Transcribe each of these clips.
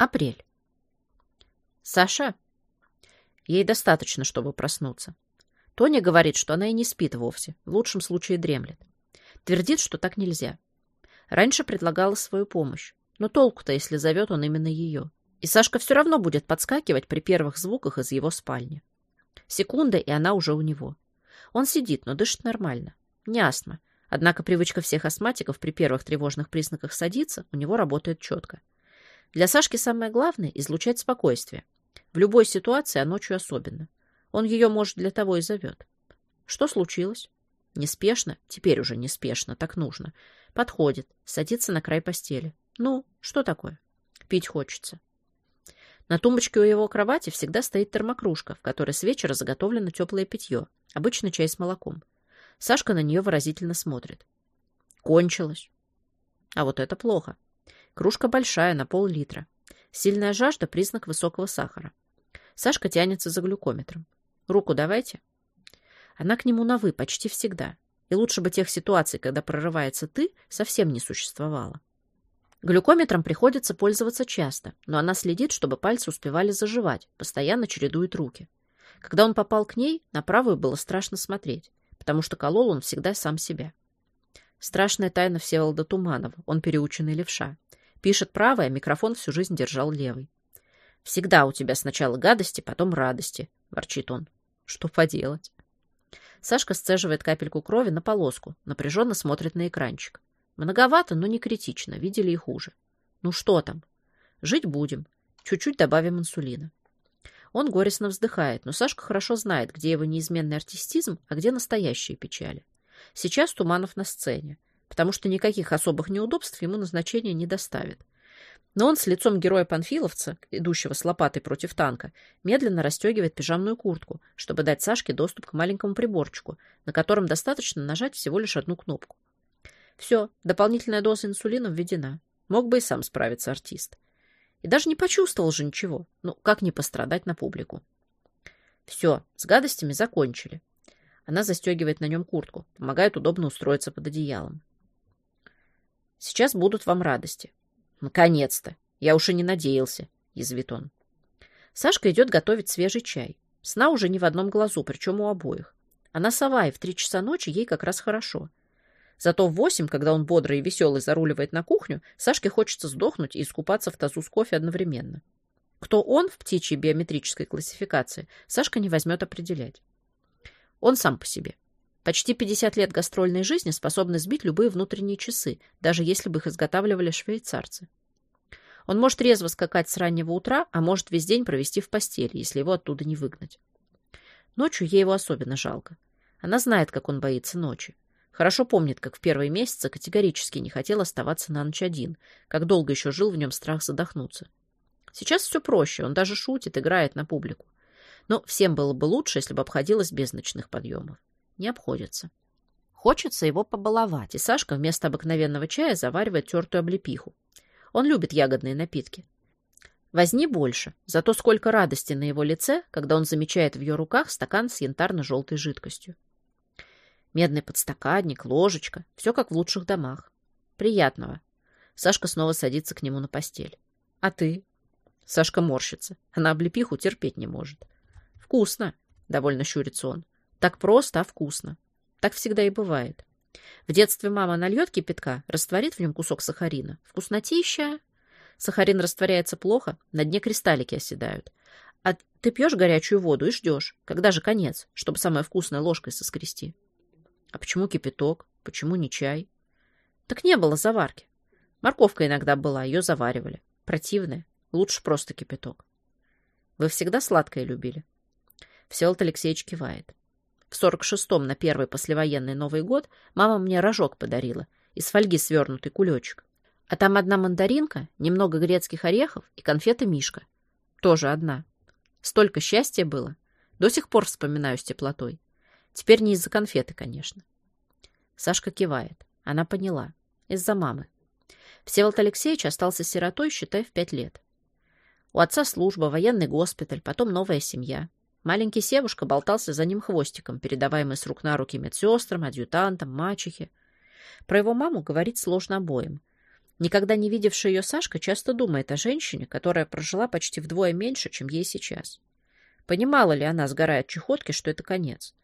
Апрель. Саша? Ей достаточно, чтобы проснуться. Тоня говорит, что она и не спит вовсе, в лучшем случае дремлет. Твердит, что так нельзя. Раньше предлагала свою помощь, но толку-то, если зовет он именно ее. И Сашка все равно будет подскакивать при первых звуках из его спальни. Секунда, и она уже у него. Он сидит, но дышит нормально. Не астма. Однако привычка всех астматиков при первых тревожных признаках садиться у него работает четко. Для Сашки самое главное – излучать спокойствие. В любой ситуации, а ночью особенно. Он ее, может, для того и зовет. Что случилось? Неспешно, теперь уже неспешно, так нужно. Подходит, садится на край постели. Ну, что такое? Пить хочется. На тумбочке у его кровати всегда стоит термокружка, в которой с вечера заготовлено теплое питье, обычно чай с молоком. Сашка на нее выразительно смотрит. Кончилось. А вот это плохо. Кружка большая, на пол-литра. Сильная жажда – признак высокого сахара. Сашка тянется за глюкометром. Руку давайте. Она к нему на «вы» почти всегда. И лучше бы тех ситуаций, когда прорывается «ты», совсем не существовало. Глюкометром приходится пользоваться часто, но она следит, чтобы пальцы успевали заживать, постоянно чередует руки. Когда он попал к ней, на правую было страшно смотреть, потому что колол он всегда сам себя. Страшная тайна Всеволода Туманова, он переученный левша. Пишет правой, а микрофон всю жизнь держал левый. «Всегда у тебя сначала гадости, потом радости», — ворчит он. «Что поделать?» Сашка сцеживает капельку крови на полоску, напряженно смотрит на экранчик. Многовато, но не критично. Видели и хуже. Ну что там? Жить будем. Чуть-чуть добавим инсулина. Он горестно вздыхает, но Сашка хорошо знает, где его неизменный артистизм, а где настоящие печали. Сейчас Туманов на сцене, потому что никаких особых неудобств ему назначения не доставит. Но он с лицом героя-панфиловца, идущего с лопатой против танка, медленно расстегивает пижамную куртку, чтобы дать Сашке доступ к маленькому приборчику, на котором достаточно нажать всего лишь одну кнопку. Все, дополнительная доза инсулина введена. Мог бы и сам справиться артист. И даже не почувствовал же ничего. Ну, как не пострадать на публику? Все, с гадостями закончили. Она застегивает на нем куртку, помогает удобно устроиться под одеялом. Сейчас будут вам радости. Наконец-то! Я уж и не надеялся, язвит он. Сашка идет готовить свежий чай. Сна уже не в одном глазу, причем у обоих. Она сова, и в три часа ночи ей как раз хорошо. Зато в восемь, когда он бодрый и веселый заруливает на кухню, Сашке хочется сдохнуть и искупаться в тазу с кофе одновременно. Кто он в птичьей биометрической классификации, Сашка не возьмет определять. Он сам по себе. Почти 50 лет гастрольной жизни способны сбить любые внутренние часы, даже если бы их изготавливали швейцарцы. Он может резво скакать с раннего утра, а может весь день провести в постели, если его оттуда не выгнать. Ночью ей его особенно жалко. Она знает, как он боится ночи. Хорошо помнит, как в первые месяцы категорически не хотел оставаться на ночь один, как долго еще жил в нем страх задохнуться. Сейчас все проще, он даже шутит, играет на публику. Но всем было бы лучше, если бы обходилось без ночных подъемов. Не обходится. Хочется его побаловать, и Сашка вместо обыкновенного чая заваривает тертую облепиху. Он любит ягодные напитки. Возни больше, зато сколько радости на его лице, когда он замечает в ее руках стакан с янтарно-желтой жидкостью. Медный подстаканник, ложечка. Все как в лучших домах. Приятного. Сашка снова садится к нему на постель. А ты? Сашка морщится. Она облепиху терпеть не может. Вкусно, довольно щурится он. Так просто, а вкусно. Так всегда и бывает. В детстве мама нальет кипятка, растворит в нем кусок сахарина. Вкуснотища. Сахарин растворяется плохо, на дне кристаллики оседают. А ты пьешь горячую воду и ждешь, когда же конец, чтобы самое вкусное ложкой соскрести. А почему кипяток? Почему не чай? Так не было заварки. Морковка иногда была, ее заваривали. Противная. Лучше просто кипяток. Вы всегда сладкое любили? Всеволод Алексеевич кивает. В сорок шестом на первый послевоенный Новый год мама мне рожок подарила, из фольги свернутый кулечек. А там одна мандаринка, немного грецких орехов и конфеты Мишка. Тоже одна. Столько счастья было. До сих пор вспоминаю с теплотой. Теперь не из-за конфеты, конечно. Сашка кивает. Она поняла. Из-за мамы. Всеволод Алексеевич остался сиротой, считай, в пять лет. У отца служба, военный госпиталь, потом новая семья. Маленький Севушка болтался за ним хвостиком, передаваемый с рук на руки медсестрам, адъютантам, мачехе. Про его маму говорить сложно обоим. Никогда не видевшая ее Сашка часто думает о женщине, которая прожила почти вдвое меньше, чем ей сейчас. Понимала ли она, сгорая от чехотки, что это конец?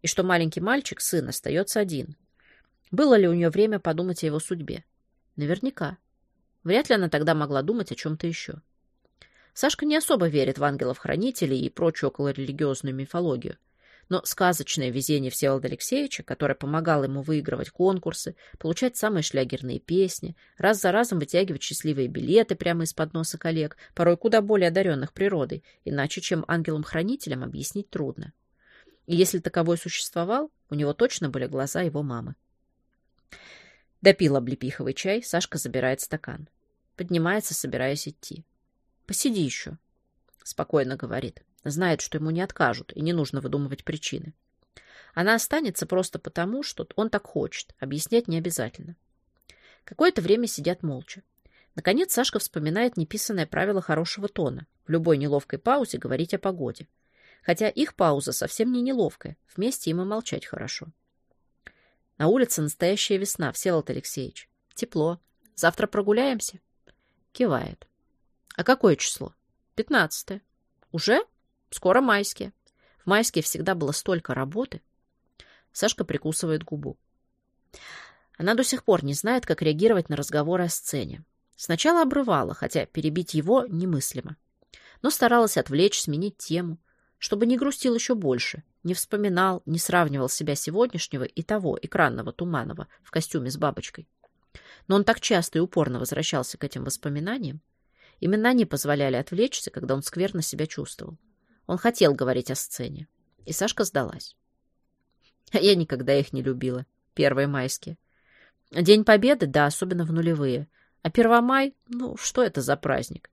И что маленький мальчик, сын, остается один? Было ли у нее время подумать о его судьбе? Наверняка. Вряд ли она тогда могла думать о чем-то еще. Сашка не особо верит в ангелов-хранителей и прочую околорелигиозную мифологию. Но сказочное везение Всеволода Алексеевича, которое помогало ему выигрывать конкурсы, получать самые шлягерные песни, раз за разом вытягивать счастливые билеты прямо из-под носа коллег, порой куда более одаренных природой, иначе, чем ангелам-хранителям, объяснить трудно. И если таковой существовал, у него точно были глаза его мамы. Допил облепиховый чай, Сашка забирает стакан. Поднимается, собираясь идти. «Посиди еще», — спокойно говорит. Знает, что ему не откажут, и не нужно выдумывать причины. Она останется просто потому, что он так хочет. Объяснять не обязательно. Какое-то время сидят молча. Наконец Сашка вспоминает неписанное правило хорошего тона. В любой неловкой паузе говорить о погоде. Хотя их пауза совсем не неловкая. Вместе им и молчать хорошо. На улице настоящая весна, Всеволод Алексеевич. Тепло. Завтра прогуляемся? Кивает. А какое число? Пятнадцатое. Уже? Скоро майские. В майские всегда было столько работы. Сашка прикусывает губу. Она до сих пор не знает, как реагировать на разговоры о сцене. Сначала обрывала, хотя перебить его немыслимо. Но старалась отвлечь, сменить тему, чтобы не грустил еще больше, не вспоминал, не сравнивал себя сегодняшнего и того экранного Туманова в костюме с бабочкой. Но он так часто и упорно возвращался к этим воспоминаниям. Именно они позволяли отвлечься, когда он скверно себя чувствовал. Он хотел говорить о сцене. И Сашка сдалась. А я никогда их не любила. Первые майские. День Победы, да, особенно в нулевые. А Первомай, ну, что это за праздник?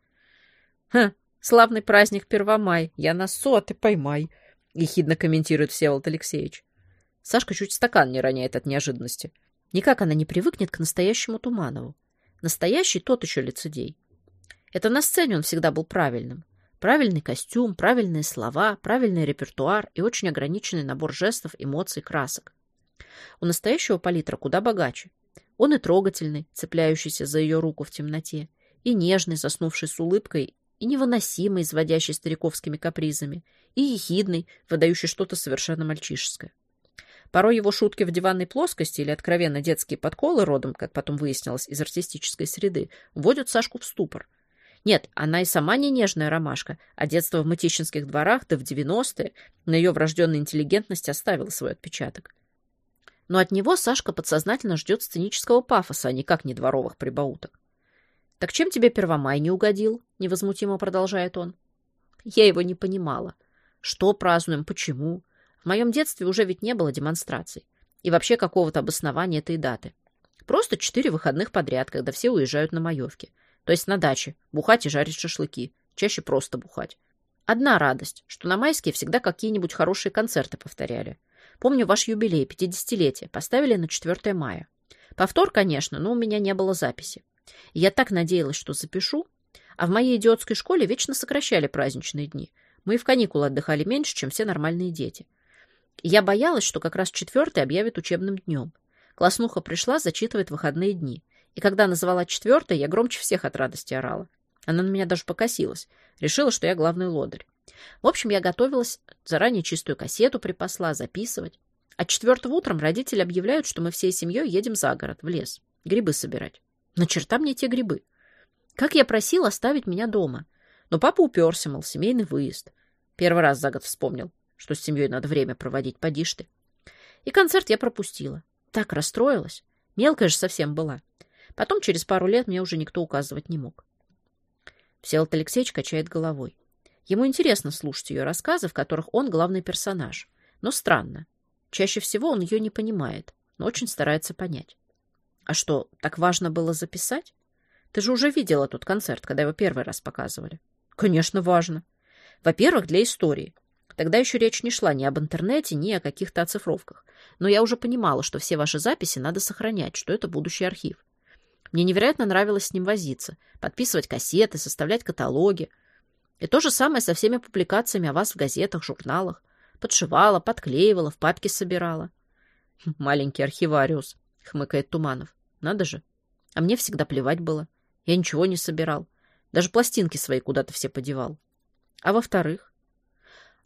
Ха, славный праздник Первомай. Я на соты поймай, ехидно комментирует Всеволод Алексеевич. Сашка чуть стакан не роняет от неожиданности. Никак она не привыкнет к настоящему Туманову. Настоящий тот еще лицедей. Это на сцене он всегда был правильным. Правильный костюм, правильные слова, правильный репертуар и очень ограниченный набор жестов, эмоций, красок. У настоящего палитра куда богаче. Он и трогательный, цепляющийся за ее руку в темноте, и нежный, заснувший с улыбкой, и невыносимый, изводящий стариковскими капризами, и ехидный, выдающий что-то совершенно мальчишеское. Порой его шутки в диванной плоскости или откровенно детские подколы родом, как потом выяснилось, из артистической среды, вводят Сашку в ступор, нет, она и сама не нежная ромашка, а детство в мытищинских дворах, да в 90-е, на ее врожденной интеллигентности оставило свой отпечаток. Но от него Сашка подсознательно ждет сценического пафоса, а никак не дворовых прибауток. «Так чем тебе Первомай не угодил?» — невозмутимо продолжает он. Я его не понимала. Что празднуем, почему? В моем детстве уже ведь не было демонстраций. И вообще какого-то обоснования этой даты. Просто четыре выходных подряд, когда все уезжают на маевке. То есть на даче. Бухать и жарить шашлыки. Чаще просто бухать. Одна радость, что на майские всегда какие-нибудь хорошие концерты повторяли. Помню ваш юбилей, 50-летие, поставили на 4 мая. Повтор, конечно, но у меня не было записи. Я так надеялась, что запишу. А в моей идиотской школе вечно сокращали праздничные дни. Мы и в каникулы отдыхали меньше, чем все нормальные дети. Я боялась, что как раз четвертый объявят учебным днем. Класснуха пришла, зачитывает выходные дни. И когда назвала четвертой, я громче всех от радости орала. Она на меня даже покосилась. Решила, что я главный лодырь. В общем, я готовилась, заранее чистую кассету припасла, записывать. А четвертого утром родители объявляют, что мы всей семьей едем за город, в лес, грибы собирать. На черта мне те грибы. Как я просила оставить меня дома. Но папа уперся, мол, семейный выезд. Первый раз за год вспомнил, что с семьей надо время проводить, поди ты. И концерт я пропустила. Так расстроилась. Мелкая же совсем была. Потом, через пару лет, мне уже никто указывать не мог. Всеволод Алексеевич качает головой. Ему интересно слушать ее рассказы, в которых он главный персонаж. Но странно. Чаще всего он ее не понимает, но очень старается понять. А что, так важно было записать? Ты же уже видела тот концерт, когда его первый раз показывали. Конечно, важно. Во-первых, для истории. Тогда еще речь не шла ни об интернете, ни о каких-то оцифровках. Но я уже понимала, что все ваши записи надо сохранять, что это будущий архив. Мне невероятно нравилось с ним возиться, подписывать кассеты, составлять каталоги. И то же самое со всеми публикациями о вас в газетах, журналах. Подшивала, подклеивала, в папки собирала. «Маленький архивариус», — хмыкает Туманов. «Надо же. А мне всегда плевать было. Я ничего не собирал. Даже пластинки свои куда-то все подевал. А во-вторых?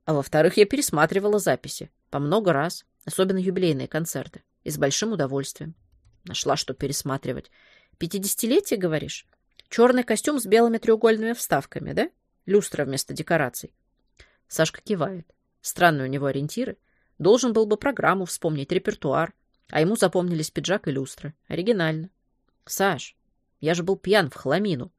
А во-вторых, я пересматривала записи. По много раз. Особенно юбилейные концерты. И с большим удовольствием. Нашла, что пересматривать. Пятидесятилетие, говоришь? Черный костюм с белыми треугольными вставками, да? Люстра вместо декораций. Сашка кивает. Странные у него ориентиры. Должен был бы программу вспомнить, репертуар. А ему запомнились пиджак и люстра. Оригинально. Саш, я же был пьян в хламину.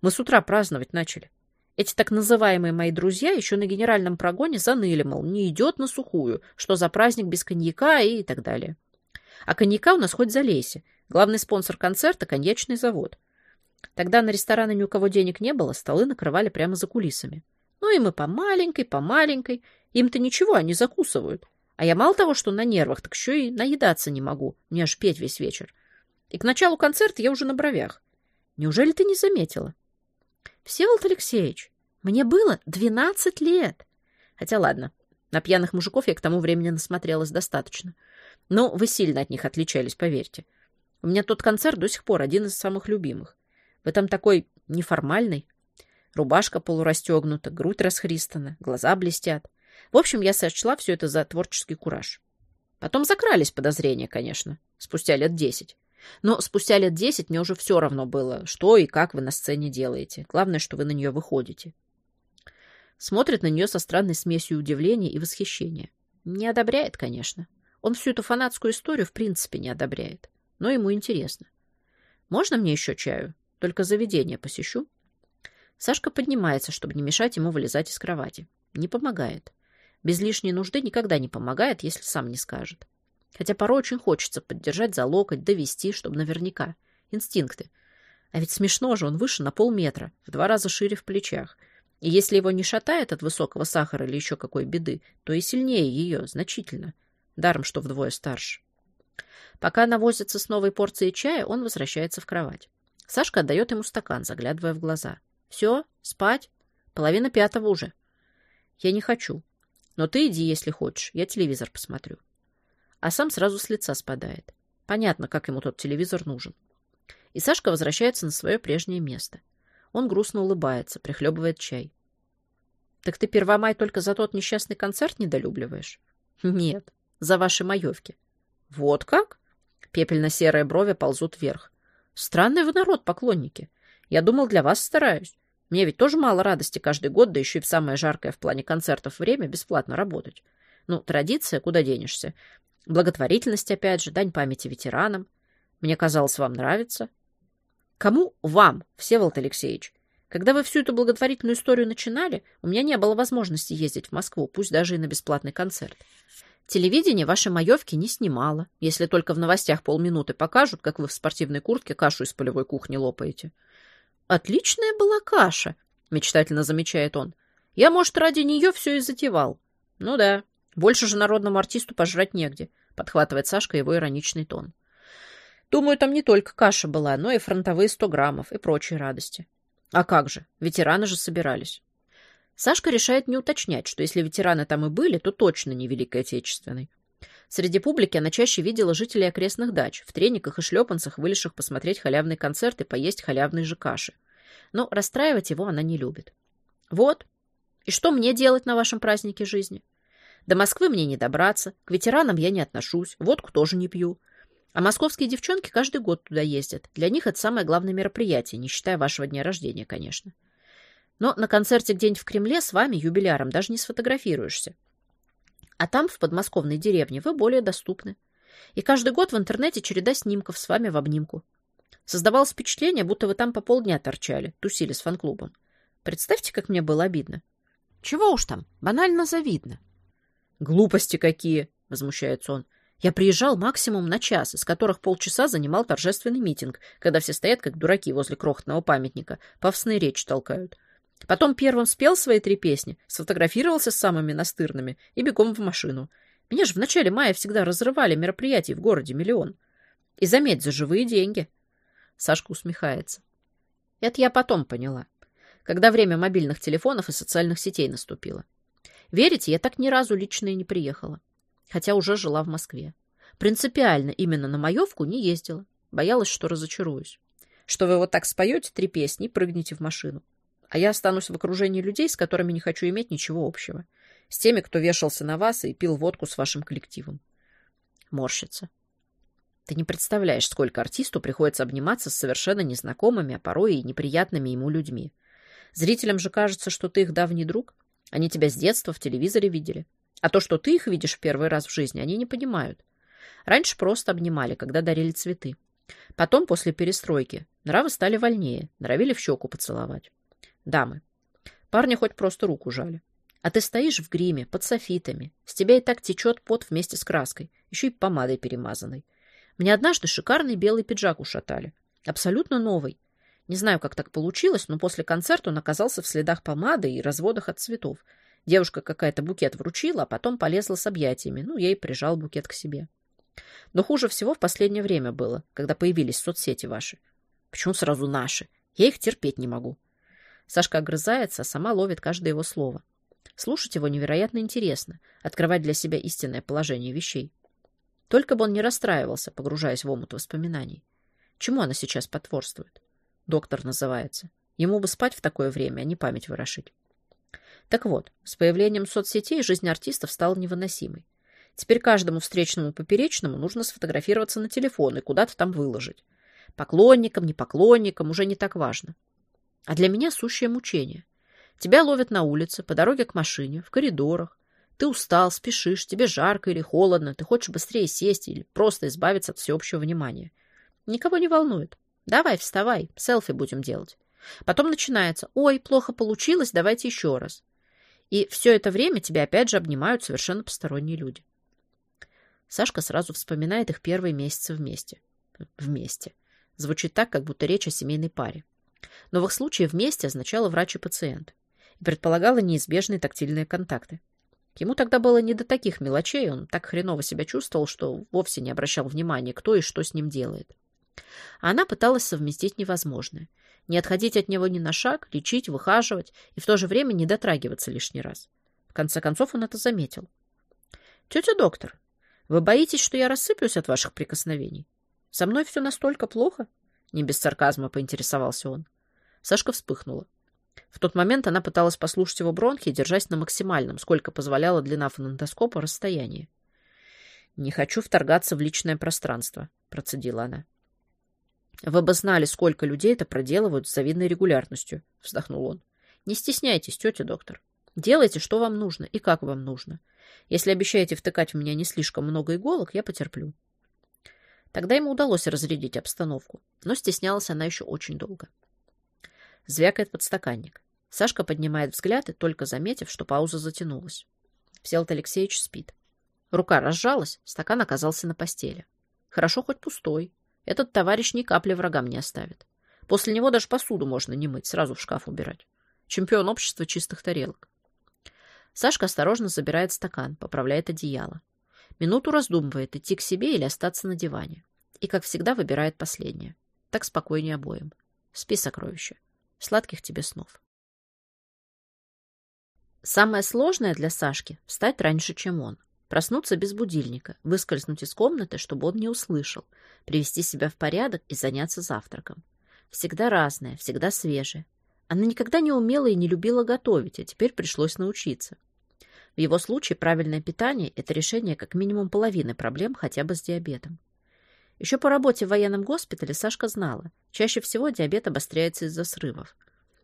Мы с утра праздновать начали. Эти так называемые мои друзья еще на генеральном прогоне заныли, мол, не идет на сухую, что за праздник без коньяка и так далее. А коньяка у нас хоть залейся. Главный спонсор концерта — коньячный завод. Тогда на рестораны ни у кого денег не было, столы накрывали прямо за кулисами. Ну и мы по маленькой, по маленькой. Им-то ничего, они закусывают. А я мало того, что на нервах, так еще и наедаться не могу. Мне аж петь весь вечер. И к началу концерта я уже на бровях. Неужели ты не заметила? Всеволод Алексеевич, мне было двенадцать лет. Хотя ладно, на пьяных мужиков я к тому времени насмотрелась достаточно. Но вы сильно от них отличались, поверьте. У меня тот концерт до сих пор один из самых любимых. Вы там такой неформальный. Рубашка полурастегнута, грудь расхристана, глаза блестят. В общем, я сочла все это за творческий кураж. Потом закрались подозрения, конечно, спустя лет десять. Но спустя лет десять мне уже все равно было, что и как вы на сцене делаете. Главное, что вы на нее выходите. Смотрит на нее со странной смесью удивления и восхищения. Не одобряет, конечно. Он всю эту фанатскую историю в принципе не одобряет. Но ему интересно. «Можно мне еще чаю? Только заведение посещу». Сашка поднимается, чтобы не мешать ему вылезать из кровати. Не помогает. Без лишней нужды никогда не помогает, если сам не скажет. Хотя порой очень хочется поддержать за локоть, довести, чтобы наверняка. Инстинкты. А ведь смешно же, он выше на полметра, в два раза шире в плечах. И если его не шатает от высокого сахара или еще какой беды, то и сильнее ее, значительно. Даром, что вдвое старше. Пока она возится с новой порцией чая, он возвращается в кровать. Сашка отдает ему стакан, заглядывая в глаза. «Все? Спать? Половина пятого уже». «Я не хочу. Но ты иди, если хочешь. Я телевизор посмотрю» а сам сразу с лица спадает. Понятно, как ему тот телевизор нужен. И Сашка возвращается на свое прежнее место. Он грустно улыбается, прихлебывает чай. «Так ты Первомай только за тот несчастный концерт недолюбливаешь?» «Нет, за ваши маевки». «Вот как?» Пепельно-серые брови ползут вверх. «Странный вы народ, поклонники. Я думал, для вас стараюсь. Мне ведь тоже мало радости каждый год, да еще и в самое жаркое в плане концертов время бесплатно работать. Ну, традиция, куда денешься. Благотворительность, опять же, дань памяти ветеранам. Мне казалось, вам нравится. Кому вам, Всеволод Алексеевич? Когда вы всю эту благотворительную историю начинали, у меня не было возможности ездить в Москву, пусть даже и на бесплатный концерт. Телевидение ваши маевки не снимало, если только в новостях полминуты покажут, как вы в спортивной куртке кашу из полевой кухни лопаете. «Отличная была каша», — мечтательно замечает он. «Я, может, ради нее все и затевал». «Ну да, больше же народному артисту пожрать негде, подхватывает Сашка его ироничный тон. Думаю, там не только каша была, но и фронтовые сто граммов и прочие радости. А как же, ветераны же собирались. Сашка решает не уточнять, что если ветераны там и были, то точно не Великой Отечественной. Среди публики она чаще видела жителей окрестных дач, в трениках и шлепанцах, вылезших посмотреть халявный концерт и поесть халявной же каши. Но расстраивать его она не любит. Вот. И что мне делать на вашем празднике жизни? До Москвы мне не добраться, к ветеранам я не отношусь, водку тоже не пью. А московские девчонки каждый год туда ездят. Для них это самое главное мероприятие, не считая вашего дня рождения, конечно. Но на концерте где-нибудь в Кремле с вами, юбиляром, даже не сфотографируешься. А там, в подмосковной деревне, вы более доступны. И каждый год в интернете череда снимков с вами в обнимку. Создавалось впечатление, будто вы там по полдня торчали, тусили с фан-клубом. Представьте, как мне было обидно. Чего уж там, банально завидно. «Глупости какие!» — возмущается он. «Я приезжал максимум на час, из которых полчаса занимал торжественный митинг, когда все стоят как дураки возле крохотного памятника, пафосные речи толкают. Потом первым спел свои три песни, сфотографировался с самыми настырными и бегом в машину. Меня же в начале мая всегда разрывали мероприятий в городе миллион. И заметь, за живые деньги». Сашка усмехается. Это я потом поняла, когда время мобильных телефонов и социальных сетей наступило. Верите, я так ни разу лично и не приехала. Хотя уже жила в Москве. Принципиально именно на маевку не ездила. Боялась, что разочаруюсь. что вы вот так споете три песни и прыгнете в машину. А я останусь в окружении людей, с которыми не хочу иметь ничего общего. С теми, кто вешался на вас и пил водку с вашим коллективом. Морщится. Ты не представляешь, сколько артисту приходится обниматься с совершенно незнакомыми, а порой и неприятными ему людьми. Зрителям же кажется, что ты их давний друг. Они тебя с детства в телевизоре видели. А то, что ты их видишь в первый раз в жизни, они не понимают. Раньше просто обнимали, когда дарили цветы. Потом, после перестройки, нравы стали вольнее, норовили в щеку поцеловать. Дамы. Парни хоть просто руку жали. А ты стоишь в гриме, под софитами. С тебя и так течет пот вместе с краской, еще и помадой перемазанной. Мне однажды шикарный белый пиджак ушатали. Абсолютно новый. Не знаю, как так получилось, но после концерта он оказался в следах помады и разводах от цветов. Девушка какая-то букет вручила, а потом полезла с объятиями. Ну, я и прижал букет к себе. Но хуже всего в последнее время было, когда появились соцсети ваши. Почему сразу наши? Я их терпеть не могу. Сашка огрызается, а сама ловит каждое его слово. Слушать его невероятно интересно, открывать для себя истинное положение вещей. Только бы он не расстраивался, погружаясь в омут воспоминаний. Чему она сейчас потворствует? Доктор называется. Ему бы спать в такое время, а не память ворошить. Так вот, с появлением соцсетей жизнь артистов стала невыносимой. Теперь каждому встречному поперечному нужно сфотографироваться на телефон и куда-то там выложить. Поклонникам, не поклонникам, уже не так важно. А для меня сущее мучение. Тебя ловят на улице, по дороге к машине, в коридорах. Ты устал, спешишь, тебе жарко или холодно, ты хочешь быстрее сесть или просто избавиться от всеобщего внимания. Никого не волнует. Давай, вставай, селфи будем делать. Потом начинается. Ой, плохо получилось, давайте еще раз. И все это время тебя опять же обнимают совершенно посторонние люди. Сашка сразу вспоминает их первые месяцы вместе. Вместе. Звучит так, как будто речь о семейной паре. Но в их случае вместе означало врач и пациент. И предполагало неизбежные тактильные контакты. Ему тогда было не до таких мелочей, он так хреново себя чувствовал, что вовсе не обращал внимания, кто и что с ним делает. Она пыталась совместить невозможное. Не отходить от него ни на шаг, лечить, выхаживать и в то же время не дотрагиваться лишний раз. В конце концов он это заметил. «Тетя доктор, вы боитесь, что я рассыплюсь от ваших прикосновений? Со мной все настолько плохо?» Не без сарказма поинтересовался он. Сашка вспыхнула. В тот момент она пыталась послушать его бронхи, держась на максимальном, сколько позволяла длина фонендоскопа, расстоянии. «Не хочу вторгаться в личное пространство», — процедила она. «Вы бы знали, сколько людей это проделывают с завидной регулярностью», — вздохнул он. «Не стесняйтесь, тетя доктор. Делайте, что вам нужно и как вам нужно. Если обещаете втыкать в меня не слишком много иголок, я потерплю». Тогда ему удалось разрядить обстановку, но стеснялась она еще очень долго. Звякает подстаканник. Сашка поднимает взгляд и, только заметив, что пауза затянулась. Всеволод Алексеевич спит. Рука разжалась, стакан оказался на постели. Хорошо хоть пустой. Этот товарищ ни капли врагам не оставит. После него даже посуду можно не мыть, сразу в шкаф убирать. Чемпион общества чистых тарелок. Сашка осторожно забирает стакан, поправляет одеяло. Минуту раздумывает, идти к себе или остаться на диване. И, как всегда, выбирает последнее. Так спокойнее обоим. Спи, сокровище. Сладких тебе снов. Самое сложное для Сашки — встать раньше, чем он. Проснуться без будильника, выскользнуть из комнаты, чтобы он не услышал, привести себя в порядок и заняться завтраком. Всегда разное, всегда свежее. Она никогда не умела и не любила готовить, а теперь пришлось научиться. В его случае правильное питание – это решение как минимум половины проблем хотя бы с диабетом. Еще по работе в военном госпитале Сашка знала, чаще всего диабет обостряется из-за срывов.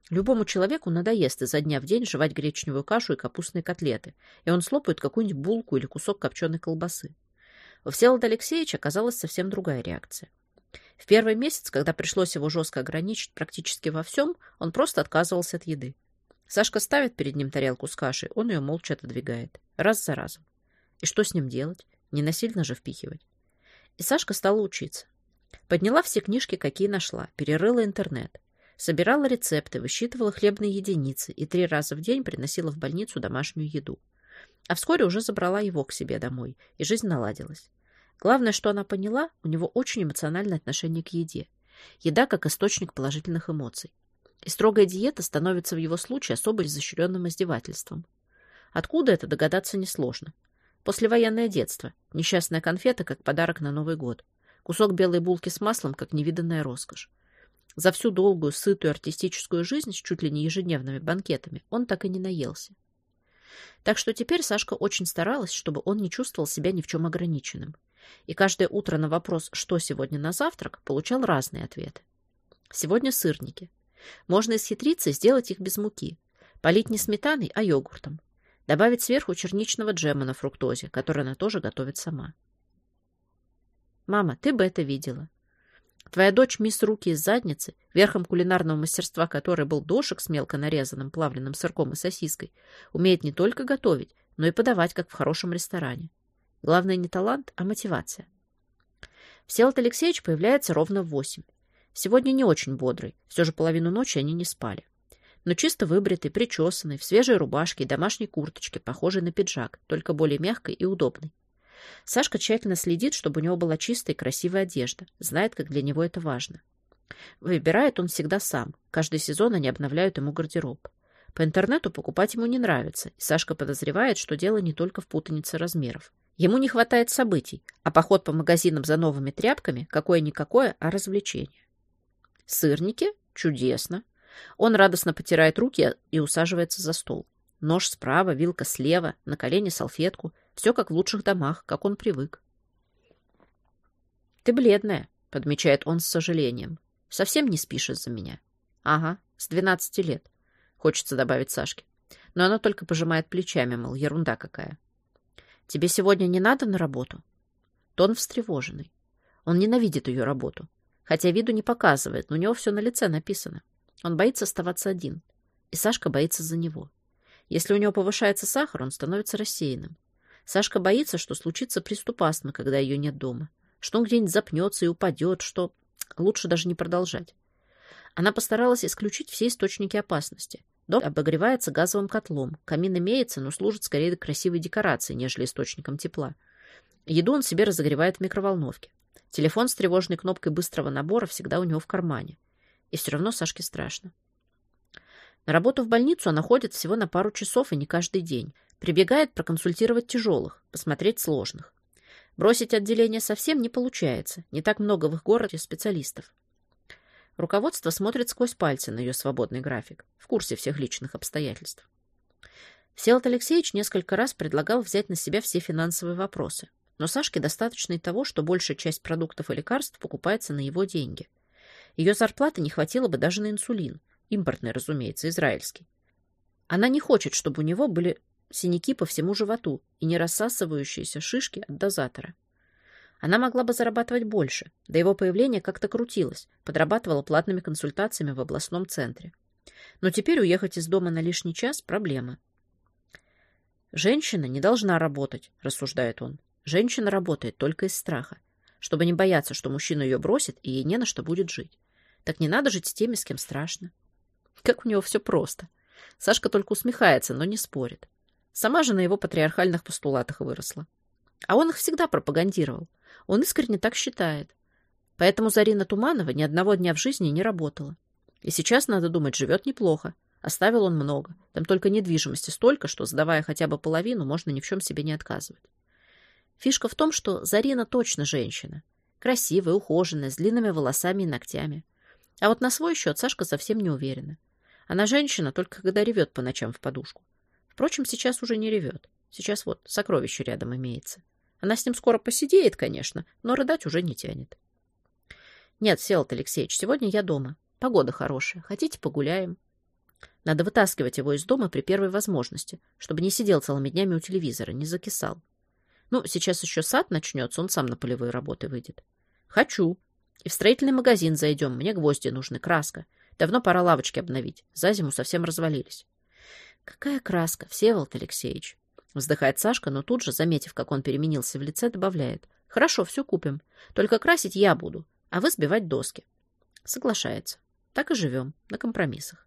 Любому человеку надоест изо дня в день жевать гречневую кашу и капустные котлеты, и он слопает какую-нибудь булку или кусок копченой колбасы. У Всеволода Алексеевича оказалась совсем другая реакция. В первый месяц, когда пришлось его жестко ограничить практически во всем, он просто отказывался от еды. Сашка ставит перед ним тарелку с кашей, он ее молча отодвигает. Раз за разом. И что с ним делать? Не насильно же впихивать. И Сашка стала учиться. Подняла все книжки, какие нашла, перерыла интернет. Собирала рецепты, высчитывала хлебные единицы и три раза в день приносила в больницу домашнюю еду. А вскоре уже забрала его к себе домой, и жизнь наладилась. Главное, что она поняла, у него очень эмоциональное отношение к еде. Еда как источник положительных эмоций. И строгая диета становится в его случае особо изощренным издевательством. Откуда это догадаться несложно. Послевоенное детство. Несчастная конфета, как подарок на Новый год. Кусок белой булки с маслом, как невиданная роскошь. За всю долгую, сытую артистическую жизнь с чуть ли не ежедневными банкетами он так и не наелся. Так что теперь Сашка очень старалась, чтобы он не чувствовал себя ни в чем ограниченным. И каждое утро на вопрос «что сегодня на завтрак?» получал разные ответы. Сегодня сырники. Можно исхитриться и сделать их без муки. Полить не сметаной, а йогуртом. Добавить сверху черничного джема на фруктозе, который она тоже готовит сама. «Мама, ты бы это видела. Твоя дочь мисс Руки из задницы, верхом кулинарного мастерства которой был дошек с мелко нарезанным плавленным сырком и сосиской, умеет не только готовить, но и подавать, как в хорошем ресторане. Главное не талант, а мотивация. Всеволод Алексеевич появляется ровно в восемь. Сегодня не очень бодрый, все же половину ночи они не спали. Но чисто выбритый, причесанный, в свежей рубашке и домашней курточке, похожей на пиджак, только более мягкой и удобной. Сашка тщательно следит, чтобы у него была чистая и красивая одежда. Знает, как для него это важно. Выбирает он всегда сам. Каждый сезон они обновляют ему гардероб. По интернету покупать ему не нравится, и Сашка подозревает, что дело не только в путанице размеров. Ему не хватает событий, а поход по магазинам за новыми тряпками какое-никакое, а развлечение. Сырники? Чудесно. Он радостно потирает руки и усаживается за стол. Нож справа, вилка слева, на колени салфетку. Все как в лучших домах, как он привык. «Ты бледная», — подмечает он с сожалением. «Совсем не спишь из-за меня?» «Ага, с двенадцати лет», — хочется добавить Сашке. Но она только пожимает плечами, мол, ерунда какая. «Тебе сегодня не надо на работу?» Тон встревоженный. Он ненавидит ее работу. Хотя виду не показывает, но у него все на лице написано. Он боится оставаться один. И Сашка боится за него. Если у него повышается сахар, он становится рассеянным. Сашка боится, что случится приступ астмы, когда ее нет дома, что он где-нибудь запнется и упадет, что лучше даже не продолжать. Она постаралась исключить все источники опасности. Дом обогревается газовым котлом, камин имеется, но служит скорее красивой декорацией, нежели источником тепла. Еду он себе разогревает в микроволновке. Телефон с тревожной кнопкой быстрого набора всегда у него в кармане. И все равно Сашке страшно. На работу в больницу она ходит всего на пару часов и не каждый день. Прибегает проконсультировать тяжелых, посмотреть сложных. Бросить отделение совсем не получается. Не так много в их городе специалистов. Руководство смотрит сквозь пальцы на ее свободный график, в курсе всех личных обстоятельств. Всеволод Алексеевич несколько раз предлагал взять на себя все финансовые вопросы. Но Сашке достаточно и того, что большая часть продуктов и лекарств покупается на его деньги. Ее зарплаты не хватило бы даже на инсулин – Импортный, разумеется, израильский. Она не хочет, чтобы у него были синяки по всему животу и не рассасывающиеся шишки от дозатора. Она могла бы зарабатывать больше. До его появления как-то крутилась, подрабатывала платными консультациями в областном центре. Но теперь уехать из дома на лишний час – проблема. «Женщина не должна работать», – рассуждает он. «Женщина работает только из страха, чтобы не бояться, что мужчина ее бросит, и ей не на что будет жить. Так не надо жить с теми, с кем страшно. Как у него все просто. Сашка только усмехается, но не спорит. Сама же на его патриархальных постулатах выросла. А он их всегда пропагандировал. Он искренне так считает. Поэтому Зарина Туманова ни одного дня в жизни не работала. И сейчас, надо думать, живет неплохо. Оставил он много. Там только недвижимости столько, что, сдавая хотя бы половину, можно ни в чем себе не отказывать. Фишка в том, что Зарина точно женщина. Красивая, ухоженная, с длинными волосами и ногтями. А вот на свой счет Сашка совсем не уверена. Она женщина только когда ревет по ночам в подушку. Впрочем, сейчас уже не ревет. Сейчас вот сокровище рядом имеется. Она с ним скоро посидеет, конечно, но рыдать уже не тянет. Нет, Всеволод Алексеевич, сегодня я дома. Погода хорошая. Хотите, погуляем? Надо вытаскивать его из дома при первой возможности, чтобы не сидел целыми днями у телевизора, не закисал. Ну, сейчас еще сад начнется, он сам на полевые работы выйдет. Хочу. И в строительный магазин зайдем, мне гвозди нужны, краска. Давно пора лавочки обновить. За зиму совсем развалились. Какая краска, Всеволод Алексеевич. Вздыхает Сашка, но тут же, заметив, как он переменился в лице, добавляет. Хорошо, все купим. Только красить я буду, а вы сбивать доски. Соглашается. Так и живем, на компромиссах.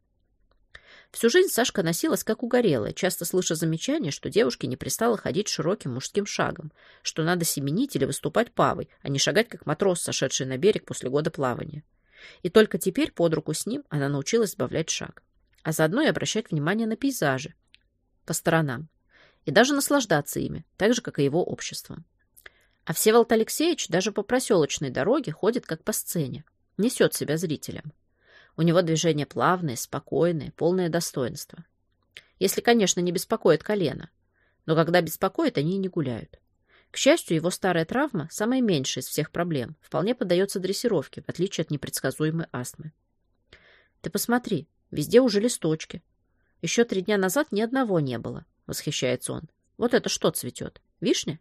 Всю жизнь Сашка носилась как угорелая, часто слыша замечания, что девушке не пристало ходить широким мужским шагом, что надо семенить или выступать павой, а не шагать как матрос, сошедший на берег после года плавания. И только теперь под руку с ним она научилась сбавлять шаг, а заодно и обращать внимание на пейзажи по сторонам и даже наслаждаться ими, так же, как и его обществом. А Всеволод Алексеевич даже по проселочной дороге ходит как по сцене, несет себя зрителям. У него движения плавные, спокойные, полное достоинство. Если, конечно, не беспокоит колено. Но когда беспокоит, они и не гуляют. К счастью, его старая травма, самая меньшая из всех проблем, вполне поддается дрессировке, в отличие от непредсказуемой астмы. Ты посмотри, везде уже листочки. Еще три дня назад ни одного не было, восхищается он. Вот это что цветет? Вишня?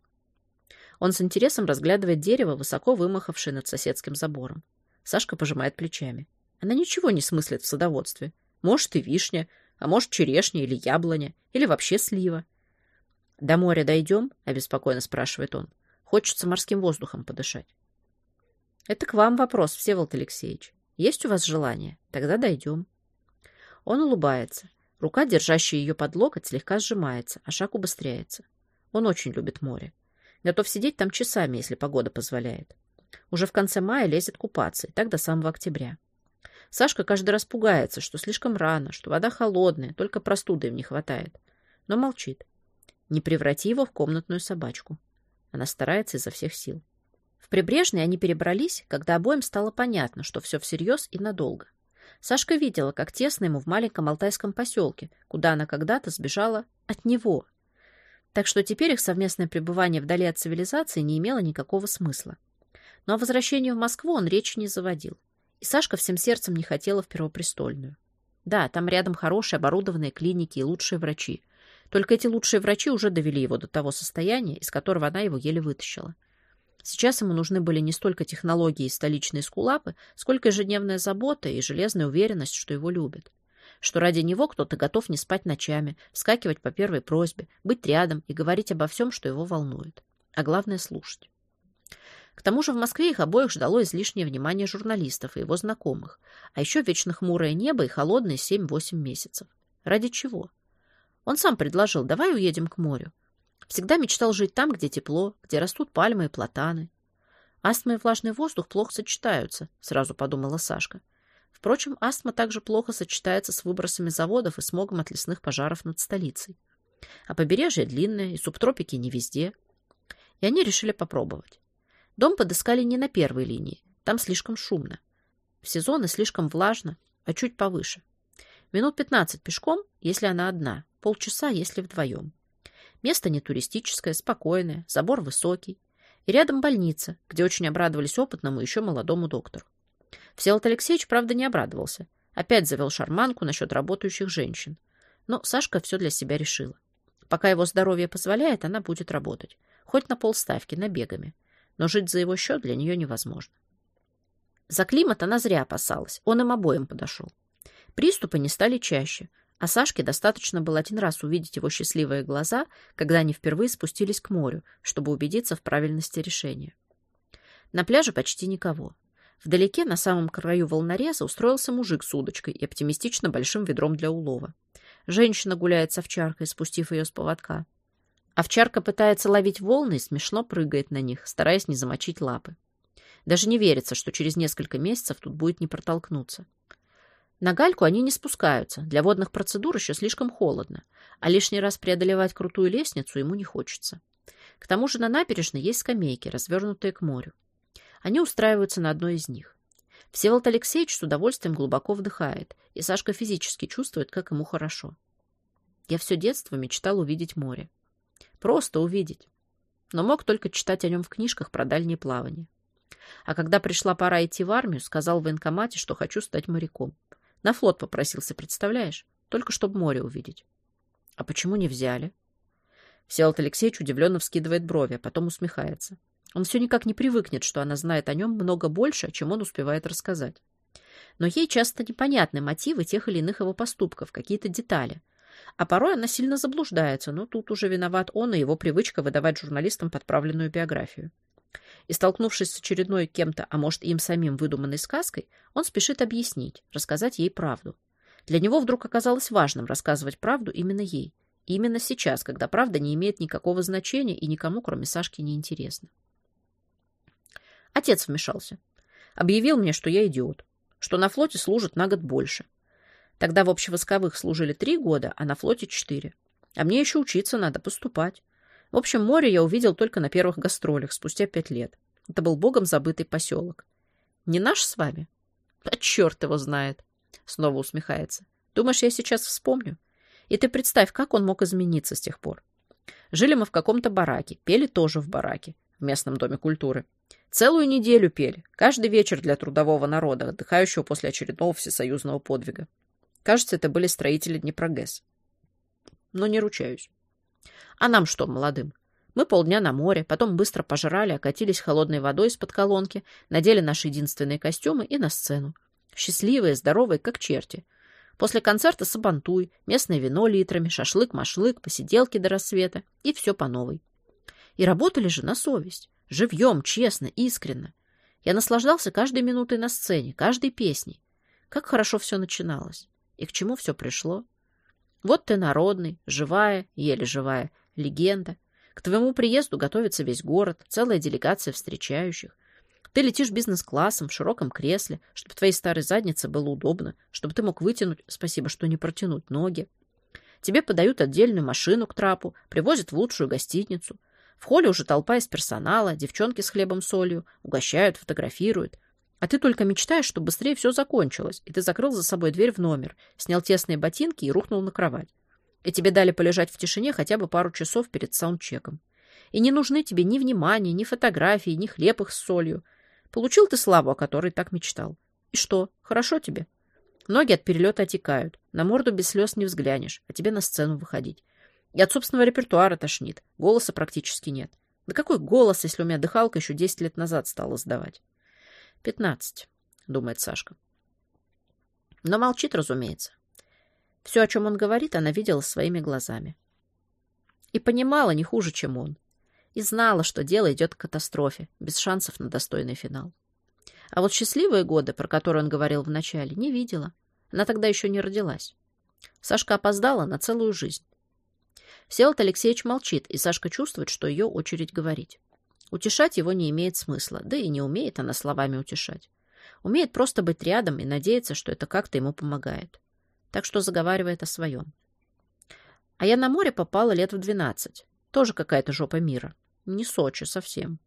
Он с интересом разглядывает дерево, высоко вымахавшее над соседским забором. Сашка пожимает плечами. Она ничего не смыслит в садоводстве. Может и вишня, а может черешня или яблоня, или вообще слива. «До моря дойдем?» — обеспокоенно спрашивает он. «Хочется морским воздухом подышать». «Это к вам вопрос, Всеволод Алексеевич. Есть у вас желание? Тогда дойдем». Он улыбается. Рука, держащая ее под локоть, слегка сжимается, а шаг убыстряется. Он очень любит море. Готов сидеть там часами, если погода позволяет. Уже в конце мая лезет купаться, и так до самого октября. Сашка каждый раз пугается, что слишком рано, что вода холодная, только простуды им не хватает. Но молчит. Не преврати его в комнатную собачку. Она старается изо всех сил. В Прибрежной они перебрались, когда обоим стало понятно, что все всерьез и надолго. Сашка видела, как тесно ему в маленьком алтайском поселке, куда она когда-то сбежала от него. Так что теперь их совместное пребывание вдали от цивилизации не имело никакого смысла. Но о возвращении в Москву он речи не заводил. И Сашка всем сердцем не хотела в Первопрестольную. Да, там рядом хорошие оборудованные клиники и лучшие врачи. Только эти лучшие врачи уже довели его до того состояния, из которого она его еле вытащила. Сейчас ему нужны были не столько технологии и столичные скулапы, сколько ежедневная забота и железная уверенность, что его любят. Что ради него кто-то готов не спать ночами, вскакивать по первой просьбе, быть рядом и говорить обо всем, что его волнует. А главное — слушать. К тому же в Москве их обоих ждало излишнее внимание журналистов и его знакомых, а еще вечно хмурое небо и холодные 7-8 месяцев. Ради чего? Он сам предложил, давай уедем к морю. Всегда мечтал жить там, где тепло, где растут пальмы и платаны. Астма и влажный воздух плохо сочетаются, сразу подумала Сашка. Впрочем, астма также плохо сочетается с выбросами заводов и смогом от лесных пожаров над столицей. А побережье длинное, и субтропики не везде. И они решили попробовать. Дом подыскали не на первой линии, там слишком шумно. В сезоны слишком влажно, а чуть повыше. Минут пятнадцать пешком, если она одна, полчаса, если вдвоем. Место не туристическое, спокойное, забор высокий. И рядом больница, где очень обрадовались опытному еще молодому доктору. Всеволод Алексеевич, правда, не обрадовался. Опять завел шарманку насчет работающих женщин. Но Сашка все для себя решила. Пока его здоровье позволяет, она будет работать. Хоть на полставки, набегами но жить за его счет для нее невозможно. За климат она зря опасалась, он им обоим подошел. Приступы не стали чаще, а Сашке достаточно было один раз увидеть его счастливые глаза, когда они впервые спустились к морю, чтобы убедиться в правильности решения. На пляже почти никого. Вдалеке, на самом краю волнореза, устроился мужик с удочкой и оптимистично большим ведром для улова. Женщина гуляет с овчаркой, спустив ее с поводка. Овчарка пытается ловить волны и смешно прыгает на них, стараясь не замочить лапы. Даже не верится, что через несколько месяцев тут будет не протолкнуться. На гальку они не спускаются, для водных процедур еще слишком холодно, а лишний раз преодолевать крутую лестницу ему не хочется. К тому же на набережной есть скамейки, развернутые к морю. Они устраиваются на одной из них. Всеволод Алексеевич с удовольствием глубоко вдыхает, и Сашка физически чувствует, как ему хорошо. Я все детство мечтал увидеть море. Просто увидеть. Но мог только читать о нем в книжках про дальние плавания. А когда пришла пора идти в армию, сказал в военкомате, что хочу стать моряком. На флот попросился, представляешь? Только чтобы море увидеть. А почему не взяли? Всеволод Алексеевич удивленно вскидывает брови, а потом усмехается. Он все никак не привыкнет, что она знает о нем много больше, чем он успевает рассказать. Но ей часто непонятны мотивы тех или иных его поступков, какие-то детали, а порой она сильно заблуждается, но тут уже виноват он и его привычка выдавать журналистам подправленную биографию. И, столкнувшись с очередной кем-то, а может им самим выдуманной сказкой, он спешит объяснить, рассказать ей правду. Для него вдруг оказалось важным рассказывать правду именно ей. Именно сейчас, когда правда не имеет никакого значения и никому, кроме Сашки, не интересна. Отец вмешался. Объявил мне, что я идиот, что на флоте служат на год больше, Тогда в общевойсковых служили три года, а на флоте четыре. А мне еще учиться надо, поступать. В общем, море я увидел только на первых гастролях, спустя пять лет. Это был богом забытый поселок. Не наш с вами? А черт его знает. Снова усмехается. Думаешь, я сейчас вспомню? И ты представь, как он мог измениться с тех пор. Жили мы в каком-то бараке, пели тоже в бараке, в местном доме культуры. Целую неделю пели, каждый вечер для трудового народа, отдыхающего после очередного всесоюзного подвига. Кажется, это были строители Днепрогэс. Но не ручаюсь. А нам что, молодым? Мы полдня на море, потом быстро пожрали, окатились холодной водой из-под колонки, надели наши единственные костюмы и на сцену. Счастливые, здоровые, как черти. После концерта сабантуй, местное вино литрами, шашлык-машлык, посиделки до рассвета. И все по новой. И работали же на совесть. Живьем, честно, искренно. Я наслаждался каждой минутой на сцене, каждой песней. Как хорошо все начиналось. И к чему все пришло. Вот ты народный, живая, еле живая, легенда. К твоему приезду готовится весь город, целая делегация встречающих. Ты летишь бизнес-классом в широком кресле, чтобы твоей старой заднице было удобно, чтобы ты мог вытянуть, спасибо, что не протянуть ноги. Тебе подают отдельную машину к трапу, привозят в лучшую гостиницу. В холле уже толпа из персонала, девчонки с хлебом-солью, угощают, фотографируют. А ты только мечтаешь, чтобы быстрее все закончилось, и ты закрыл за собой дверь в номер, снял тесные ботинки и рухнул на кровать. И тебе дали полежать в тишине хотя бы пару часов перед саундчеком. И не нужны тебе ни внимания, ни фотографии, ни хлеб их с солью. Получил ты славу, о которой так мечтал. И что, хорошо тебе? Ноги от перелета отекают, на морду без слез не взглянешь, а тебе на сцену выходить. И от собственного репертуара тошнит, голоса практически нет. Да какой голос, если у меня дыхалка еще 10 лет назад стала сдавать? Пятнадцать, думает Сашка. Но молчит, разумеется. Все, о чем он говорит, она видела своими глазами. И понимала не хуже, чем он и знала, что дело идет к катастрофе, без шансов на достойный финал. А вот счастливые годы, про которые он говорил вначале, не видела. Она тогда еще не родилась. Сашка опоздала на целую жизнь. Всеволод Алексеевич молчит, и Сашка чувствует, что ее очередь говорить. Утешать его не имеет смысла, да и не умеет она словами утешать. Умеет просто быть рядом и надеяться, что это как-то ему помогает. Так что заговаривает о своем. А я на море попала лет в двенадцать. Тоже какая-то жопа мира. Не Сочи совсем.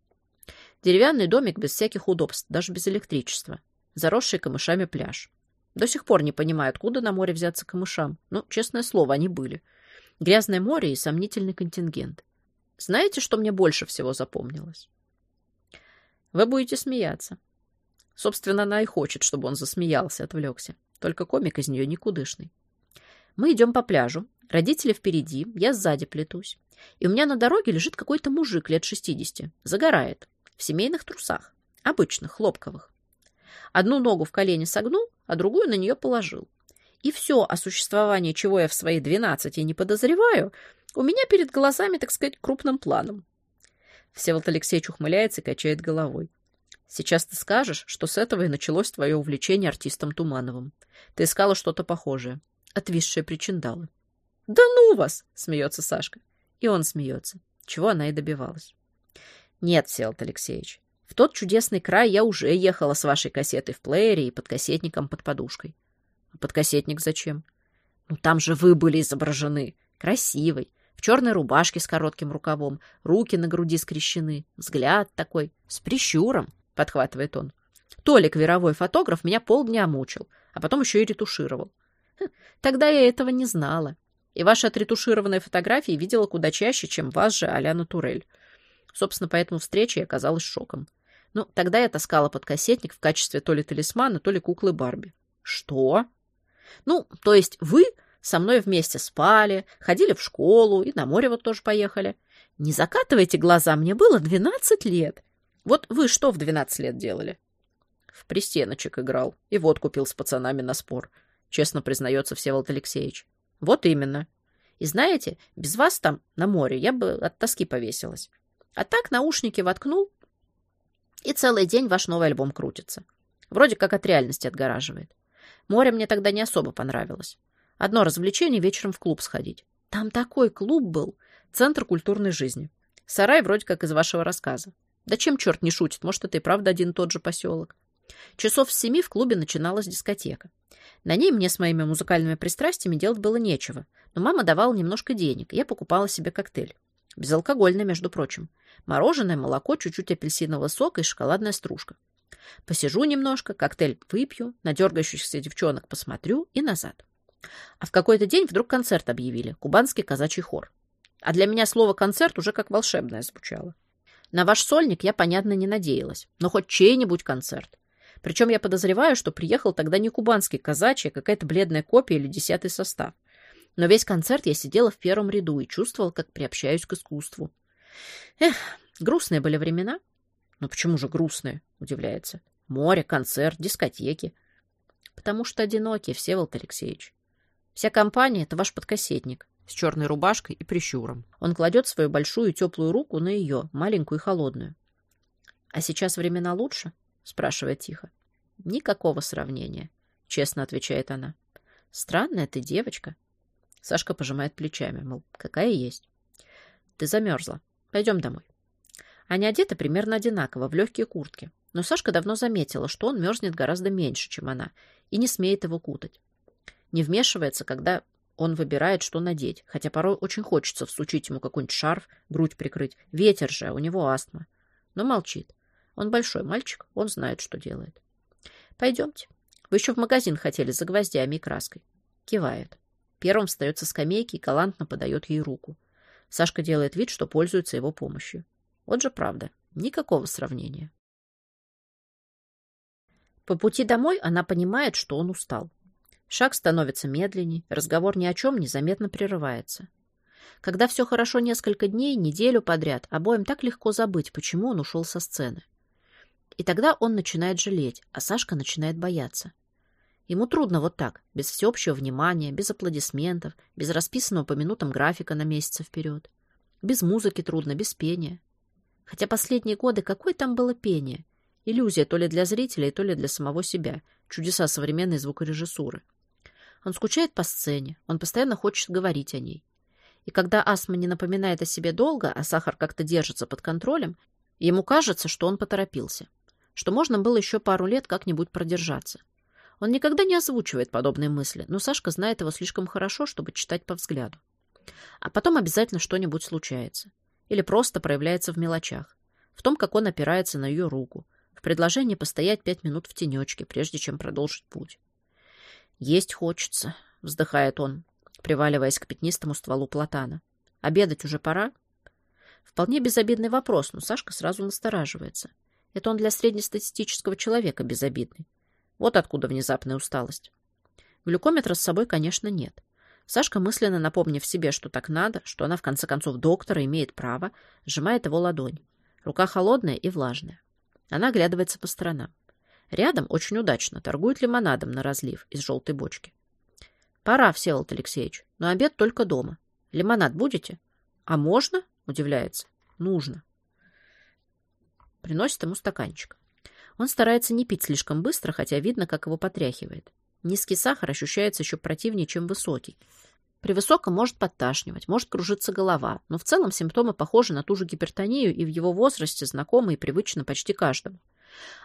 Деревянный домик без всяких удобств, даже без электричества. Заросший камышами пляж. До сих пор не понимаю, откуда на море взяться камышам. Ну, честное слово, они были. Грязное море и сомнительный контингент. Знаете, что мне больше всего запомнилось? Вы будете смеяться. Собственно, она и хочет, чтобы он засмеялся, отвлекся. Только комик из нее никудышный. Мы идем по пляжу. Родители впереди, я сзади плетусь. И у меня на дороге лежит какой-то мужик лет 60. Загорает. В семейных трусах. Обычных, хлопковых. Одну ногу в колени согнул, а другую на нее положил. И все, о существовании чего я в свои двенадцати не подозреваю, у меня перед глазами, так сказать, крупным планом. Всеволод Алексеевич ухмыляется и качает головой. Сейчас ты скажешь, что с этого и началось твое увлечение артистом Тумановым. Ты искала что-то похожее. Отвисшие причиндалы. «Да ну вас!» — смеется Сашка. И он смеется, чего она и добивалась. Нет, Всеволод Алексеевич, в тот чудесный край я уже ехала с вашей кассетой в плеере и под кассетником под подушкой. А подкассетник зачем? Ну там же вы были изображены. Красивый, в черной рубашке с коротким рукавом, руки на груди скрещены, взгляд такой, с прищуром, подхватывает он. Толик, веровой фотограф, меня полдня мучил, а потом еще и ретушировал. Хм, тогда я этого не знала и ваши отретушированные фотографии видела куда чаще, чем вас же а-ля Натурель. Собственно, поэтому встреча и оказалась шоком. Ну, тогда я таскала под кассетник в качестве то ли талисмана, то ли куклы Барби. Что? Ну, то есть вы со мной вместе спали, ходили в школу и на море вот тоже поехали. Не закатывайте глаза, мне было 12 лет. Вот вы что в 12 лет делали? В пристеночек играл и вот купил с пацанами на спор. Честно признается Всеволод Алексеевич. Вот именно. И знаете, без вас там, на море, я бы от тоски повесилась. А так наушники воткнул, и целый день ваш новый альбом крутится. Вроде как от реальности отгораживает. Море мне тогда не особо понравилось. Одно развлечение вечером в клуб сходить. Там такой клуб был. Центр культурной жизни. Сарай вроде как из вашего рассказа. Да чем черт не шутит, может, это и правда один и тот же поселок. Часов с семи в клубе начиналась дискотека. На ней мне с моими музыкальными пристрастиями делать было нечего, но мама давала немножко денег, я покупала себе коктейль. Безалкогольный, между прочим. Мороженое, молоко, чуть-чуть апельсинового сока и шоколадная стружка. Посижу немножко, коктейль выпью, на дергающихся девчонок посмотрю и назад. А в какой-то день вдруг концерт объявили. Кубанский казачий хор. А для меня слово «концерт» уже как волшебное звучало. На ваш сольник я, понятно, не надеялась. Но хоть чей-нибудь концерт. Причем я подозреваю, что приехал тогда не кубанский казачий, а какая-то бледная копия или десятый состав. Но весь концерт я сидела в первом ряду и чувствовала, как приобщаюсь к искусству. Эх, грустные были времена. Но почему же грустные? Удивляется. Море, концерт, дискотеки. Потому что одинокие, Всеволод Алексеевич. Вся компания — это ваш подкосетник с черной рубашкой и прищуром. Он кладет свою большую теплую руку на ее, маленькую и холодную. — А сейчас времена лучше? — спрашивает тихо. — Никакого сравнения, — честно отвечает она. — Странная ты девочка. Сашка пожимает плечами, мол, какая есть. — Ты замерзла. Пойдем домой. Они одеты примерно одинаково, в легкие куртки. Но Сашка давно заметила, что он мерзнет гораздо меньше, чем она, и не смеет его кутать. Не вмешивается, когда он выбирает, что надеть, хотя порой очень хочется всучить ему какой-нибудь шарф, грудь прикрыть. Ветер же, у него астма. Но молчит. Он большой мальчик, он знает, что делает. «Пойдемте. Вы еще в магазин хотели за гвоздями и краской». Кивает. Первым встает со скамейки и галантно подает ей руку. Сашка делает вид, что пользуется его помощью. Вот же правда. Никакого сравнения. По пути домой она понимает, что он устал. Шаг становится медленней, разговор ни о чем незаметно прерывается. Когда все хорошо несколько дней, неделю подряд, обоим так легко забыть, почему он ушел со сцены. И тогда он начинает жалеть, а Сашка начинает бояться. Ему трудно вот так, без всеобщего внимания, без аплодисментов, без расписанного по минутам графика на месяцы вперед. Без музыки трудно, без пения. Хотя последние годы какое там было пение? Иллюзия то ли для зрителей, то ли для самого себя. Чудеса современной звукорежиссуры. Он скучает по сцене, он постоянно хочет говорить о ней. И когда астма не напоминает о себе долго, а сахар как-то держится под контролем, ему кажется, что он поторопился, что можно было еще пару лет как-нибудь продержаться. Он никогда не озвучивает подобные мысли, но Сашка знает его слишком хорошо, чтобы читать по взгляду. А потом обязательно что-нибудь случается. Или просто проявляется в мелочах. В том, как он опирается на ее руку. В предложении постоять пять минут в тенечке, прежде чем продолжить путь. «Есть хочется», — вздыхает он, приваливаясь к пятнистому стволу платана. «Обедать уже пора?» Вполне безобидный вопрос, но Сашка сразу настораживается. Это он для среднестатистического человека безобидный. Вот откуда внезапная усталость. Глюкометра с собой, конечно, нет. Сашка, мысленно напомнив себе, что так надо, что она, в конце концов, доктора имеет право, сжимает его ладонь. Рука холодная и влажная. Она оглядывается по сторонам. Рядом очень удачно торгуют лимонадом на разлив из желтой бочки. Пора, Всеволод Алексеевич, но обед только дома. Лимонад будете? А можно? Удивляется. Нужно. Приносит ему стаканчик. Он старается не пить слишком быстро, хотя видно, как его потряхивает. Низкий сахар ощущается еще противнее, чем высокий. При высоком может подташнивать, может кружиться голова, но в целом симптомы похожи на ту же гипертонию и в его возрасте знакомы и привычны почти каждому.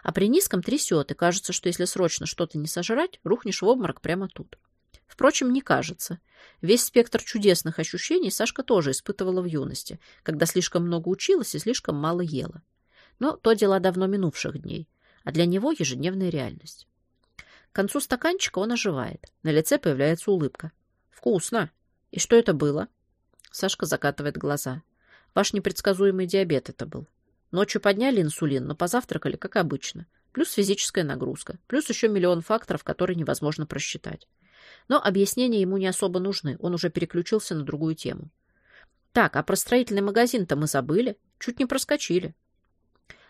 А при низком трясет, и кажется, что если срочно что-то не сожрать, рухнешь в обморок прямо тут. Впрочем, не кажется. Весь спектр чудесных ощущений Сашка тоже испытывала в юности, когда слишком много училась и слишком мало ела. Но то дела давно минувших дней, а для него ежедневная реальность. К концу стаканчика он оживает. На лице появляется улыбка. «Вкусно! И что это было?» Сашка закатывает глаза. «Ваш непредсказуемый диабет это был. Ночью подняли инсулин, но позавтракали, как обычно. Плюс физическая нагрузка. Плюс еще миллион факторов, которые невозможно просчитать. Но объяснения ему не особо нужны. Он уже переключился на другую тему. Так, а про строительный магазин-то мы забыли. Чуть не проскочили.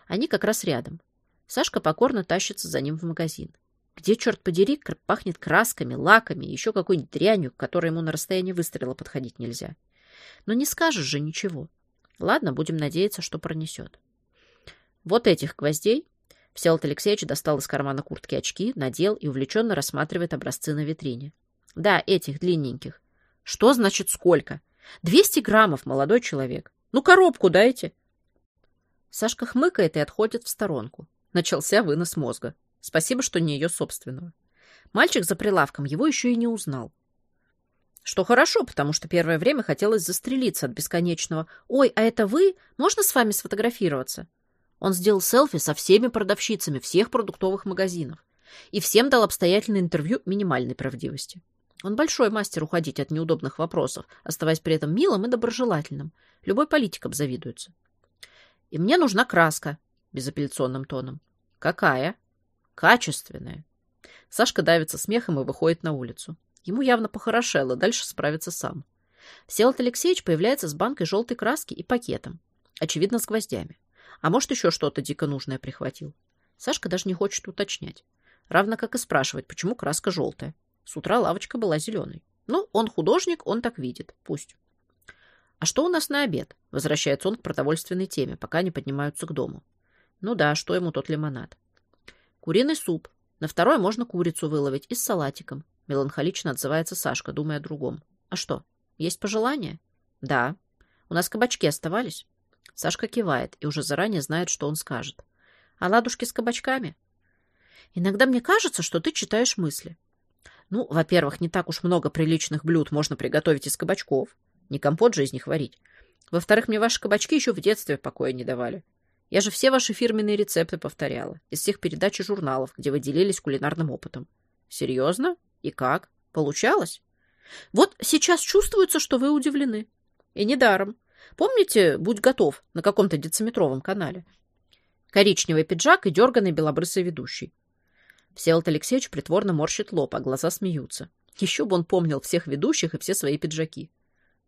Они как раз рядом. Сашка покорно тащится за ним в магазин. Где, черт подери, пахнет красками, лаками еще какой-нибудь дрянью, к которой ему на расстоянии выстрела подходить нельзя. Но не скажешь же ничего. Ладно, будем надеяться, что пронесет. Вот этих гвоздей Всеволод Алексеевич достал из кармана куртки очки, надел и увлеченно рассматривает образцы на витрине. Да, этих длинненьких. Что значит сколько? Двести граммов, молодой человек. Ну, коробку дайте. Сашка хмыкает и отходит в сторонку. Начался вынос мозга. Спасибо, что не ее собственного. Мальчик за прилавком его еще и не узнал. Что хорошо, потому что первое время хотелось застрелиться от бесконечного «Ой, а это вы? Можно с вами сфотографироваться?» Он сделал селфи со всеми продавщицами всех продуктовых магазинов и всем дал обстоятельное интервью минимальной правдивости. Он большой мастер уходить от неудобных вопросов, оставаясь при этом милым и доброжелательным. Любой политик обзавидуется. И мне нужна краска, безапелляционным тоном. Какая? Качественная. Сашка давится смехом и выходит на улицу. Ему явно похорошело, дальше справится сам. Всеволод Алексеевич появляется с банкой желтой краски и пакетом. Очевидно, с гвоздями. А может, еще что-то дико нужное прихватил. Сашка даже не хочет уточнять. Равно как и спрашивать, почему краска желтая. С утра лавочка была зеленой. Ну, он художник, он так видит. Пусть. А что у нас на обед? Возвращается он к продовольственной теме, пока не поднимаются к дому. Ну да, что ему тот лимонад? Куриный суп. На второй можно курицу выловить и с салатиком. Меланхолично отзывается Сашка, думая о другом. А что, есть пожелания? Да. У нас кабачки оставались? Сашка кивает и уже заранее знает, что он скажет. А ладушки с кабачками? Иногда мне кажется, что ты читаешь мысли. Ну, во-первых, не так уж много приличных блюд можно приготовить из кабачков. Не компот же из них варить. Во-вторых, мне ваши кабачки еще в детстве покоя не давали. Я же все ваши фирменные рецепты повторяла. Из всех передач и журналов, где вы делились кулинарным опытом. Серьезно? И как? Получалось? Вот сейчас чувствуется, что вы удивлены. И недаром. Помните «Будь готов» на каком-то дециметровом канале? Коричневый пиджак и дерганный белобрысый ведущий. Всеволод Алексеевич притворно морщит лоб, а глаза смеются. Еще бы он помнил всех ведущих и все свои пиджаки.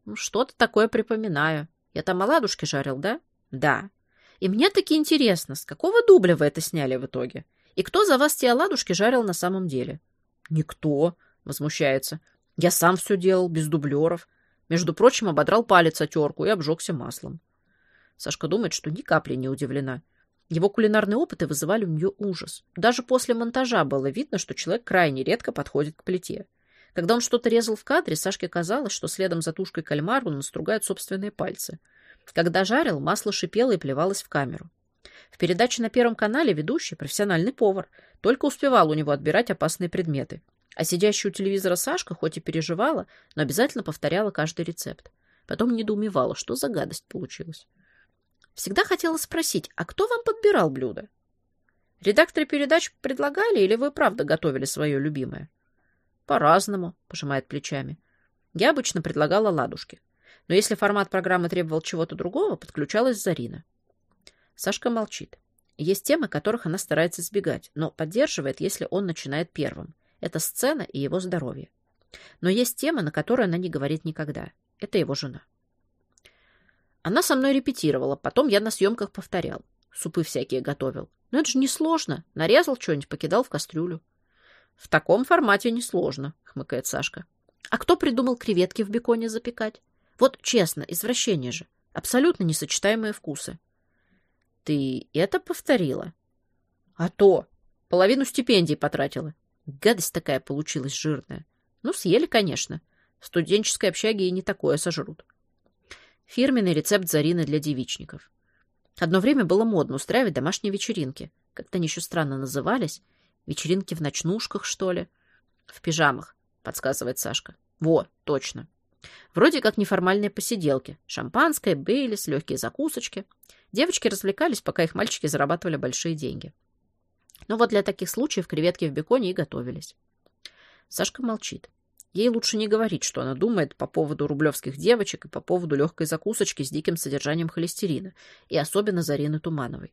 Ну, что-то такое припоминаю. Я там оладушки жарил, да? Да. И мне таки интересно, с какого дубля вы это сняли в итоге? И кто за вас те оладушки жарил на самом деле? Никто, возмущается. Я сам все делал, без дублеров. Между прочим, ободрал палец о терку и обжегся маслом. Сашка думает, что ни капли не удивлена. Его кулинарные опыты вызывали у нее ужас. Даже после монтажа было видно, что человек крайне редко подходит к плите. Когда он что-то резал в кадре, Сашке казалось, что следом за тушкой кальмара он настругает собственные пальцы. Когда жарил, масло шипело и плевалось в камеру. В передаче на Первом канале ведущий, профессиональный повар, только успевал у него отбирать опасные предметы. А сидящая у телевизора Сашка хоть и переживала, но обязательно повторяла каждый рецепт. Потом недоумевала, что за гадость получилась. Всегда хотела спросить, а кто вам подбирал блюда? Редакторы передач предлагали или вы правда готовили свое любимое? По-разному, пожимает плечами. Я обычно предлагала ладушки. Но если формат программы требовал чего-то другого, подключалась Зарина. Сашка молчит. Есть темы, которых она старается избегать, но поддерживает, если он начинает первым. Это сцена и его здоровье. Но есть темы, на которые она не говорит никогда. Это его жена. Она со мной репетировала, потом я на съемках повторял. Супы всякие готовил. Но это же несложно. Нарезал что-нибудь, покидал в кастрюлю. В таком формате несложно, хмыкает Сашка. А кто придумал креветки в беконе запекать? Вот честно, извращение же. Абсолютно несочетаемые вкусы. Ты это повторила? А то. Половину стипендий потратила. Гадость такая получилась жирная. Ну, съели, конечно. В студенческой общаге и не такое сожрут. Фирменный рецепт Зарины для девичников. Одно время было модно устраивать домашние вечеринки. Как-то они еще странно назывались. Вечеринки в ночнушках, что ли? В пижамах, подсказывает Сашка. Во, точно. Вроде как неформальные посиделки. Шампанское, бейлис, легкие закусочки. Девочки развлекались, пока их мальчики зарабатывали большие деньги. Но вот для таких случаев креветки в беконе и готовились. Сашка молчит. Ей лучше не говорить, что она думает по поводу рублевских девочек и по поводу легкой закусочки с диким содержанием холестерина, и особенно Зарины Тумановой.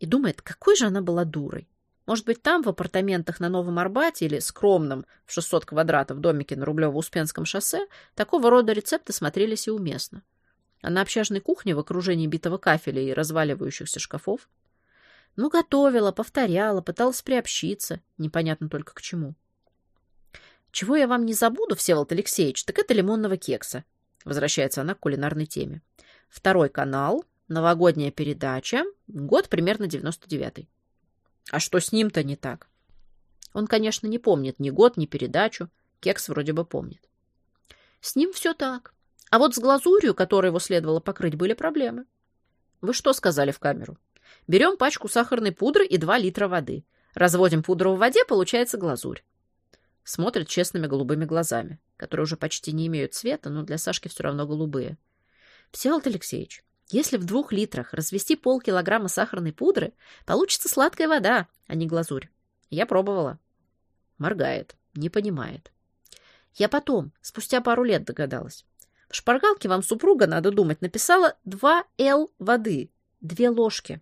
И думает, какой же она была дурой. Может быть, там, в апартаментах на Новом Арбате или скромном в 600 квадратов домике на Рублево-Успенском шоссе такого рода рецепты смотрелись и уместно. А на общажной кухне в окружении битого кафеля и разваливающихся шкафов? Ну, готовила, повторяла, пыталась приобщиться, непонятно только к чему. Чего я вам не забуду, Всеволод Алексеевич, так это лимонного кекса. Возвращается она к кулинарной теме. Второй канал, новогодняя передача, год примерно 99-й. А что с ним-то не так? Он, конечно, не помнит ни год, ни передачу. Кекс вроде бы помнит. С ним все так. А вот с глазурью, которой его следовало покрыть, были проблемы. Вы что сказали в камеру? Берем пачку сахарной пудры и 2 литра воды. Разводим пудру в воде, получается глазурь смотрит честными голубыми глазами, которые уже почти не имеют цвета, но для Сашки все равно голубые. Всеволод Алексеевич, Если в двух литрах развести полкилограмма сахарной пудры, получится сладкая вода, а не глазурь. Я пробовала. Моргает, не понимает. Я потом, спустя пару лет догадалась. В шпаргалке вам супруга, надо думать, написала 2 Л воды, две ложки.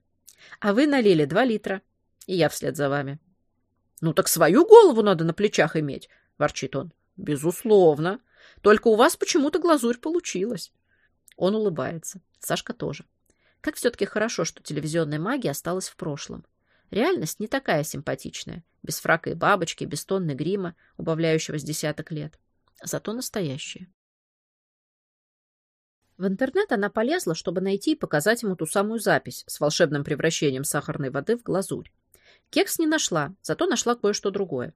А вы налили 2 литра. И я вслед за вами. Ну так свою голову надо на плечах иметь, ворчит он. Безусловно. Только у вас почему-то глазурь получилась. Он улыбается. Сашка тоже. Как все-таки хорошо, что телевизионная магия осталась в прошлом. Реальность не такая симпатичная. Без фрака и бабочки, без тонны грима, убавляющего с десяток лет. Зато настоящая. В интернет она полезла, чтобы найти и показать ему ту самую запись с волшебным превращением сахарной воды в глазурь. Кекс не нашла, зато нашла кое-что другое.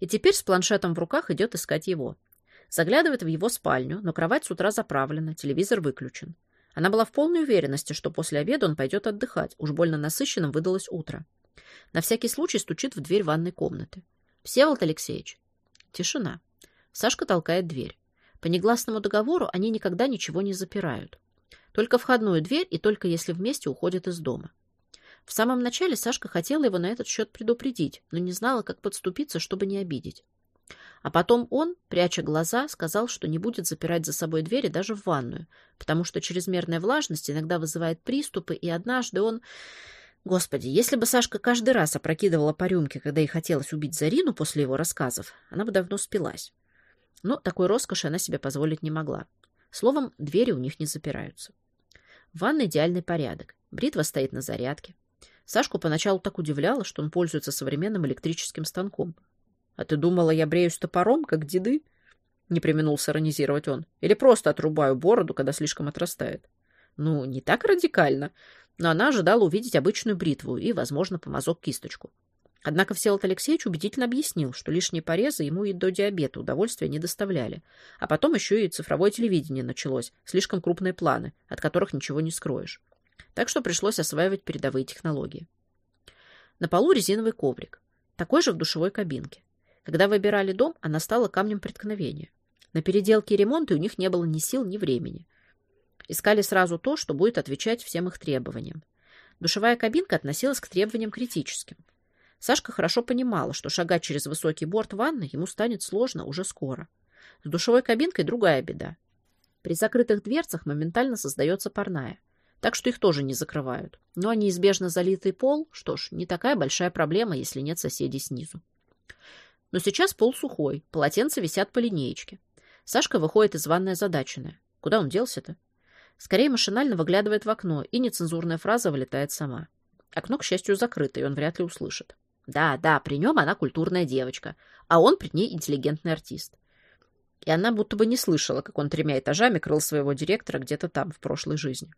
И теперь с планшетом в руках идет искать его. Заглядывает в его спальню, но кровать с утра заправлена, телевизор выключен. Она была в полной уверенности, что после обеда он пойдет отдыхать, уж больно насыщенным выдалось утро. На всякий случай стучит в дверь ванной комнаты. «Всеволод Алексеевич». Тишина. Сашка толкает дверь. По негласному договору они никогда ничего не запирают. Только входную дверь и только если вместе уходят из дома. В самом начале Сашка хотела его на этот счет предупредить, но не знала, как подступиться, чтобы не обидеть. А потом он, пряча глаза, сказал, что не будет запирать за собой двери даже в ванную, потому что чрезмерная влажность иногда вызывает приступы, и однажды он... Господи, если бы Сашка каждый раз опрокидывала по рюмке, когда ей хотелось убить Зарину после его рассказов, она бы давно спилась. Но такой роскоши она себе позволить не могла. Словом, двери у них не запираются. В ванной идеальный порядок. Бритва стоит на зарядке. Сашку поначалу так удивляло, что он пользуется современным электрическим станком. «А ты думала, я бреюсь топором, как деды?» Не применул сиронизировать он. «Или просто отрубаю бороду, когда слишком отрастает?» Ну, не так радикально, но она ожидала увидеть обычную бритву и, возможно, помазок-кисточку. Однако Всеволод Алексеевич убедительно объяснил, что лишние порезы ему и до диабета удовольствия не доставляли. А потом еще и цифровое телевидение началось, слишком крупные планы, от которых ничего не скроешь. Так что пришлось осваивать передовые технологии. На полу резиновый коврик, такой же в душевой кабинке. Когда выбирали дом, она стала камнем преткновения. На переделки и ремонты у них не было ни сил, ни времени. Искали сразу то, что будет отвечать всем их требованиям. Душевая кабинка относилась к требованиям критическим. Сашка хорошо понимала, что шагать через высокий борт ванны ему станет сложно уже скоро. С душевой кабинкой другая беда. При закрытых дверцах моментально создается парная, так что их тоже не закрывают. Но неизбежно залитый пол, что ж, не такая большая проблема, если нет соседей снизу. Но сейчас пол сухой, полотенца висят по линеечке. Сашка выходит из ванной озадаченная. Куда он делся-то? Скорее машинально выглядывает в окно, и нецензурная фраза вылетает сама. Окно, к счастью, закрыто, и он вряд ли услышит. Да, да, при нем она культурная девочка, а он при ней интеллигентный артист. И она будто бы не слышала, как он тремя этажами крыл своего директора где-то там, в прошлой жизни.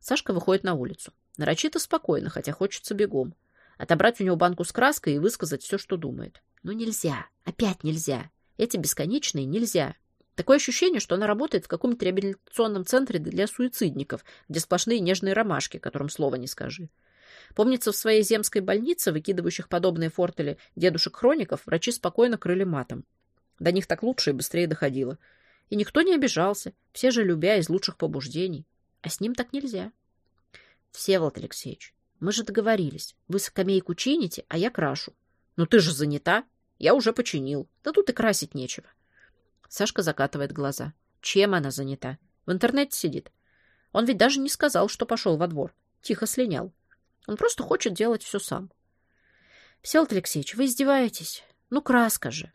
Сашка выходит на улицу. Нарочито спокойно, хотя хочется бегом. Отобрать у него банку с краской и высказать все, что думает. Но нельзя. Опять нельзя. Эти бесконечные нельзя. Такое ощущение, что она работает в каком-то реабилитационном центре для суицидников, где сплошные нежные ромашки, которым слова не скажи. Помнится, в своей земской больнице, выкидывающих подобные фортели дедушек-хроников, врачи спокойно крыли матом. До них так лучше и быстрее доходило. И никто не обижался, все же любя из лучших побуждений. А с ним так нельзя. Всеволод Алексеевич, мы же договорились. Вы скамейку чините, а я крашу. Ну ты же занята. Я уже починил. Да тут и красить нечего. Сашка закатывает глаза. Чем она занята? В интернете сидит. Он ведь даже не сказал, что пошел во двор. Тихо слинял. Он просто хочет делать все сам. Всеволод Алексеевич, вы издеваетесь? Ну, краска же.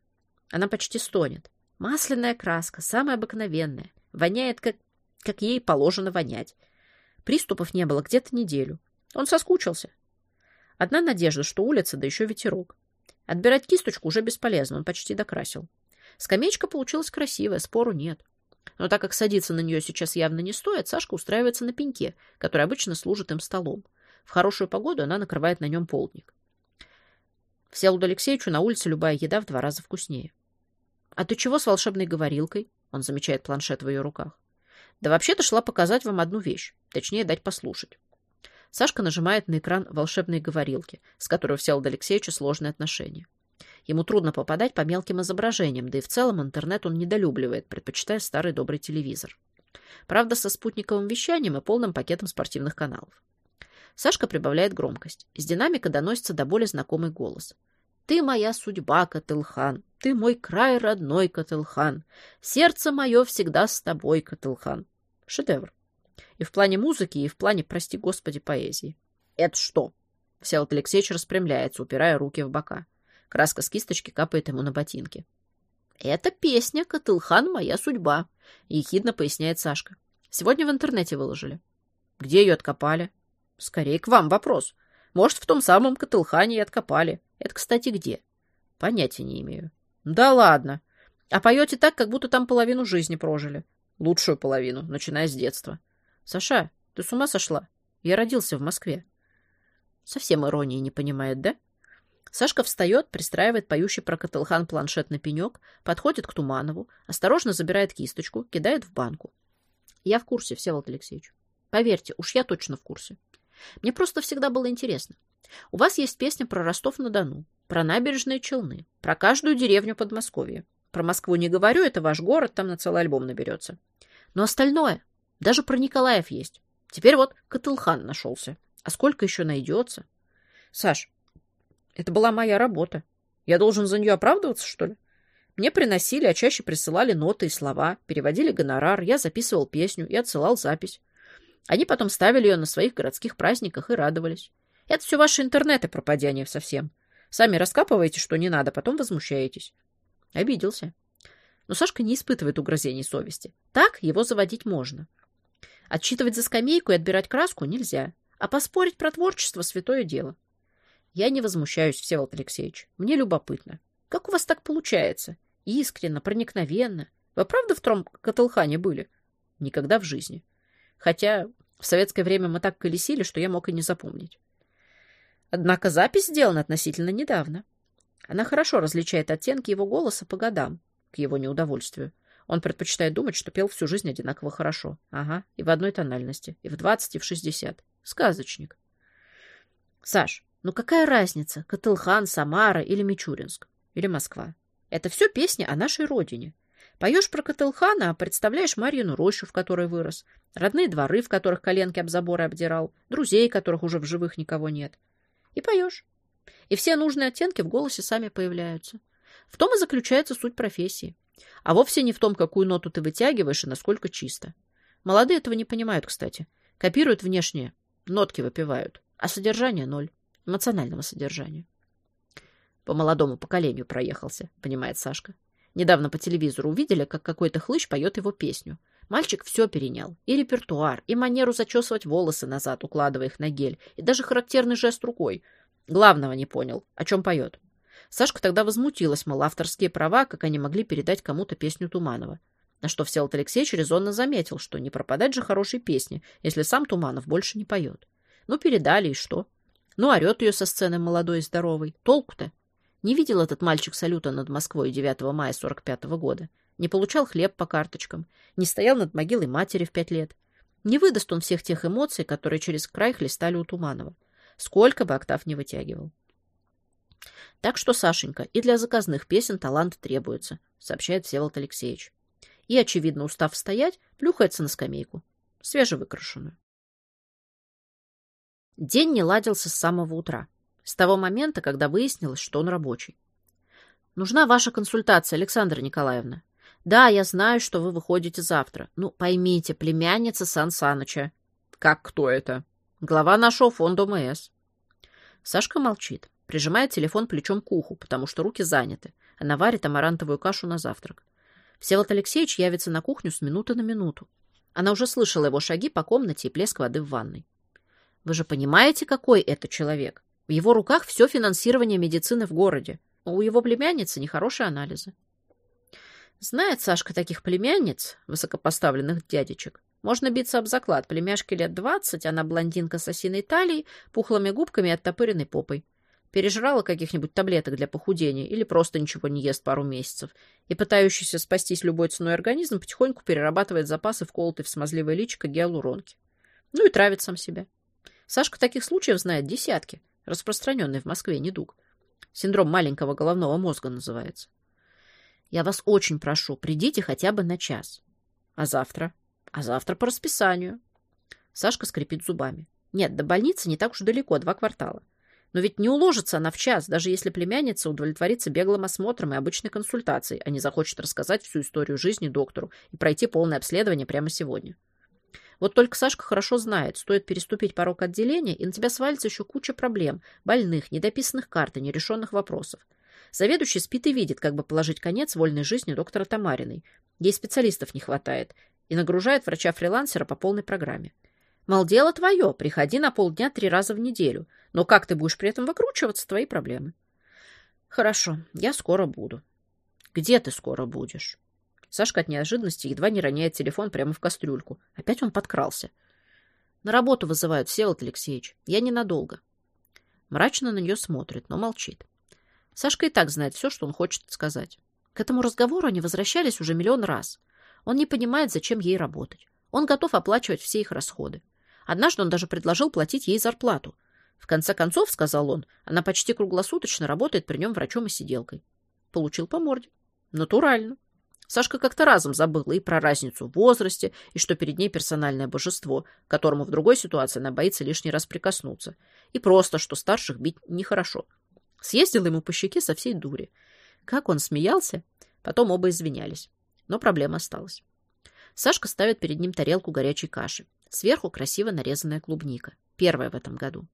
Она почти стонет. Масляная краска, самая обыкновенная. Воняет, как, как ей положено вонять. Приступов не было где-то неделю. Он соскучился. Одна надежда, что улица, да еще ветерок. Отбирать кисточку уже бесполезно, он почти докрасил. Скамеечка получилась красивая, спору нет. Но так как садиться на нее сейчас явно не стоит, Сашка устраивается на пеньке, который обычно служит им столом. В хорошую погоду она накрывает на нем полдник. Всеволоду Алексеевичу на улице любая еда в два раза вкуснее. «А ты чего с волшебной говорилкой?» Он замечает планшет в ее руках. «Да вообще-то шла показать вам одну вещь. Точнее, дать послушать». Сашка нажимает на экран волшебной говорилки, с которой у Всеволода Алексеевича сложные отношения. Ему трудно попадать по мелким изображениям, да и в целом интернет он недолюбливает, предпочитая старый добрый телевизор. Правда, со спутниковым вещанием и полным пакетом спортивных каналов. Сашка прибавляет громкость. Из динамика доносится до боли знакомый голос. «Ты моя судьба, Катылхан! Ты мой край родной, Катылхан! Сердце мое всегда с тобой, Катылхан!» Шедевр. И в плане музыки, и в плане, прости господи, поэзии. «Это что?» Всеволод Алексеевич распрямляется, упирая руки в бока. Краска с кисточки капает ему на ботинки. «Это песня «Катылхан. Моя судьба», — ехидно поясняет Сашка. «Сегодня в интернете выложили». «Где ее откопали?» «Скорее к вам вопрос. Может, в том самом Катылхане и откопали. Это, кстати, где?» «Понятия не имею». «Да ладно. А поете так, как будто там половину жизни прожили. Лучшую половину, начиная с детства». «Саша, ты с ума сошла? Я родился в Москве». Совсем иронии не понимает, да? Сашка встает, пристраивает поющий про Катылхан планшет на пенек, подходит к Туманову, осторожно забирает кисточку, кидает в банку. Я в курсе, Всеволод Алексеевич. Поверьте, уж я точно в курсе. Мне просто всегда было интересно. У вас есть песня про Ростов-на-Дону, про набережные Челны, про каждую деревню Подмосковья. Про Москву не говорю, это ваш город, там на целый альбом наберется. Но остальное, даже про Николаев есть. Теперь вот Катылхан нашелся. А сколько еще найдется? Саш, это была моя работа. Я должен за нее оправдываться, что ли? Мне приносили, а чаще присылали ноты и слова, переводили гонорар, я записывал песню и отсылал запись. Они потом ставили ее на своих городских праздниках и радовались. Это все ваши интернеты пропадение совсем. Сами раскапываете, что не надо, потом возмущаетесь. Обиделся. Но Сашка не испытывает угрозений совести. Так его заводить можно. Отчитывать за скамейку и отбирать краску нельзя. А поспорить про творчество — святое дело. Я не возмущаюсь, Всеволод Алексеевич. Мне любопытно. Как у вас так получается? Искренно, проникновенно. Вы правда в том Каталхане были? Никогда в жизни. Хотя в советское время мы так колесили, что я мог и не запомнить. Однако запись сделана относительно недавно. Она хорошо различает оттенки его голоса по годам, к его неудовольствию. Он предпочитает думать, что пел всю жизнь одинаково хорошо. Ага, и в одной тональности, и в двадцать, и в шестьдесят. Сказочник. Саш, ну какая разница, Катылхан, Самара или Мичуринск? Или Москва? Это все песни о нашей родине. Поешь про Катылхана, а представляешь Марьину рощу, в которой вырос, родные дворы, в которых коленки об заборы обдирал, друзей, которых уже в живых никого нет. И поешь. И все нужные оттенки в голосе сами появляются. В том и заключается суть профессии. А вовсе не в том, какую ноту ты вытягиваешь и насколько чисто. Молодые этого не понимают, кстати. Копируют внешнее, Нотки выпивают, а содержание ноль. Эмоционального содержания. По молодому поколению проехался, понимает Сашка. Недавно по телевизору увидели, как какой-то хлыщ поет его песню. Мальчик все перенял. И репертуар, и манеру зачесывать волосы назад, укладывая их на гель, и даже характерный жест рукой. Главного не понял, о чем поет. Сашка тогда возмутилась, мол, авторские права, как они могли передать кому-то песню Туманова. На что Всеволод Алексеевич резонно заметил, что не пропадать же хорошей песни, если сам Туманов больше не поет. Ну, передали, и что? Ну, орет ее со сцены молодой и здоровый. Толку-то? Не видел этот мальчик салюта над Москвой 9 мая 45 -го года. Не получал хлеб по карточкам. Не стоял над могилой матери в пять лет. Не выдаст он всех тех эмоций, которые через край хлестали у Туманова. Сколько бы октав не вытягивал. Так что, Сашенька, и для заказных песен талант требуется, сообщает Всеволод Алексеевич и, очевидно, устав стоять, плюхается на скамейку, свежевыкрашенную. День не ладился с самого утра, с того момента, когда выяснилось, что он рабочий. «Нужна ваша консультация, Александра Николаевна. Да, я знаю, что вы выходите завтра. Ну, поймите, племянница Сан Саныча». «Как кто это?» «Глава нашего фонда ОМС». Сашка молчит, прижимает телефон плечом к уху, потому что руки заняты. Она варит амарантовую кашу на завтрак. Всеволод Алексеевич явится на кухню с минуты на минуту. Она уже слышала его шаги по комнате и плеск воды в ванной. Вы же понимаете, какой это человек? В его руках все финансирование медицины в городе. У его племянницы нехорошие анализы. Знает Сашка таких племянниц, высокопоставленных дядечек. Можно биться об заклад. Племяшке лет двадцать, она блондинка с осиной талией, пухлыми губками и оттопыренной попой пережрала каких-нибудь таблеток для похудения или просто ничего не ест пару месяцев, и пытающийся спастись любой ценой организм потихоньку перерабатывает запасы вколотой в смазливое личико гиалуронки. Ну и травит сам себя. Сашка таких случаев знает десятки, распространенный в Москве недуг. Синдром маленького головного мозга называется. Я вас очень прошу, придите хотя бы на час. А завтра? А завтра по расписанию. Сашка скрипит зубами. Нет, до больницы не так уж далеко, два квартала. Но ведь не уложится она в час, даже если племянница удовлетворится беглым осмотром и обычной консультацией, а не захочет рассказать всю историю жизни доктору и пройти полное обследование прямо сегодня. Вот только Сашка хорошо знает, стоит переступить порог отделения, и на тебя свалится еще куча проблем, больных, недописанных карт и нерешенных вопросов. Заведующий спит и видит, как бы положить конец вольной жизни доктора Тамариной. Ей специалистов не хватает. И нагружает врача-фрилансера по полной программе. Мол, дело твое, приходи на полдня три раза в неделю. Но как ты будешь при этом выкручиваться, твои проблемы. Хорошо, я скоро буду. Где ты скоро будешь? Сашка от неожиданности едва не роняет телефон прямо в кастрюльку. Опять он подкрался. На работу вызывают, Всеволод Алексеевич. Я ненадолго. Мрачно на нее смотрит, но молчит. Сашка и так знает все, что он хочет сказать. К этому разговору они возвращались уже миллион раз. Он не понимает, зачем ей работать. Он готов оплачивать все их расходы. Однажды он даже предложил платить ей зарплату. В конце концов, сказал он, она почти круглосуточно работает при нем врачом и сиделкой. Получил по морде. Натурально. Сашка как-то разом забыла и про разницу в возрасте, и что перед ней персональное божество, которому в другой ситуации она боится лишний раз прикоснуться, и просто, что старших бить нехорошо. Съездила ему по щеке со всей дури. Как он смеялся, потом оба извинялись. Но проблема осталась. Сашка ставит перед ним тарелку горячей каши. Сверху красиво нарезанная клубника. Первая в этом году.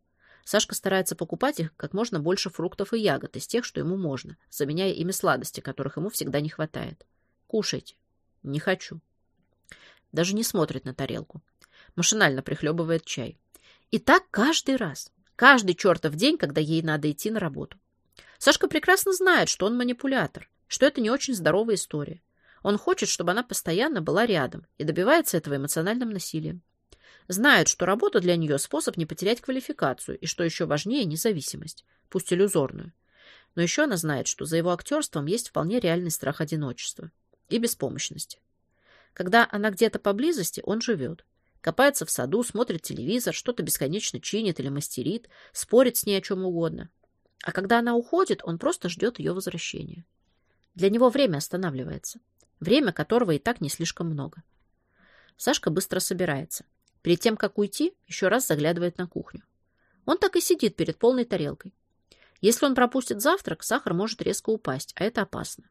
Сашка старается покупать их как можно больше фруктов и ягод из тех, что ему можно, заменяя ими сладости, которых ему всегда не хватает. Кушайте. Не хочу. Даже не смотрит на тарелку. Машинально прихлебывает чай. И так каждый раз. Каждый чертов день, когда ей надо идти на работу. Сашка прекрасно знает, что он манипулятор, что это не очень здоровая история. Он хочет, чтобы она постоянно была рядом и добивается этого эмоциональным насилием. Знает, что работа для нее – способ не потерять квалификацию и, что еще важнее, независимость, пусть иллюзорную. Но еще она знает, что за его актерством есть вполне реальный страх одиночества и беспомощности. Когда она где-то поблизости, он живет. Копается в саду, смотрит телевизор, что-то бесконечно чинит или мастерит, спорит с ней о чем угодно. А когда она уходит, он просто ждет ее возвращения. Для него время останавливается. Время которого и так не слишком много. Сашка быстро собирается. Перед тем, как уйти, еще раз заглядывает на кухню. Он так и сидит перед полной тарелкой. Если он пропустит завтрак, сахар может резко упасть, а это опасно.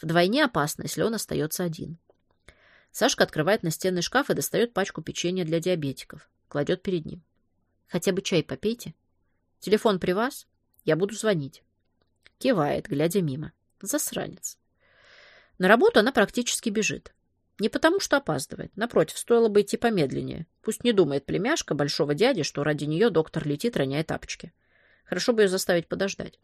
Вдвойне опасно, если он остается один. Сашка открывает настенный шкаф и достает пачку печенья для диабетиков. Кладет перед ним. Хотя бы чай попейте. Телефон при вас? Я буду звонить. Кивает, глядя мимо. Засранец. На работу она практически бежит. Не потому, что опаздывает. Напротив, стоило бы идти помедленнее. Пусть не думает племяшка большого дяди, что ради нее доктор летит, роняя тапочки. Хорошо бы ее заставить подождать.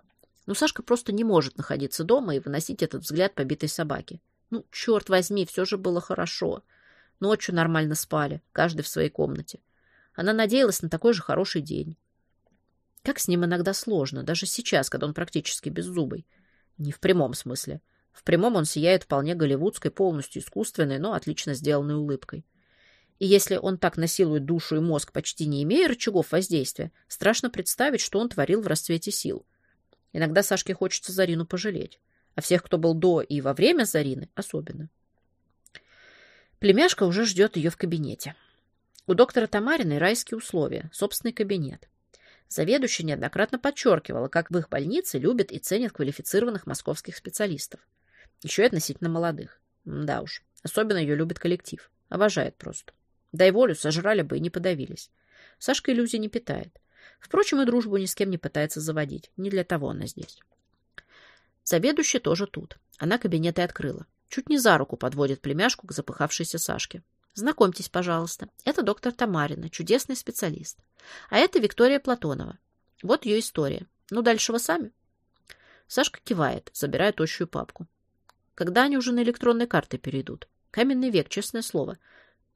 Но Сашка просто не может находиться дома и выносить этот взгляд побитой собаки. Ну, черт возьми, все же было хорошо. Ночью нормально спали, каждый в своей комнате. Она надеялась на такой же хороший день. Как с ним иногда сложно, даже сейчас, когда он практически беззубый. Не в прямом смысле. В прямом он сияет вполне голливудской, полностью искусственной, но отлично сделанной улыбкой. И если он так насилует душу и мозг, почти не имея рычагов воздействия, страшно представить, что он творил в расцвете сил. Иногда Сашке хочется Зарину пожалеть. А всех, кто был до и во время Зарины, особенно. Племяшка уже ждет ее в кабинете. У доктора Тамариной райские условия, собственный кабинет. Заведующая неоднократно подчеркивала, как в их больнице любят и ценят квалифицированных московских специалистов. Еще и относительно молодых. Да уж, особенно ее любит коллектив. Обожает просто. Дай волю, сожрали бы и не подавились. Сашка иллюзий не питает. Впрочем, и дружбу ни с кем не пытается заводить. Не для того она здесь. Заведующая тоже тут. Она кабинет и открыла. Чуть не за руку подводит племяшку к запыхавшейся Сашке. Знакомьтесь, пожалуйста. Это доктор Тамарина, чудесный специалист. А это Виктория Платонова. Вот ее история. Ну, дальше вы сами. Сашка кивает, забирая тощую папку. Когда они уже на электронные карты перейдут? Каменный век, честное слово.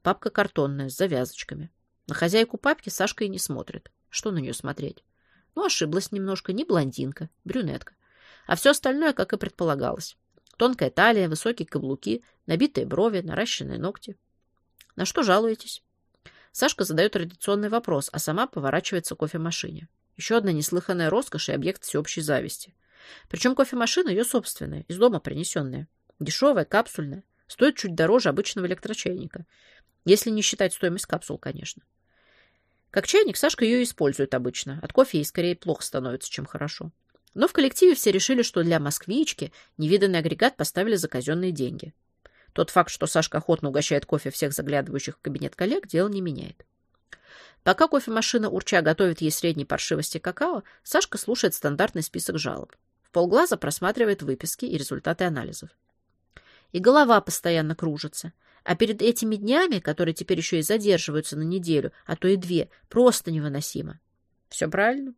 Папка картонная, с завязочками. На хозяйку папки Сашка и не смотрит. Что на нее смотреть? Ну, ошиблась немножко, не блондинка, брюнетка. А все остальное, как и предполагалось. Тонкая талия, высокие каблуки, набитые брови, наращенные ногти. На что жалуетесь? Сашка задает традиционный вопрос, а сама поворачивается к кофемашине. Еще одна неслыханная роскошь и объект всеобщей зависти. Причем кофемашина ее собственная, из дома принесенная. Дешевая, капсульная. Стоит чуть дороже обычного электрочайника. Если не считать стоимость капсул, конечно. Как чайник Сашка ее использует обычно. От кофе ей скорее плохо становится, чем хорошо. Но в коллективе все решили, что для москвички невиданный агрегат поставили за казенные деньги. Тот факт, что Сашка охотно угощает кофе всех заглядывающих в кабинет коллег, дело не меняет. Пока кофемашина урча готовит ей средней паршивости какао, Сашка слушает стандартный список жалоб. В полглаза просматривает выписки и результаты анализов. И голова постоянно кружится. А перед этими днями, которые теперь еще и задерживаются на неделю, а то и две, просто невыносимо. Все правильно?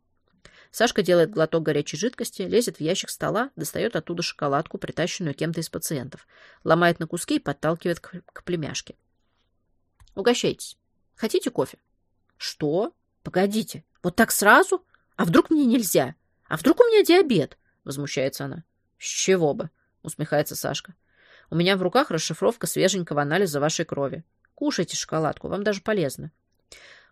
Сашка делает глоток горячей жидкости, лезет в ящик стола, достает оттуда шоколадку, притащенную кем-то из пациентов, ломает на куски и подталкивает к, к племяшке. Угощайтесь. Хотите кофе? Что? Погодите, вот так сразу? А вдруг мне нельзя? А вдруг у меня диабет? Возмущается она. С чего бы? Усмехается Сашка. У меня в руках расшифровка свеженького анализа вашей крови. Кушайте шоколадку, вам даже полезно.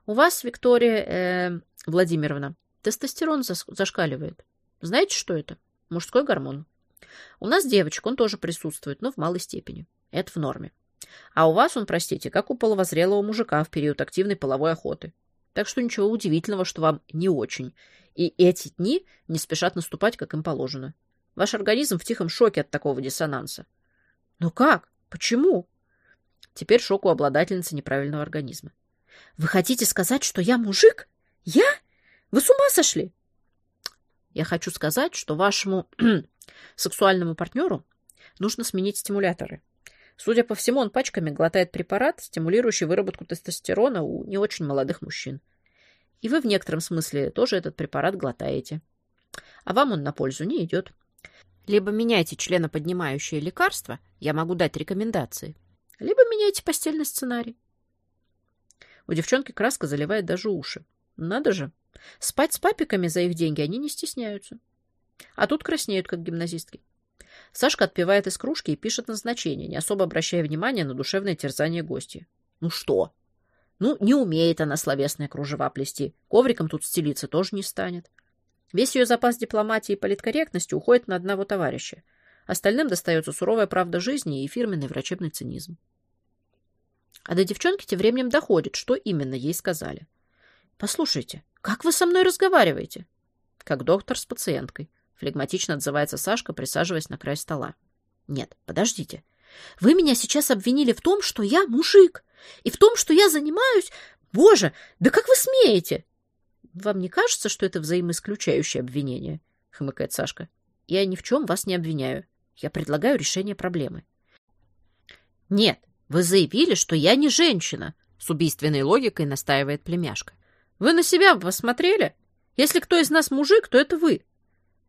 У вас, Виктория э, Владимировна, тестостерон зашкаливает. Знаете, что это? Мужской гормон. У нас девочек, он тоже присутствует, но в малой степени. Это в норме. А у вас он, простите, как у половозрелого мужика в период активной половой охоты. Так что ничего удивительного, что вам не очень. И эти дни не спешат наступать, как им положено. Ваш организм в тихом шоке от такого диссонанса. Но как? Почему? Теперь шок у обладательницы неправильного организма. Вы хотите сказать, что я мужик? Я? Вы с ума сошли? Я хочу сказать, что вашему сексуальному партнеру нужно сменить стимуляторы. Судя по всему, он пачками глотает препарат, стимулирующий выработку тестостерона у не очень молодых мужчин. И вы в некотором смысле тоже этот препарат глотаете. А вам он на пользу не идет. Либо меняйте членоподнимающее лекарство, я могу дать рекомендации, либо меняйте постельный сценарий. У девчонки краска заливает даже уши. Надо же. Спать с папиками за их деньги они не стесняются. А тут краснеют, как гимназистки. Сашка отпивает из кружки и пишет назначение, не особо обращая внимания на душевное терзание гостя. Ну что? Ну, не умеет она словесные кружева плести. Ковриком тут стелиться тоже не станет. Весь ее запас дипломатии и политкорректности уходит на одного товарища. Остальным достается суровая правда жизни и фирменный врачебный цинизм. А до девчонки тем временем доходит, что именно ей сказали. «Послушайте, как вы со мной разговариваете?» «Как доктор с пациенткой», — флегматично отзывается Сашка, присаживаясь на край стола. «Нет, подождите. Вы меня сейчас обвинили в том, что я мужик, и в том, что я занимаюсь... Боже, да как вы смеете?» Вам не кажется, что это взаимоисключающее обвинение? хмыкает Сашка. Я ни в чем вас не обвиняю. Я предлагаю решение проблемы. Нет, вы заявили, что я не женщина, с убийственной логикой настаивает племяшка. Вы на себя посмотрели? Если кто из нас мужик, то это вы.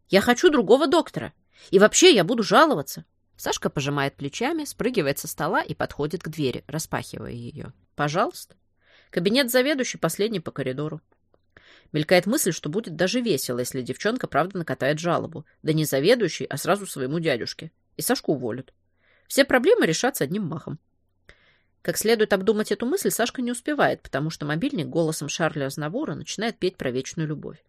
Я хочу другого доктора. И вообще я буду жаловаться. Сашка пожимает плечами, спрыгивает со стола и подходит к двери, распахивая ее. Пожалуйста. Кабинет заведующий последний по коридору. Мелькает мысль, что будет даже весело, если девчонка правда накатает жалобу. Да не заведующий, а сразу своему дядюшке. И Сашку уволят. Все проблемы решатся одним махом. Как следует обдумать эту мысль, Сашка не успевает, потому что мобильник голосом Шарля Азнавура начинает петь про вечную любовь.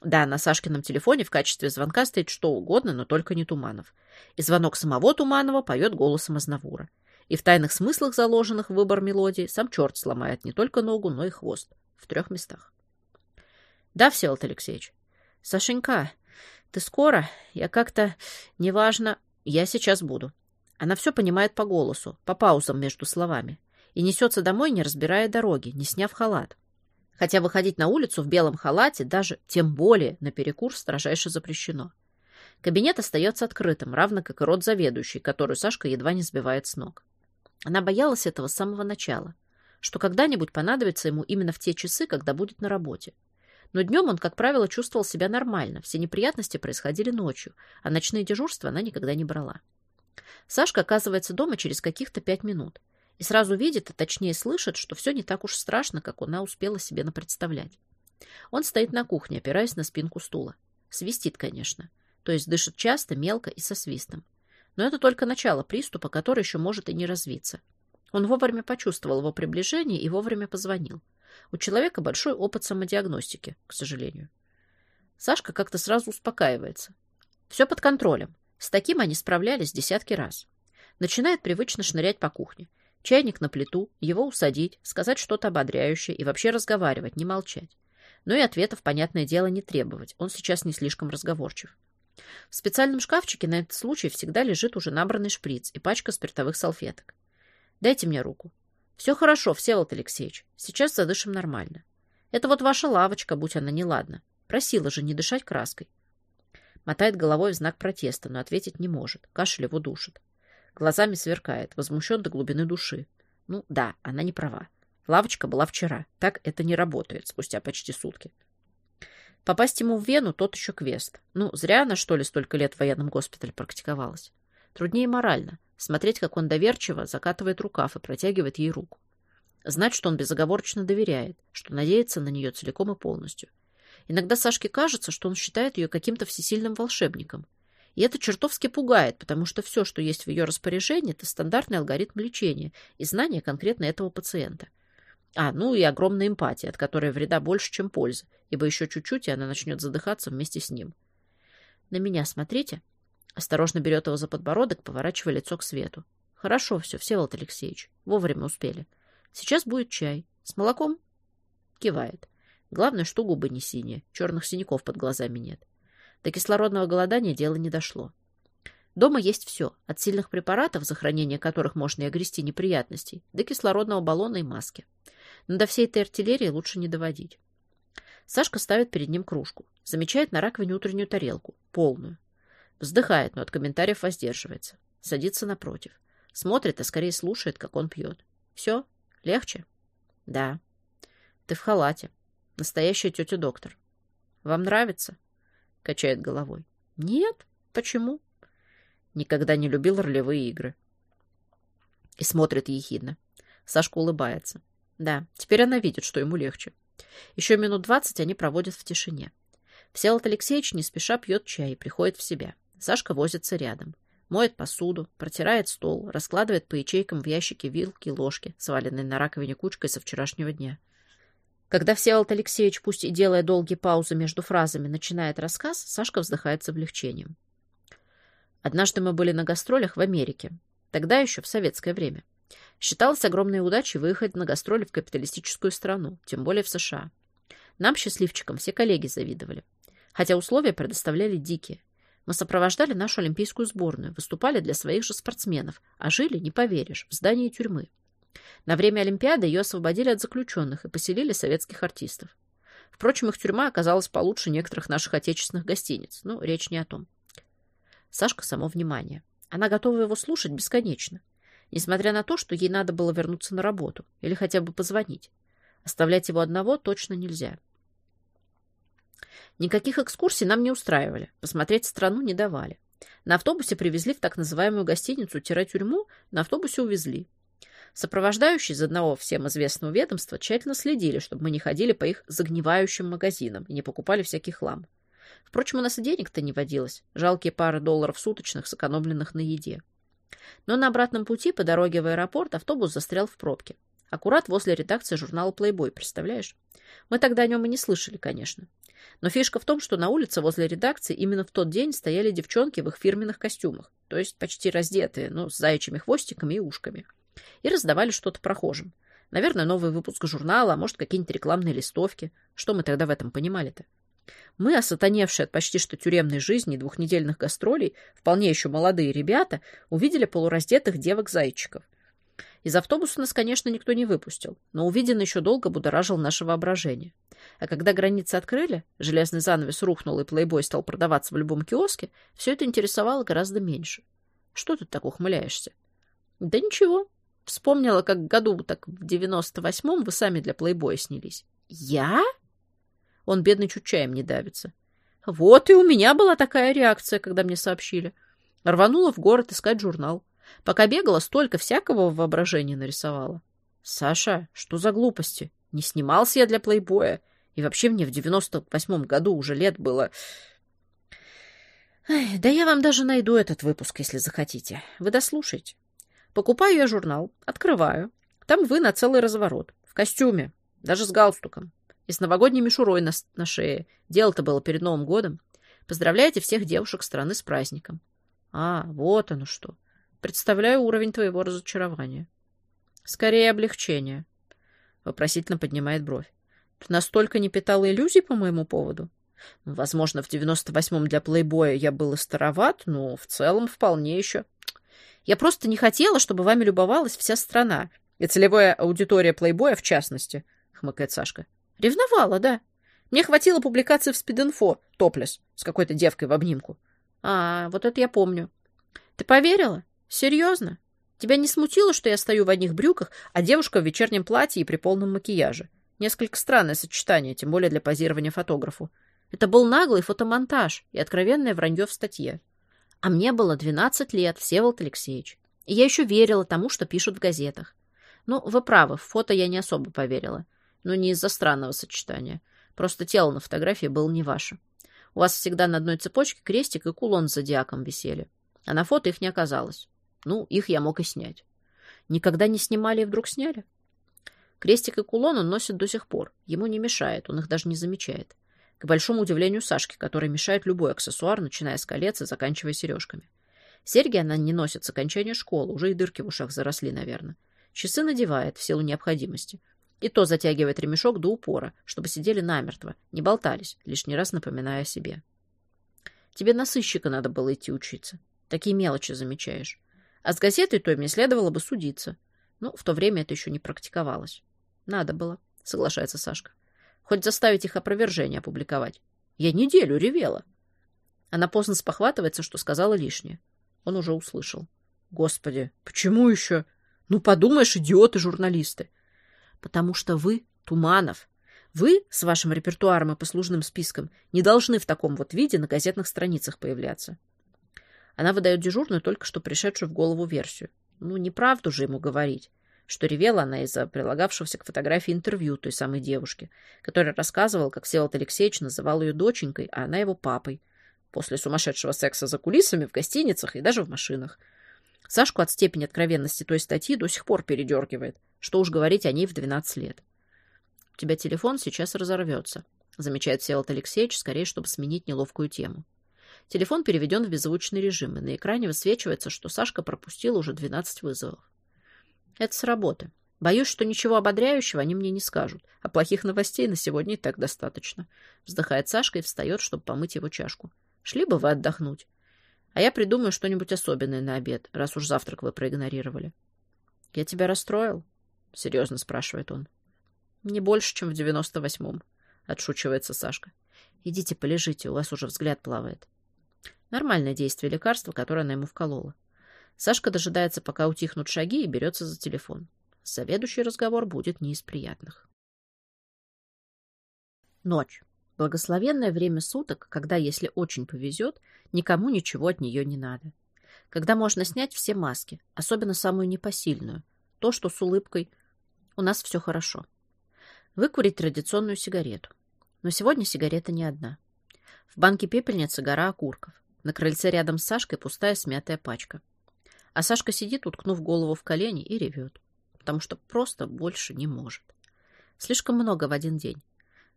Да, на Сашкином телефоне в качестве звонка стоит что угодно, но только не Туманов. И звонок самого Туманова поет голосом Азнавура. И в тайных смыслах, заложенных в выбор мелодии, сам черт сломает не только ногу, но и хвост. В трех местах. Да, Всеволод Алексеевич? Сашенька, ты скоро? Я как-то... Неважно. Я сейчас буду. Она все понимает по голосу, по паузам между словами. И несется домой, не разбирая дороги, не сняв халат. Хотя выходить на улицу в белом халате, даже тем более на перекур, строжайше запрещено. Кабинет остается открытым, равно как и рот заведующий, которую Сашка едва не сбивает с ног. Она боялась этого с самого начала, что когда-нибудь понадобится ему именно в те часы, когда будет на работе. Но днем он, как правило, чувствовал себя нормально. Все неприятности происходили ночью, а ночные дежурства она никогда не брала. Сашка оказывается дома через каких-то пять минут. И сразу видит, а точнее слышит, что все не так уж страшно, как она успела себе напредставлять. Он стоит на кухне, опираясь на спинку стула. Свистит, конечно. То есть дышит часто, мелко и со свистом. Но это только начало приступа, который еще может и не развиться. Он вовремя почувствовал его приближение и вовремя позвонил. У человека большой опыт самодиагностики, к сожалению. Сашка как-то сразу успокаивается. Все под контролем. С таким они справлялись десятки раз. Начинает привычно шнырять по кухне. Чайник на плиту, его усадить, сказать что-то ободряющее и вообще разговаривать, не молчать. Но и ответов, понятное дело, не требовать. Он сейчас не слишком разговорчив. В специальном шкафчике на этот случай всегда лежит уже набранный шприц и пачка спиртовых салфеток. Дайте мне руку. Все хорошо, Всеволод Алексеевич. Сейчас задышим нормально. Это вот ваша лавочка, будь она неладна. Просила же не дышать краской. Мотает головой в знак протеста, но ответить не может. Кашель его душит. Глазами сверкает, возмущен до глубины души. Ну да, она не права. Лавочка была вчера. Так это не работает спустя почти сутки. Попасть ему в Вену тот еще квест. Ну, зря она, что ли, столько лет в военном госпитале практиковалась. Труднее морально. Смотреть, как он доверчиво закатывает рукав и протягивает ей руку. Знать, что он безоговорочно доверяет, что надеется на нее целиком и полностью. Иногда Сашке кажется, что он считает ее каким-то всесильным волшебником. И это чертовски пугает, потому что все, что есть в ее распоряжении, это стандартный алгоритм лечения и знание конкретно этого пациента. А, ну и огромная эмпатия, от которой вреда больше, чем пользы, ибо еще чуть-чуть, и она начнет задыхаться вместе с ним. На меня смотрите. Осторожно берет его за подбородок, поворачивая лицо к свету. Хорошо все, Всеволод Алексеевич. Вовремя успели. Сейчас будет чай. С молоком? Кивает. Главное, что губы не синие, черных синяков под глазами нет. До кислородного голодания дело не дошло. Дома есть все, от сильных препаратов, за хранение которых можно и огрести неприятностей, до кислородного баллона и маски. Но до всей этой артиллерии лучше не доводить. Сашка ставит перед ним кружку. Замечает на раковине утреннюю тарелку. Полную. Вздыхает, но от комментариев воздерживается. Садится напротив. Смотрит, а скорее слушает, как он пьет. Все? Легче? Да. Ты в халате. Настоящая тетя-доктор. Вам нравится? Качает головой. Нет. Почему? Никогда не любил ролевые игры. И смотрит ехидно. Сашка улыбается. Да, теперь она видит, что ему легче. Еще минут двадцать они проводят в тишине. Всеволод Алексеевич не спеша пьет чай и приходит в себя. Сашка возится рядом. Моет посуду, протирает стол, раскладывает по ячейкам в ящике вилки и ложки, сваленные на раковине кучкой со вчерашнего дня. Когда Всеволод Алексеевич, пусть и делая долгие паузы между фразами, начинает рассказ, Сашка вздыхает с облегчением. Однажды мы были на гастролях в Америке. Тогда еще в советское время. Считалось огромной удачей выехать на гастроли в капиталистическую страну, тем более в США. Нам, счастливчикам, все коллеги завидовали. Хотя условия предоставляли дикие. Мы сопровождали нашу олимпийскую сборную, выступали для своих же спортсменов, а жили, не поверишь, в здании тюрьмы. На время Олимпиады ее освободили от заключенных и поселили советских артистов. Впрочем, их тюрьма оказалась получше некоторых наших отечественных гостиниц, но речь не о том. Сашка само внимание. Она готова его слушать бесконечно несмотря на то, что ей надо было вернуться на работу или хотя бы позвонить. Оставлять его одного точно нельзя. Никаких экскурсий нам не устраивали, посмотреть страну не давали. На автобусе привезли в так называемую гостиницу-тюрьму, на автобусе увезли. Сопровождающие из одного всем известного ведомства тщательно следили, чтобы мы не ходили по их загнивающим магазинам и не покупали всякий хлам. Впрочем, у нас и денег-то не водилось. Жалкие пары долларов суточных, сэкономленных на еде. Но на обратном пути по дороге в аэропорт автобус застрял в пробке. Аккурат возле редакции журнала Playboy, представляешь? Мы тогда о нем и не слышали, конечно. Но фишка в том, что на улице возле редакции именно в тот день стояли девчонки в их фирменных костюмах, то есть почти раздетые, ну, с заячьими хвостиками и ушками. И раздавали что-то прохожим. Наверное, новый выпуск журнала, а может, какие-нибудь рекламные листовки. Что мы тогда в этом понимали-то? Мы, осатаневшие от почти что тюремной жизни и двухнедельных гастролей, вполне еще молодые ребята, увидели полураздетых девок-зайчиков. Из автобуса нас, конечно, никто не выпустил, но увиденный еще долго будоражил наше воображение. А когда границы открыли, железный занавес рухнул и плейбой стал продаваться в любом киоске, все это интересовало гораздо меньше. Что ты так ухмыляешься? Да ничего. Вспомнила, как году так в девяносто восьмом вы сами для плейбоя снялись. Я? Он, бедный, чуть чаем не давится. Вот и у меня была такая реакция, когда мне сообщили. Рванула в город искать журнал. Пока бегала, столько всякого в воображении нарисовала. Саша, что за глупости? Не снимался я для плейбоя. И вообще мне в девяносто восьмом году уже лет было... Ай, да я вам даже найду этот выпуск, если захотите. Вы дослушайте. Покупаю я журнал, открываю. Там вы на целый разворот. В костюме, даже с галстуком и с новогодней мишурой на, на шее. Дело-то было перед Новым годом. Поздравляйте всех девушек страны с праздником. А, вот оно что. Представляю уровень твоего разочарования. Скорее облегчение. Вопросительно поднимает бровь. Ты настолько не питала иллюзий по моему поводу? Возможно, в 98-м для плейбоя я был и староват, но в целом вполне еще. Я просто не хотела, чтобы вами любовалась вся страна. И целевая аудитория плейбоя в частности, хмыкает Сашка. Ревновала, да. Мне хватило публикации в спид-инфо, топлес, с какой-то девкой в обнимку. А, вот это я помню. Ты поверила? Серьезно? Тебя не смутило, что я стою в одних брюках, а девушка в вечернем платье и при полном макияже? Несколько странное сочетание, тем более для позирования фотографу. Это был наглый фотомонтаж и откровенное вранье в статье. А мне было 12 лет, Всеволод Алексеевич. И я еще верила тому, что пишут в газетах. Ну, вы правы, в фото я не особо поверила. Но не из-за странного сочетания. Просто тело на фотографии было не ваше. У вас всегда на одной цепочке крестик и кулон с зодиаком висели. А на фото их не оказалось. Ну, их я мог и снять. Никогда не снимали и вдруг сняли? Крестик и кулон он носит до сих пор. Ему не мешает, он их даже не замечает. К большому удивлению Сашки, который мешает любой аксессуар, начиная с колец и заканчивая сережками. Серьги она не носит с окончания школы, уже и дырки в ушах заросли, наверное. Часы надевает в силу необходимости. И то затягивает ремешок до упора, чтобы сидели намертво, не болтались, лишний раз напоминая о себе. Тебе на сыщика надо было идти учиться. Такие мелочи замечаешь. А с газетой той мне следовало бы судиться. Ну, в то время это еще не практиковалось. Надо было, соглашается Сашка. Хоть заставить их опровержение опубликовать. Я неделю ревела. Она поздно спохватывается, что сказала лишнее. Он уже услышал. Господи, почему еще? Ну, подумаешь, идиоты-журналисты. Потому что вы, Туманов, вы с вашим репертуаром и послужным списком не должны в таком вот виде на газетных страницах появляться. Она выдает дежурную только что пришедшую в голову версию. Ну, неправду же ему говорить, что ревела она из-за прилагавшегося к фотографии интервью той самой девушки, которая рассказывала, как Всеволод Алексеевич называл ее доченькой, а она его папой, после сумасшедшего секса за кулисами, в гостиницах и даже в машинах. Сашку от степени откровенности той статьи до сих пор передергивает. Что уж говорить о ней в 12 лет. «У тебя телефон сейчас разорвется», — замечает Всеволод Алексеевич, скорее, чтобы сменить неловкую тему. Телефон переведен в беззвучный режим, и на экране высвечивается, что Сашка пропустила уже 12 вызовов. Это с работы. Боюсь, что ничего ободряющего они мне не скажут, а плохих новостей на сегодня и так достаточно. Вздыхает Сашка и встает, чтобы помыть его чашку. Шли бы вы отдохнуть. А я придумаю что-нибудь особенное на обед, раз уж завтрак вы проигнорировали. — Я тебя расстроил? — серьезно спрашивает он. — Не больше, чем в девяносто восьмом, — отшучивается Сашка. — Идите полежите, у вас уже взгляд плавает. Нормальное действие лекарства, которое она ему вколола. Сашка дожидается, пока утихнут шаги, и берется за телефон. Заведующий разговор будет не из приятных. Ночь. Благословенное время суток, когда, если очень повезет, никому ничего от нее не надо. Когда можно снять все маски, особенно самую непосильную, то, что с улыбкой «у нас все хорошо». Выкурить традиционную сигарету. Но сегодня сигарета не одна. В банке пепельницы гора окурков. На крыльце рядом с Сашкой пустая смятая пачка. А Сашка сидит, уткнув голову в колени и ревет, потому что просто больше не может. Слишком много в один день.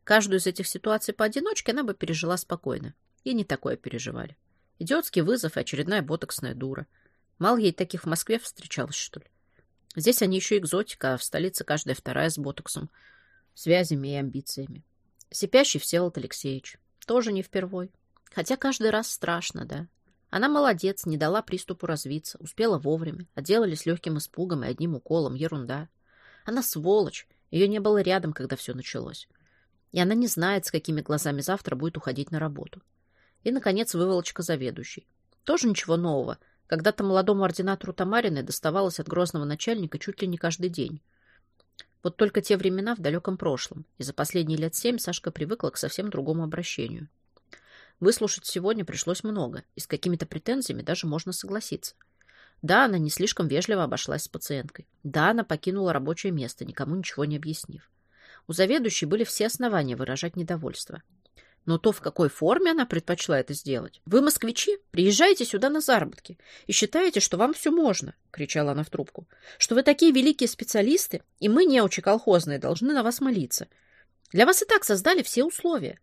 Каждую из этих ситуаций поодиночке она бы пережила спокойно. И не такое переживали. Идиотский вызов и очередная ботоксная дура. Мало ей таких в Москве встречалось, что ли. Здесь они еще экзотика, а в столице каждая вторая с ботоксом, связями и амбициями. Сипящий Всеволод Алексеевич. Тоже не впервой. Хотя каждый раз страшно, да. Она молодец, не дала приступу развиться, успела вовремя, отделали с легким испугом и одним уколом, ерунда. Она сволочь, ее не было рядом, когда все началось. И она не знает, с какими глазами завтра будет уходить на работу. И, наконец, выволочка заведующей. Тоже ничего нового. Когда-то молодому ординатору Тамариной доставалось от грозного начальника чуть ли не каждый день. Вот только те времена в далеком прошлом, и за последние лет семь Сашка привыкла к совсем другому обращению – Выслушать сегодня пришлось много, и с какими-то претензиями даже можно согласиться. Да, она не слишком вежливо обошлась с пациенткой. Да, она покинула рабочее место, никому ничего не объяснив. У заведующей были все основания выражать недовольство. Но то, в какой форме она предпочла это сделать. «Вы, москвичи, приезжаете сюда на заработки и считаете, что вам все можно», — кричала она в трубку, «что вы такие великие специалисты, и мы, неучи колхозные, должны на вас молиться. Для вас и так создали все условия.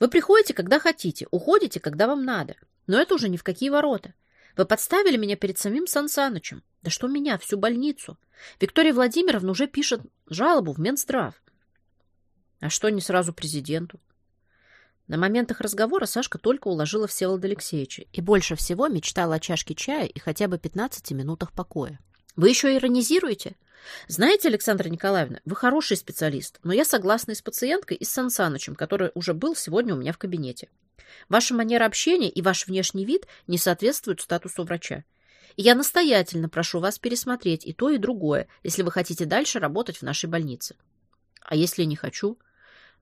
Вы приходите, когда хотите, уходите, когда вам надо. Но это уже ни в какие ворота. Вы подставили меня перед самим Сан Санычем. Да что меня, всю больницу. Виктория Владимировна уже пишет жалобу в Минздрав. А что не сразу президенту? На момент их разговора Сашка только уложила Всеволода Алексеевича и больше всего мечтала о чашке чая и хотя бы 15 минутах покоя. Вы еще иронизируете? Знаете, Александра Николаевна, вы хороший специалист, но я согласна и с пациенткой, и с Сан Санычем, который уже был сегодня у меня в кабинете. Ваша манера общения и ваш внешний вид не соответствуют статусу врача. И я настоятельно прошу вас пересмотреть и то, и другое, если вы хотите дальше работать в нашей больнице. А если не хочу?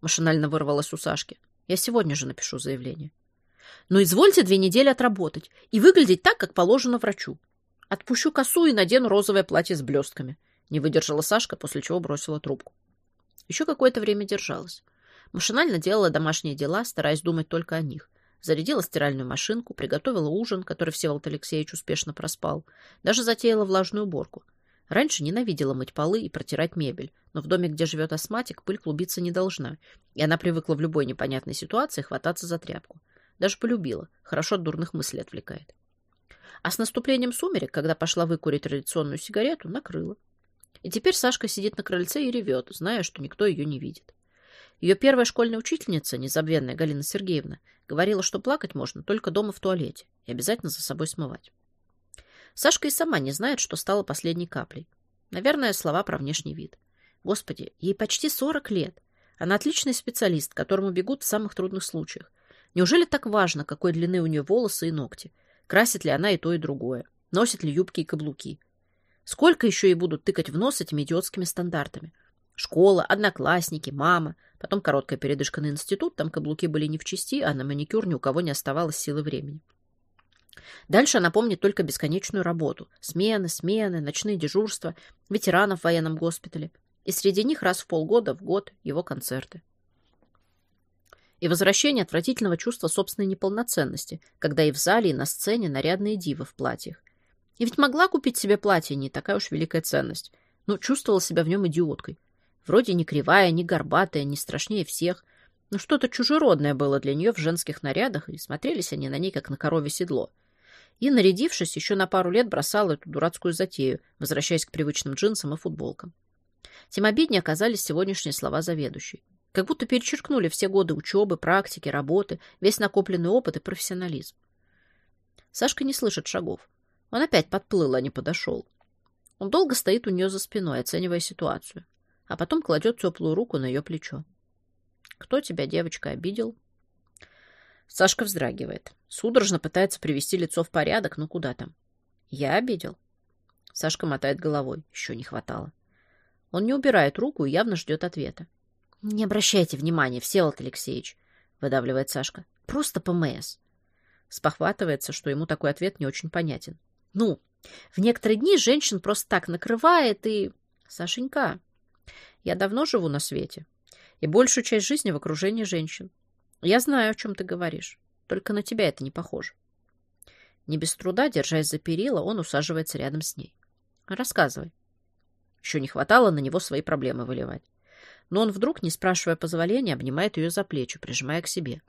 Машинально вырвалась у Сашки. Я сегодня же напишу заявление. Но извольте две недели отработать и выглядеть так, как положено врачу. Отпущу косу и надену розовое платье с блестками. Не выдержала Сашка, после чего бросила трубку. Еще какое-то время держалась. Машинально делала домашние дела, стараясь думать только о них. Зарядила стиральную машинку, приготовила ужин, который Всеволод Алексеевич успешно проспал. Даже затеяла влажную уборку. Раньше ненавидела мыть полы и протирать мебель, но в доме, где живет астматик, пыль клубиться не должна, и она привыкла в любой непонятной ситуации хвататься за тряпку. Даже полюбила, хорошо от дурных мыслей отвлекает. А с наступлением сумерек, когда пошла выкурить традиционную сигарету, накрыла. И теперь Сашка сидит на крыльце и ревет, зная, что никто ее не видит. Ее первая школьная учительница, незабвенная Галина Сергеевна, говорила, что плакать можно только дома в туалете и обязательно за собой смывать. Сашка и сама не знает, что стало последней каплей. Наверное, слова про внешний вид. Господи, ей почти 40 лет. Она отличный специалист, которому бегут в самых трудных случаях. Неужели так важно, какой длины у нее волосы и ногти? Красит ли она и то, и другое? Носит ли юбки и каблуки? Сколько еще ей будут тыкать в нос этими идиотскими стандартами? Школа, одноклассники, мама. Потом короткая передышка на институт, там каблуки были не в чести, а на маникюр ни у кого не оставалось силы времени. Дальше она помнит только бесконечную работу. Смены, смены, ночные дежурства, ветеранов в военном госпитале. И среди них раз в полгода, в год, его концерты. И возвращение отвратительного чувства собственной неполноценности, когда и в зале, и на сцене нарядные дивы в платьях. И ведь могла купить себе платье, не такая уж великая ценность. Но чувствовала себя в нем идиоткой. Вроде не кривая, не горбатая, не страшнее всех. Но что-то чужеродное было для нее в женских нарядах, и смотрелись они на ней, как на корове седло и, нарядившись, еще на пару лет бросала эту дурацкую затею, возвращаясь к привычным джинсам и футболкам. Тем обиднее оказались сегодняшние слова заведующей. Как будто перечеркнули все годы учебы, практики, работы, весь накопленный опыт и профессионализм. Сашка не слышит шагов. Он опять подплыл, а не подошел. Он долго стоит у нее за спиной, оценивая ситуацию, а потом кладет теплую руку на ее плечо. «Кто тебя, девочка, обидел?» Сашка вздрагивает. Судорожно пытается привести лицо в порядок, но куда там? Я обидел. Сашка мотает головой. Еще не хватало. Он не убирает руку и явно ждет ответа. «Не обращайте внимания, Всеволод Алексеевич», — выдавливает Сашка. «Просто ПМС». Спохватывается, что ему такой ответ не очень понятен. «Ну, в некоторые дни женщин просто так накрывает и...» «Сашенька, я давно живу на свете и большую часть жизни в окружении женщин. Я знаю, о чем ты говоришь. Только на тебя это не похоже. Не без труда, держась за перила, он усаживается рядом с ней. Рассказывай. Еще не хватало на него свои проблемы выливать. Но он вдруг, не спрашивая позволения, обнимает ее за плечи, прижимая к себе.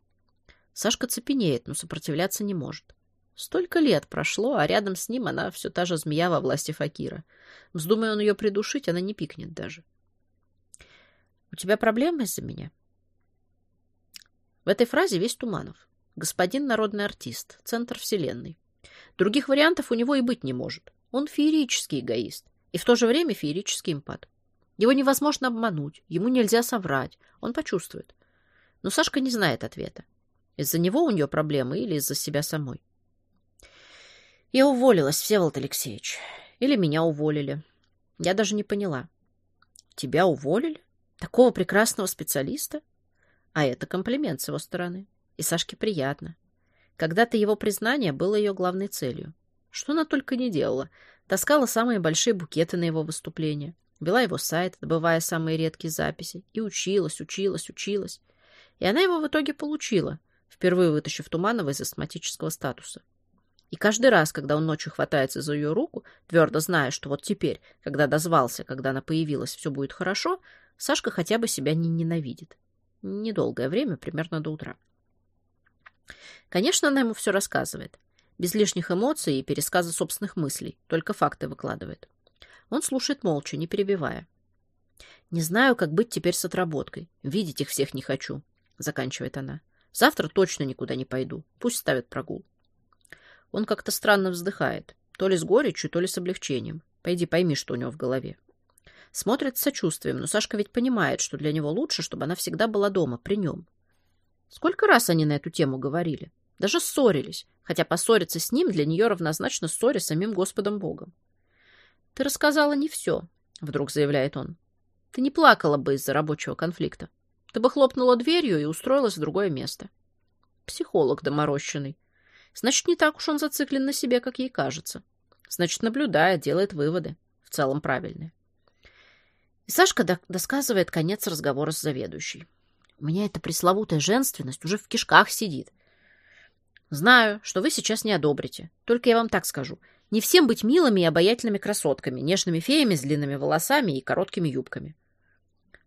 Сашка цепенеет, но сопротивляться не может. Столько лет прошло, а рядом с ним она все та же змея во власти Факира. Вздумая он ее придушить, она не пикнет даже. — У тебя проблемы из-за меня? В этой фразе весь Туманов. Господин народный артист, центр вселенной. Других вариантов у него и быть не может. Он феерический эгоист и в то же время феерический импат. Его невозможно обмануть, ему нельзя соврать, он почувствует. Но Сашка не знает ответа. Из-за него у нее проблемы или из-за себя самой. Я уволилась, Всеволод Алексеевич. Или меня уволили. Я даже не поняла. Тебя уволили? Такого прекрасного специалиста? А это комплимент с его стороны. И Сашке приятно. Когда-то его признание было ее главной целью. Что она только не делала. Таскала самые большие букеты на его выступления. Вела его сайт, добывая самые редкие записи. И училась, училась, училась. И она его в итоге получила, впервые вытащив Туманова из астматического статуса. И каждый раз, когда он ночью хватается за ее руку, твердо зная, что вот теперь, когда дозвался, когда она появилась, все будет хорошо, Сашка хотя бы себя не ненавидит. Недолгое время, примерно до утра. Конечно, она ему все рассказывает. Без лишних эмоций и пересказа собственных мыслей, только факты выкладывает. Он слушает молча, не перебивая. «Не знаю, как быть теперь с отработкой. Видеть их всех не хочу», — заканчивает она. «Завтра точно никуда не пойду. Пусть ставят прогул». Он как-то странно вздыхает. То ли с горечью, то ли с облегчением. Пойди пойми, что у него в голове. Смотрит с сочувствием, но Сашка ведь понимает, что для него лучше, чтобы она всегда была дома, при нем. Сколько раз они на эту тему говорили? Даже ссорились, хотя поссориться с ним для нее равнозначно ссоре с самим Господом Богом. «Ты рассказала не все», — вдруг заявляет он. «Ты не плакала бы из-за рабочего конфликта. Ты бы хлопнула дверью и устроилась в другое место». Психолог доморощенный. Значит, не так уж он зациклен на себе, как ей кажется. Значит, наблюдает, делает выводы. В целом правильные. И Сашка досказывает конец разговора с заведующей. У меня эта пресловутая женственность уже в кишках сидит. Знаю, что вы сейчас не одобрите. Только я вам так скажу. Не всем быть милыми и обаятельными красотками, нежными феями с длинными волосами и короткими юбками.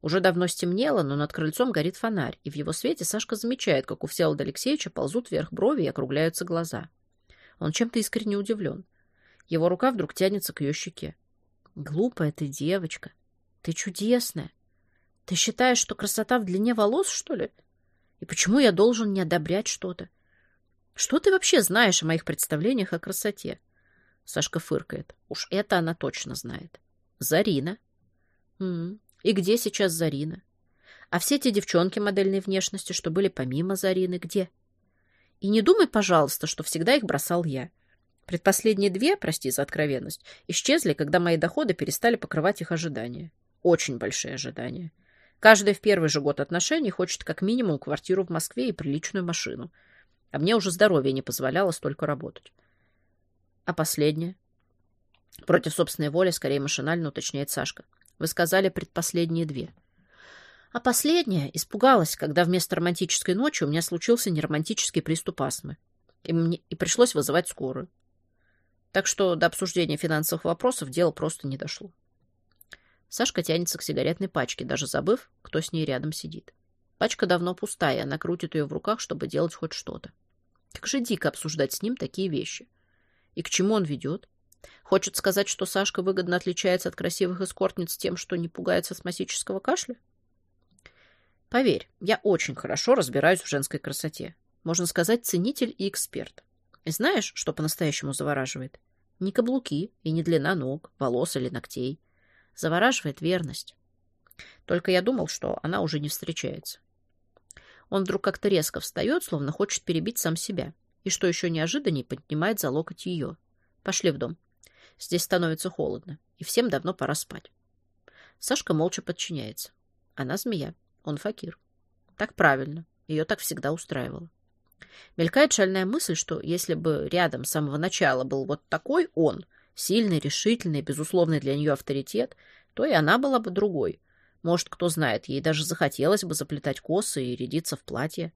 Уже давно стемнело, но над крыльцом горит фонарь, и в его свете Сашка замечает, как у Всеволода Алексеевича ползут вверх брови и округляются глаза. Он чем-то искренне удивлен. Его рука вдруг тянется к ее щеке. «Глупая ты девочка. Ты чудесная. Ты считаешь, что красота в длине волос, что ли? И почему я должен не одобрять что-то? Что ты вообще знаешь о моих представлениях о красоте?» Сашка фыркает. Уж это она точно знает. «Зарина». «М -м, и где сейчас Зарина? А все те девчонки модельной внешности, что были помимо Зарины, где? И не думай, пожалуйста, что всегда их бросал я. Предпоследние две, прости за откровенность, исчезли, когда мои доходы перестали покрывать их ожидания. Очень большие ожидания. Каждый в первый же год отношений хочет как минимум квартиру в Москве и приличную машину. А мне уже здоровье не позволяло столько работать. А последнее? Против собственной воли, скорее машинально уточняет Сашка. Вы сказали предпоследние две. А последняя испугалась, когда вместо романтической ночи у меня случился неромантический приступ астмы. И, мне, и пришлось вызывать скорую. Так что до обсуждения финансовых вопросов дело просто не дошло. Сашка тянется к сигаретной пачке, даже забыв, кто с ней рядом сидит. Пачка давно пустая, она крутит ее в руках, чтобы делать хоть что-то. Как же дико обсуждать с ним такие вещи. И к чему он ведет? Хочет сказать, что Сашка выгодно отличается от красивых эскортниц тем, что не пугается астматического кашля? Поверь, я очень хорошо разбираюсь в женской красоте. Можно сказать, ценитель и эксперт. И знаешь, что по-настоящему завораживает? Не каблуки и не длина ног, волос или ногтей. Завораживает верность. Только я думал, что она уже не встречается. Он вдруг как-то резко встает, словно хочет перебить сам себя. И что еще неожиданнее, поднимает за локоть ее. Пошли в дом. Здесь становится холодно, и всем давно пора спать. Сашка молча подчиняется. Она змея, он факир. Так правильно, ее так всегда устраивало. Мелькает шальная мысль, что если бы рядом с самого начала был вот такой он, сильный, решительный, безусловный для нее авторитет, то и она была бы другой. Может, кто знает, ей даже захотелось бы заплетать косы и рядиться в платье.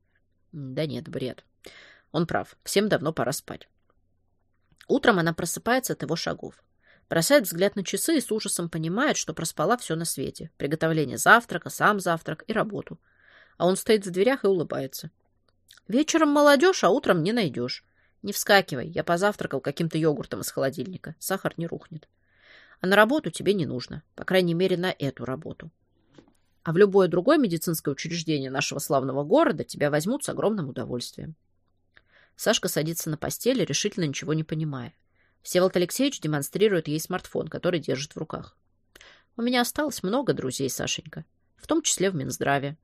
Да нет, бред. Он прав, всем давно пора спать. Утром она просыпается от его шагов. Бросает взгляд на часы и с ужасом понимает, что проспала все на свете. Приготовление завтрака, сам завтрак и работу. А он стоит в дверях и улыбается. Вечером молодежь, а утром не найдешь. Не вскакивай, я позавтракал каким-то йогуртом из холодильника. Сахар не рухнет. А на работу тебе не нужно. По крайней мере, на эту работу. А в любое другое медицинское учреждение нашего славного города тебя возьмут с огромным удовольствием. Сашка садится на постели, решительно ничего не понимая. Всеволод Алексеевич демонстрирует ей смартфон, который держит в руках. «У меня осталось много друзей, Сашенька, в том числе в Минздраве.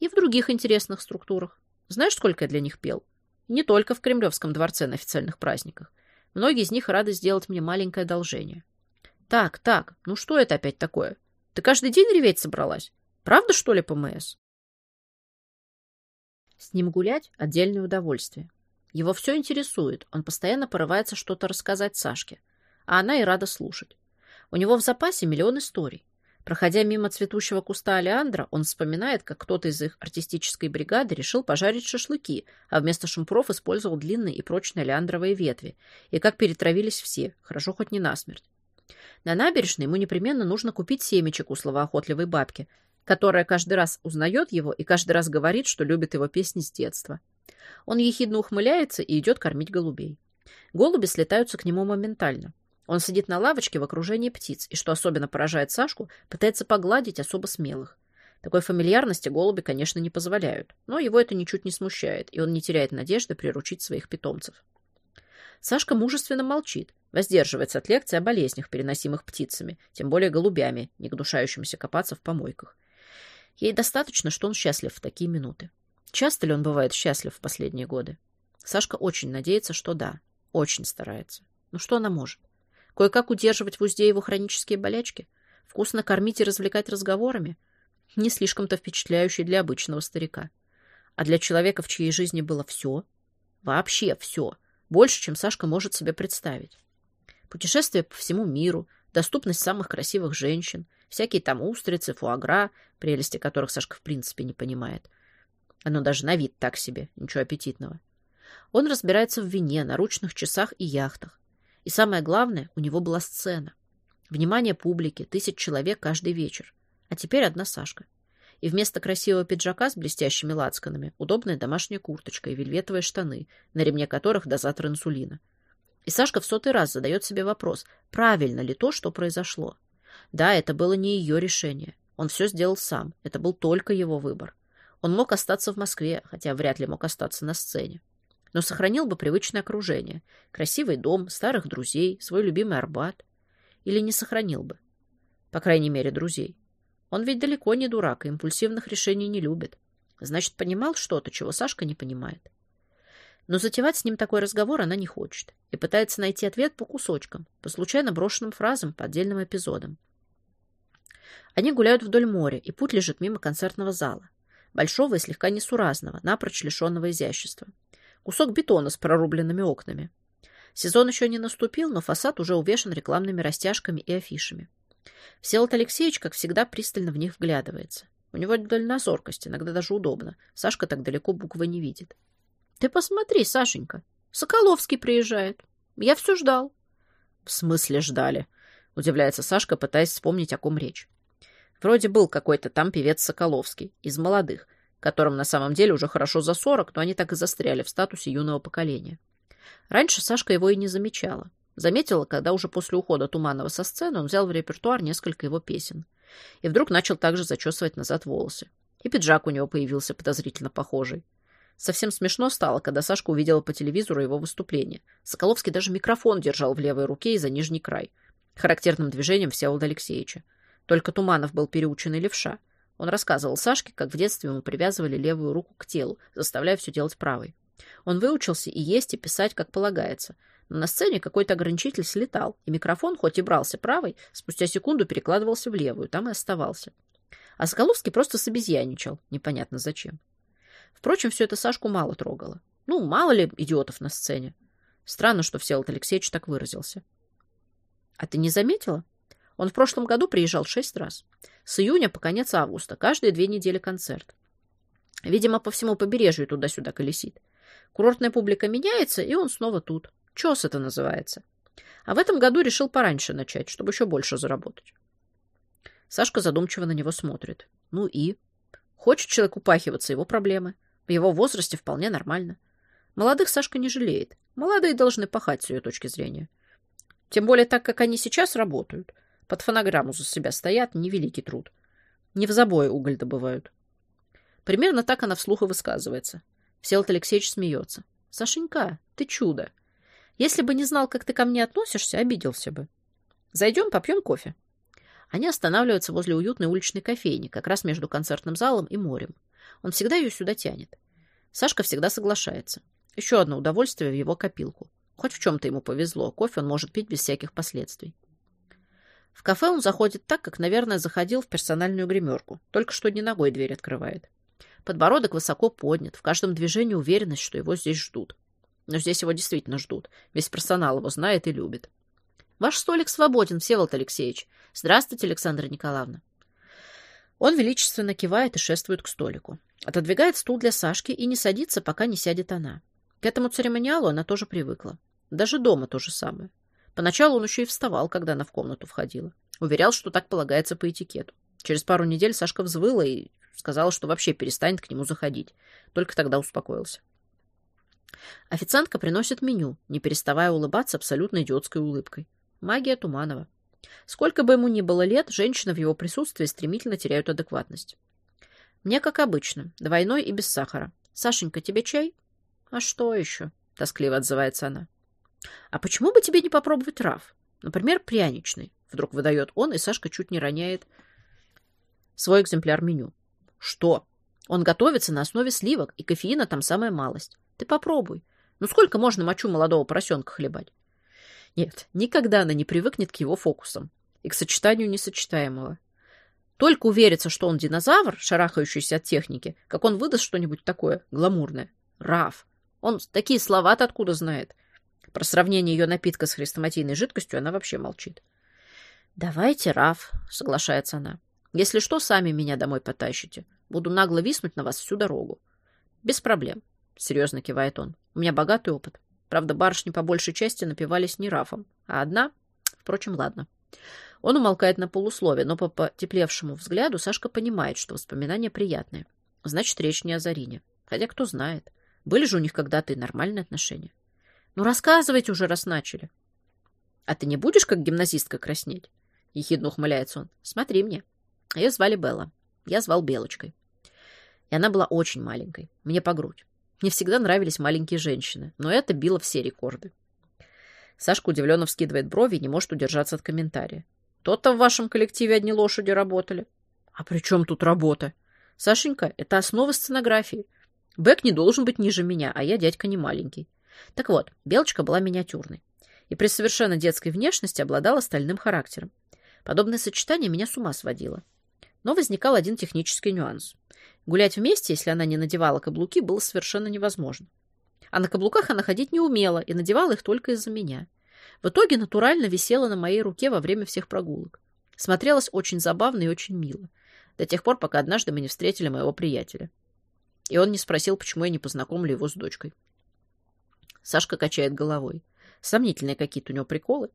И в других интересных структурах. Знаешь, сколько я для них пел? Не только в Кремлевском дворце на официальных праздниках. Многие из них рады сделать мне маленькое одолжение. Так, так, ну что это опять такое? Ты каждый день реветь собралась? Правда, что ли, ПМС? С ним гулять – отдельное удовольствие. Его все интересует, он постоянно порывается что-то рассказать Сашке, а она и рада слушать. У него в запасе миллион историй. Проходя мимо цветущего куста олеандра, он вспоминает, как кто-то из их артистической бригады решил пожарить шашлыки, а вместо шампуров использовал длинные и прочные олеандровые ветви, и как перетравились все, хорошо хоть не насмерть. На набережной ему непременно нужно купить семечек у словоохотливой бабки, которая каждый раз узнает его и каждый раз говорит, что любит его песни с детства. Он ехидно ухмыляется и идет кормить голубей. Голуби слетаются к нему моментально. Он сидит на лавочке в окружении птиц, и, что особенно поражает Сашку, пытается погладить особо смелых. Такой фамильярности голуби, конечно, не позволяют, но его это ничуть не смущает, и он не теряет надежды приручить своих питомцев. Сашка мужественно молчит, воздерживается от лекций о болезнях, переносимых птицами, тем более голубями, не гнушающимися копаться в помойках. Ей достаточно, что он счастлив в такие минуты. Часто ли он бывает счастлив в последние годы? Сашка очень надеется, что да, очень старается. Но что она может? Кое-как удерживать в узде его хронические болячки? Вкусно кормить и развлекать разговорами? Не слишком-то впечатляющий для обычного старика. А для человека, в чьей жизни было все, вообще все, больше, чем Сашка может себе представить. Путешествия по всему миру, доступность самых красивых женщин, всякие там устрицы, фуагра, прелести которых Сашка в принципе не понимает. Оно даже на вид так себе, ничего аппетитного. Он разбирается в вине, наручных часах и яхтах. И самое главное, у него была сцена. Внимание публики, тысяч человек каждый вечер. А теперь одна Сашка. И вместо красивого пиджака с блестящими лацканами удобная домашняя курточка и вельветовые штаны, на ремне которых дозатор инсулина. И Сашка в сотый раз задает себе вопрос, правильно ли то, что произошло. Да, это было не ее решение. Он все сделал сам. Это был только его выбор. Он мог остаться в Москве, хотя вряд ли мог остаться на сцене. Но сохранил бы привычное окружение. Красивый дом, старых друзей, свой любимый Арбат. Или не сохранил бы. По крайней мере, друзей. Он ведь далеко не дурак и импульсивных решений не любит. Значит, понимал что-то, чего Сашка не понимает. Но затевать с ним такой разговор она не хочет и пытается найти ответ по кусочкам, по случайно брошенным фразам, по отдельным эпизодам. Они гуляют вдоль моря, и путь лежит мимо концертного зала. Большого и слегка несуразного, напрочь лишенного изящества. Кусок бетона с прорубленными окнами. Сезон еще не наступил, но фасад уже увешан рекламными растяжками и афишами. Всеволод Алексеевич, как всегда, пристально в них вглядывается. У него дальнозоркость, иногда даже удобно. Сашка так далеко буквы не видит. — Ты посмотри, Сашенька, Соколовский приезжает. Я все ждал. — В смысле ждали? — удивляется Сашка, пытаясь вспомнить, о ком речь. Вроде был какой-то там певец Соколовский, из молодых, которым на самом деле уже хорошо за сорок, но они так и застряли в статусе юного поколения. Раньше Сашка его и не замечала. Заметила, когда уже после ухода Туманова со сцены он взял в репертуар несколько его песен. И вдруг начал также зачесывать назад волосы. И пиджак у него появился подозрительно похожий. Совсем смешно стало, когда Сашка увидела по телевизору его выступление. Соколовский даже микрофон держал в левой руке и за нижний край. Характерным движением Всеволода Алексеевича. Только Туманов был переученный левша. Он рассказывал Сашке, как в детстве ему привязывали левую руку к телу, заставляя все делать правой. Он выучился и есть, и писать, как полагается – но на сцене какой-то ограничитель слетал, и микрофон, хоть и брался правой, спустя секунду перекладывался в левую, там и оставался. А Соколовский просто собезьяничал, непонятно зачем. Впрочем, все это Сашку мало трогало. Ну, мало ли идиотов на сцене. Странно, что Всеволод Алексеевич так выразился. А ты не заметила? Он в прошлом году приезжал шесть раз. С июня по конец августа, каждые две недели концерт. Видимо, по всему побережью туда-сюда колесит. Курортная публика меняется, и он снова тут. ЧОС это называется. А в этом году решил пораньше начать, чтобы еще больше заработать. Сашка задумчиво на него смотрит. Ну и? Хочет человек упахиваться, его проблемы. В его возрасте вполне нормально. Молодых Сашка не жалеет. Молодые должны пахать с ее точки зрения. Тем более так, как они сейчас работают. Под фонограмму за себя стоят, невеликий труд. Не в забое уголь добывают. Примерно так она вслух и высказывается. Всеволод Алексеевич смеется. «Сашенька, ты чудо!» Если бы не знал, как ты ко мне относишься, обиделся бы. Зайдем, попьем кофе. Они останавливаются возле уютной уличной кофейни, как раз между концертным залом и морем. Он всегда ее сюда тянет. Сашка всегда соглашается. Еще одно удовольствие в его копилку. Хоть в чем-то ему повезло, кофе он может пить без всяких последствий. В кафе он заходит так, как, наверное, заходил в персональную гримерку, только что не ногой дверь открывает. Подбородок высоко поднят, в каждом движении уверенность, что его здесь ждут. Но здесь его действительно ждут. Весь персонал его знает и любит. Ваш столик свободен, Всеволод Алексеевич. Здравствуйте, Александра Николаевна. Он величественно кивает и шествует к столику. Отодвигает стул для Сашки и не садится, пока не сядет она. К этому церемониалу она тоже привыкла. Даже дома то же самое. Поначалу он еще и вставал, когда она в комнату входила. Уверял, что так полагается по этикету. Через пару недель Сашка взвыла и сказала, что вообще перестанет к нему заходить. Только тогда успокоился. Официантка приносит меню, не переставая улыбаться абсолютно идиотской улыбкой. Магия Туманова. Сколько бы ему ни было лет, женщины в его присутствии стремительно теряют адекватность. Мне, как обычно, двойной и без сахара. Сашенька, тебе чай? А что еще? Тоскливо отзывается она. А почему бы тебе не попробовать раф? Например, пряничный. Вдруг выдает он, и Сашка чуть не роняет свой экземпляр меню. Что? Он готовится на основе сливок, и кофеина там самая малость. Ты попробуй. Ну сколько можно мочу молодого поросенка хлебать? Нет, никогда она не привыкнет к его фокусам и к сочетанию несочетаемого. Только уверится, что он динозавр, шарахающийся от техники, как он выдаст что-нибудь такое гламурное. Раф. Он такие слова-то откуда знает. Про сравнение ее напитка с хрестоматийной жидкостью она вообще молчит. «Давайте, Раф», — соглашается она. «Если что, сами меня домой потащите. Буду нагло виснуть на вас всю дорогу». «Без проблем», — серьезно кивает он. «У меня богатый опыт. Правда, барышни по большей части напивались не Рафом, а одна... Впрочем, ладно». Он умолкает на полуслове, но по потеплевшему взгляду Сашка понимает, что воспоминания приятные. Значит, речь не о Зарине. Хотя кто знает. Были же у них когда-то и нормальные отношения. Ну, рассказывайте уже, раз начали. А ты не будешь, как гимназистка, краснеть? — ехидно ухмыляется он. «Смотри мне». Ее звали Белла. Я звал Белочкой. И она была очень маленькой. Мне по грудь. Мне всегда нравились маленькие женщины, но это било все рекорды. Сашка удивленно вскидывает брови и не может удержаться от комментария. То-то в вашем коллективе одни лошади работали. А при чем тут работа? Сашенька, это основа сценографии. Бэк не должен быть ниже меня, а я дядька не маленький. Так вот, Белочка была миниатюрной и при совершенно детской внешности обладала стальным характером. Подобное сочетание меня с ума сводило. Но возникал один технический нюанс. Гулять вместе, если она не надевала каблуки, было совершенно невозможно. А на каблуках она ходить не умела и надевала их только из-за меня. В итоге натурально висела на моей руке во время всех прогулок. Смотрелась очень забавно и очень мило. До тех пор, пока однажды мы не встретили моего приятеля. И он не спросил, почему я не познакомлю его с дочкой. Сашка качает головой. Сомнительные какие-то у него приколы,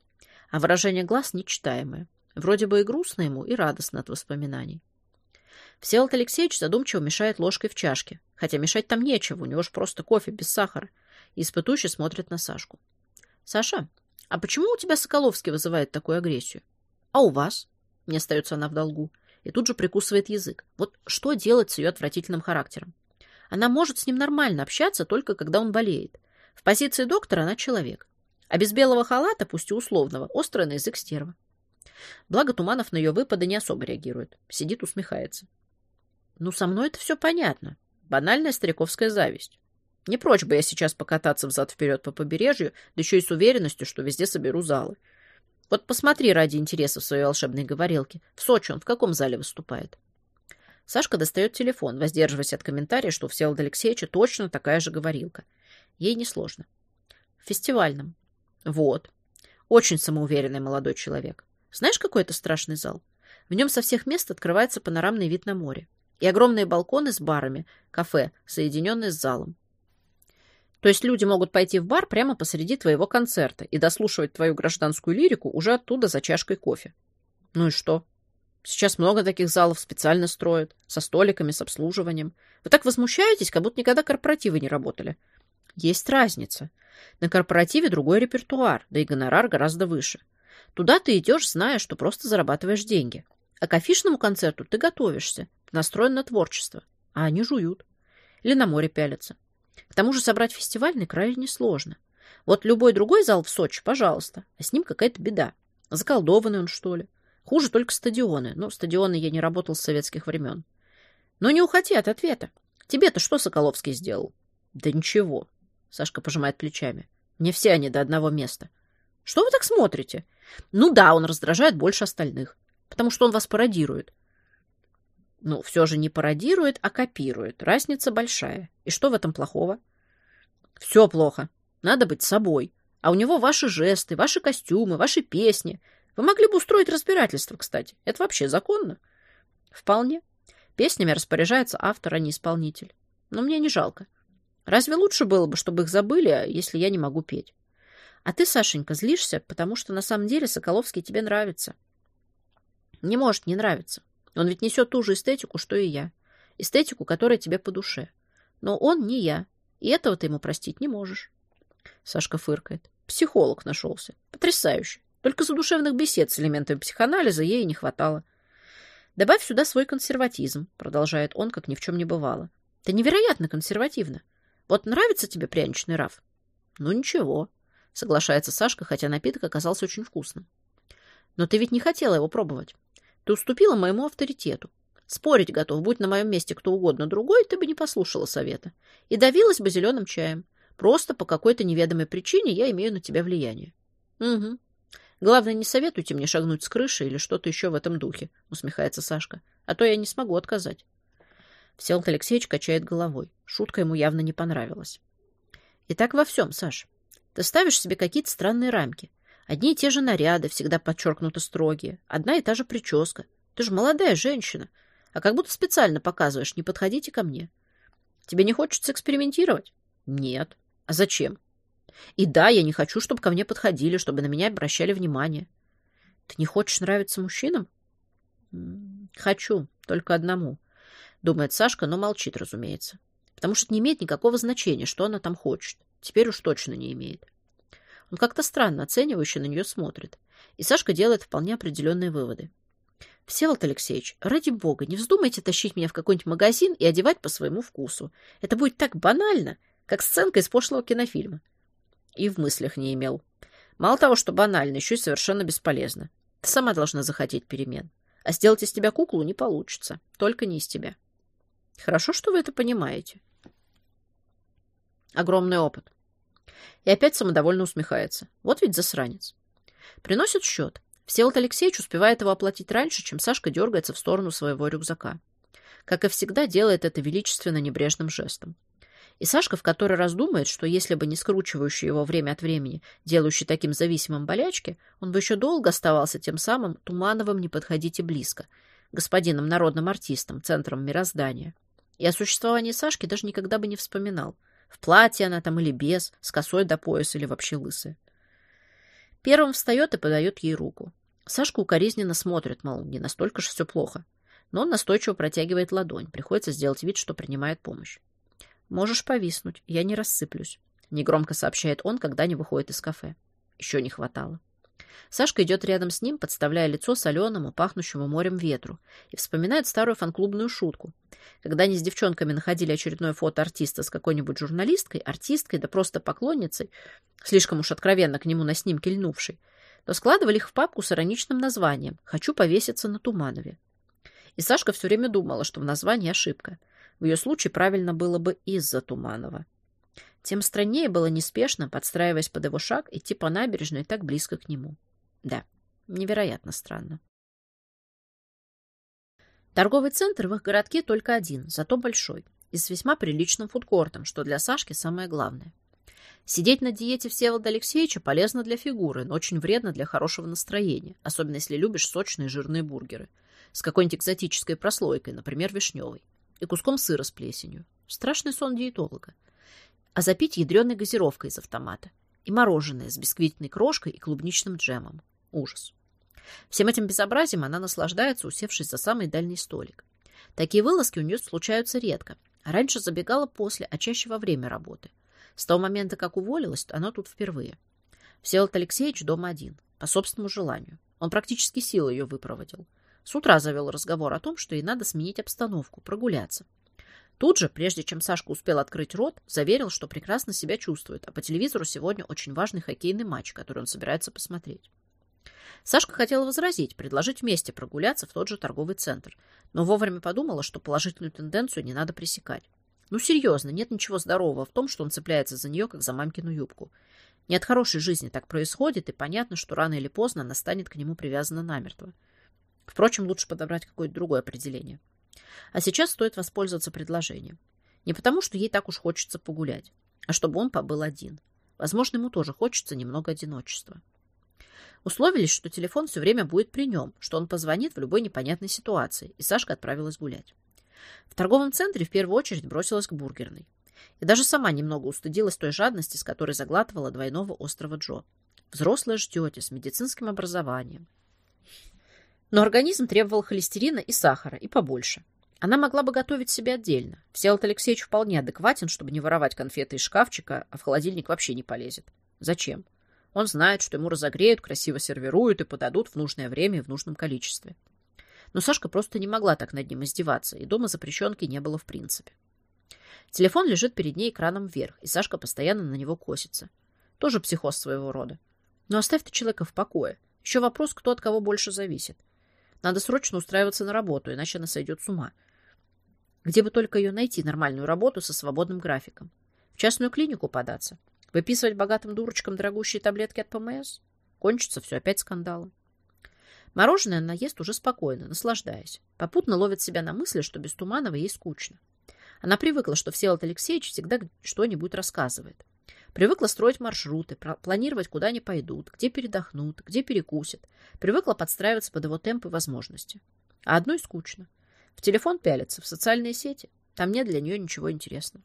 а выражение глаз нечитаемое. Вроде бы и грустно ему, и радостно от воспоминаний. Всеволод Алексеевич задумчиво мешает ложкой в чашке, хотя мешать там нечего, у него же просто кофе без сахара, и испытующе смотрит на Сашку. «Саша, а почему у тебя Соколовский вызывает такую агрессию? А у вас?» Не остается она в долгу. И тут же прикусывает язык. Вот что делать с ее отвратительным характером? Она может с ним нормально общаться, только когда он болеет. В позиции доктора она человек. А без белого халата, пусть и условного, острая на язык стерва. Благо Туманов на ее выпады не особо реагирует. Сидит, усмехается. Ну, со мной это все понятно. Банальная стариковская зависть. Не прочь бы я сейчас покататься взад-вперед по побережью, да еще и с уверенностью, что везде соберу залы. Вот посмотри ради интереса в своей волшебной говорилке. В Сочи он в каком зале выступает? Сашка достает телефон, воздерживаясь от комментария, что у Всеволода Алексеевича точно такая же говорилка. Ей несложно. В фестивальном. Вот. Очень самоуверенный молодой человек. Знаешь, какой это страшный зал? В нем со всех мест открывается панорамный вид на море. И огромные балконы с барами, кафе, соединенные с залом. То есть люди могут пойти в бар прямо посреди твоего концерта и дослушивать твою гражданскую лирику уже оттуда за чашкой кофе. Ну и что? Сейчас много таких залов специально строят, со столиками, с обслуживанием. Вы так возмущаетесь, как будто никогда корпоративы не работали. Есть разница. На корпоративе другой репертуар, да и гонорар гораздо выше. Туда ты идешь, зная, что просто зарабатываешь деньги. А к афишному концерту ты готовишься, настроен на творчество. А они жуют. Или на море пялятся. К тому же собрать фестивальный крайне несложно. Вот любой другой зал в Сочи, пожалуйста. А с ним какая-то беда. Заколдованный он, что ли. Хуже только стадионы. Но стадионы я не работал с советских времен. Но не уходи от ответа. Тебе-то что Соколовский сделал? Да ничего. Сашка пожимает плечами. Не все они до одного места. Что вы так смотрите? Ну да, он раздражает больше остальных, потому что он вас пародирует. Ну, все же не пародирует, а копирует. Разница большая. И что в этом плохого? Все плохо. Надо быть собой. А у него ваши жесты, ваши костюмы, ваши песни. Вы могли бы устроить разбирательство, кстати. Это вообще законно? Вполне. Песнями распоряжается автор, а не исполнитель. Но мне не жалко. Разве лучше было бы, чтобы их забыли, если я не могу петь? А ты, Сашенька, злишься, потому что на самом деле Соколовский тебе нравится. Не может не нравиться. Он ведь несет ту же эстетику, что и я. Эстетику, которая тебе по душе. Но он не я. И этого ты ему простить не можешь. Сашка фыркает. Психолог нашелся. Потрясающе. Только задушевных бесед с элементами психоанализа ей не хватало. Добавь сюда свой консерватизм, продолжает он, как ни в чем не бывало. Ты невероятно консервативна. Вот нравится тебе пряничный раф? Ну ничего, соглашается Сашка, хотя напиток оказался очень вкусным. Но ты ведь не хотела его пробовать. Ты уступила моему авторитету. Спорить готов, будь на моем месте кто угодно другой, ты бы не послушала совета. И давилась бы зеленым чаем. Просто по какой-то неведомой причине я имею на тебя влияние. Угу. Главное, не советуйте мне шагнуть с крыши или что-то еще в этом духе, усмехается Сашка. А то я не смогу отказать. Всеволод Алексеевич качает головой. Шутка ему явно не понравилась. И так во всем, Саш. Ты ставишь себе какие-то странные рамки. Одни и те же наряды, всегда подчеркнуто строгие. Одна и та же прическа. Ты же молодая женщина. А как будто специально показываешь, не подходите ко мне. Тебе не хочется экспериментировать? Нет. А зачем? И да, я не хочу, чтобы ко мне подходили, чтобы на меня обращали внимание. Ты не хочешь нравиться мужчинам? Хочу, только одному. Думает Сашка, но молчит, разумеется. Потому что не имеет никакого значения, что она там хочет. Теперь уж точно не имеет. Он как-то странно оценивающе на нее смотрит. И Сашка делает вполне определенные выводы. Всеволод Алексеевич, ради бога, не вздумайте тащить меня в какой-нибудь магазин и одевать по своему вкусу. Это будет так банально как сценка из пошлого кинофильма. И в мыслях не имел. Мало того, что банально, еще и совершенно бесполезно. Ты сама должна захотеть перемен. А сделать из тебя куклу не получится. Только не из тебя. Хорошо, что вы это понимаете. Огромный опыт. И опять самодовольно усмехается. Вот ведь засранец. Приносит счет. Всеволод Алексеевич успевает его оплатить раньше, чем Сашка дергается в сторону своего рюкзака. Как и всегда, делает это величественно небрежным жестом. И Сашка в который раз думает, что если бы не скручивающий его время от времени, делающий таким зависимым болячки, он бы еще долго оставался тем самым Тумановым «Не подходите близко», господином народным артистом, центром мироздания. И о существовании Сашки даже никогда бы не вспоминал. В платье она там или без, с косой до пояса или вообще лысая. Первым встает и подает ей руку. Сашка укоризненно смотрит, мол, не настолько же все плохо. Но он настойчиво протягивает ладонь. Приходится сделать вид, что принимает помощь. «Можешь повиснуть, я не рассыплюсь», — негромко сообщает он, когда они выходят из кафе. Еще не хватало. Сашка идет рядом с ним, подставляя лицо соленому, пахнущему морем ветру, и вспоминает старую фанклубную шутку. Когда они с девчонками находили очередное фото артиста с какой-нибудь журналисткой, артисткой, да просто поклонницей, слишком уж откровенно к нему на снимке льнувшей, то складывали их в папку с ироничным названием «Хочу повеситься на Туманове». И Сашка все время думала, что в названии ошибка. В ее случае правильно было бы из-за Туманова. Тем страннее было неспешно, подстраиваясь под его шаг, идти по набережной так близко к нему. Да, невероятно странно. Торговый центр в их городке только один, зато большой, и с весьма приличным фудкортом, что для Сашки самое главное. Сидеть на диете Всеволода Алексеевича полезно для фигуры, но очень вредно для хорошего настроения, особенно если любишь сочные жирные бургеры с какой-нибудь экзотической прослойкой, например, вишневой и куском сыра с плесенью. Страшный сон диетолога. А запить ядреной газировкой из автомата. И мороженое с бисквитной крошкой и клубничным джемом. Ужас. Всем этим безобразием она наслаждается, усевшись за самый дальний столик. Такие вылазки у нее случаются редко. раньше забегала после, а чаще во время работы. С того момента, как уволилась, она тут впервые. Всеволод Алексеевич дома один, по собственному желанию. Он практически силой ее выпроводил. С утра завел разговор о том, что ей надо сменить обстановку, прогуляться. Тут же, прежде чем Сашка успел открыть рот, заверил, что прекрасно себя чувствует, а по телевизору сегодня очень важный хоккейный матч, который он собирается посмотреть. Сашка хотела возразить, предложить вместе прогуляться в тот же торговый центр, но вовремя подумала, что положительную тенденцию не надо пресекать. Ну, серьезно, нет ничего здорового в том, что он цепляется за нее, как за мамкину юбку. Не от хорошей жизни так происходит, и понятно, что рано или поздно она станет к нему привязана намертво. Впрочем, лучше подобрать какое-то другое определение. А сейчас стоит воспользоваться предложением. Не потому, что ей так уж хочется погулять, а чтобы он побыл один. Возможно, ему тоже хочется немного одиночества. Условились, что телефон все время будет при нем, что он позвонит в любой непонятной ситуации, и Сашка отправилась гулять. В торговом центре в первую очередь бросилась к бургерной. И даже сама немного устыдилась той жадности, с которой заглатывала двойного острова Джо. Взрослая ждете, с медицинским образованием. Но организм требовал холестерина и сахара, и побольше. Она могла бы готовить себе отдельно. Всеволод Алексеевич вполне адекватен, чтобы не воровать конфеты из шкафчика, а в холодильник вообще не полезет. Зачем? Он знает, что ему разогреют, красиво сервируют и подадут в нужное время и в нужном количестве. Но Сашка просто не могла так над ним издеваться, и дома запрещенки не было в принципе. Телефон лежит перед ней экраном вверх, и Сашка постоянно на него косится. Тоже психоз своего рода. Но оставь ты человека в покое. Еще вопрос, кто от кого больше зависит. Надо срочно устраиваться на работу, иначе она сойдет с ума. Где бы только ее найти, нормальную работу со свободным графиком? В частную клинику податься? Выписывать богатым дурочкам дорогущие таблетки от ПМС? Кончится все опять скандалом. Мороженое она ест уже спокойно, наслаждаясь. Попутно ловит себя на мысли, что без Туманова ей скучно. Она привыкла, что Всеволод Алексеевич всегда что-нибудь рассказывает. Привыкла строить маршруты, планировать, куда они пойдут, где передохнут, где перекусят. Привыкла подстраиваться под его темпы и возможности. А одной скучно. В телефон пялится, в социальные сети. Там нет для нее ничего интересного.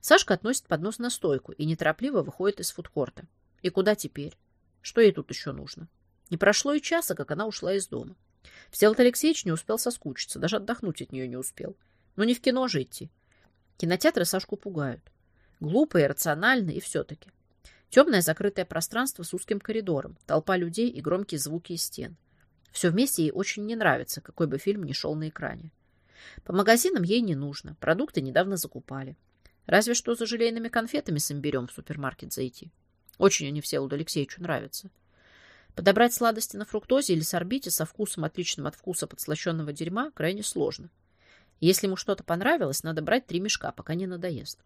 Сашка относит поднос на стойку и неторопливо выходит из фудкорта. И куда теперь? Что ей тут еще нужно? Не прошло и часа, как она ушла из дома. Всеволод Алексеевич не успел соскучиться, даже отдохнуть от нее не успел. Но не в кино же идти. Кинотеатры Сашку пугают. Глупые, рациональные и все-таки. Темное закрытое пространство с узким коридором, толпа людей и громкие звуки из стен. Все вместе ей очень не нравится, какой бы фильм ни шел на экране. По магазинам ей не нужно, продукты недавно закупали. Разве что за желейными конфетами с имбирем в супермаркет зайти. Очень они все Всеволоду Алексеевичу нравятся. Подобрать сладости на фруктозе или сорбите со вкусом, отличным от вкуса подслащенного дерьма, крайне сложно. Если ему что-то понравилось, надо брать три мешка, пока не надоест.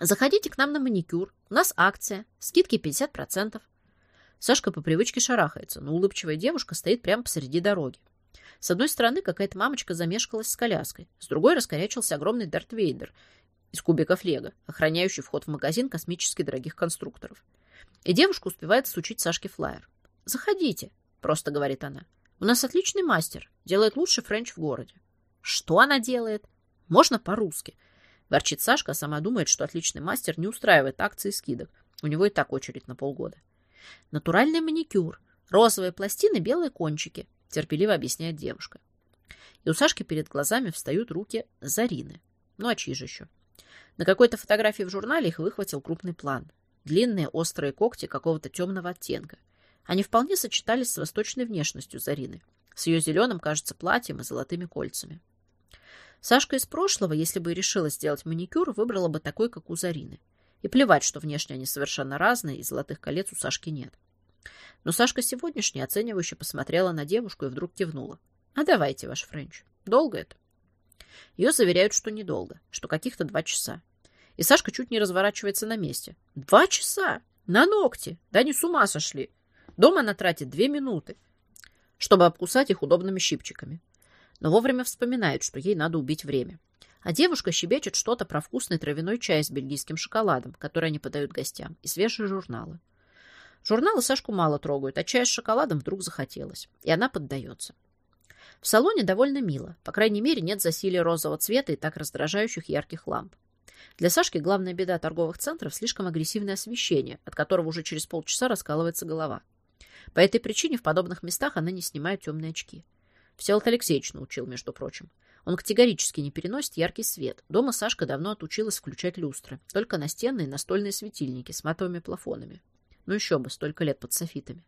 Заходите к нам на маникюр. У нас акция. Скидки 50%. Сашка по привычке шарахается, но улыбчивая девушка стоит прямо посреди дороги. С одной стороны, какая-то мамочка замешкалась с коляской. С другой раскорячился огромный Дарт Вейдер из кубиков Лего, охраняющий вход в магазин космически дорогих конструкторов. И девушка успевает всучить Сашке флаер. «Заходите», — просто говорит она. «У нас отличный мастер, делает лучший френч в городе». «Что она делает?» «Можно по-русски», — ворчит Сашка, а сама думает, что отличный мастер не устраивает акции скидок. У него и так очередь на полгода. Натуральный маникюр, розовые пластины, белые кончики, терпеливо объясняет девушка. И у Сашки перед глазами встают руки Зарины. Ну а чьи же еще? На какой-то фотографии в журнале их выхватил крупный план. Длинные острые когти какого-то темного оттенка. Они вполне сочетались с восточной внешностью Зарины, с ее зеленым, кажется, платьем и золотыми кольцами. Сашка из прошлого, если бы и решила сделать маникюр, выбрала бы такой, как у Зарины. И плевать, что внешне они совершенно разные, и золотых колец у Сашки нет. Но Сашка сегодняшняя оценивающе посмотрела на девушку и вдруг кивнула. «А давайте, ваш Френч. Долго это?» Ее заверяют, что недолго, что каких-то два часа. И Сашка чуть не разворачивается на месте. «Два часа? На ногти? Да не с ума сошли!» Дома она тратит две минуты, чтобы обкусать их удобными щипчиками. Но вовремя вспоминает, что ей надо убить время. А девушка щебечет что-то про вкусный травяной чай с бельгийским шоколадом, который они подают гостям, и свежие журналы. Журналы Сашку мало трогают, а чая с шоколадом вдруг захотелось, и она поддается. В салоне довольно мило, по крайней мере нет засилия розового цвета и так раздражающих ярких ламп. Для Сашки главная беда торговых центров – слишком агрессивное освещение, от которого уже через полчаса раскалывается голова. По этой причине в подобных местах она не снимает темные очки. Всеволод Алексеевич научил, между прочим. Он категорически не переносит яркий свет. Дома Сашка давно отучилась включать люстры. Только настенные и настольные светильники с матовыми плафонами. Ну еще бы, столько лет под софитами.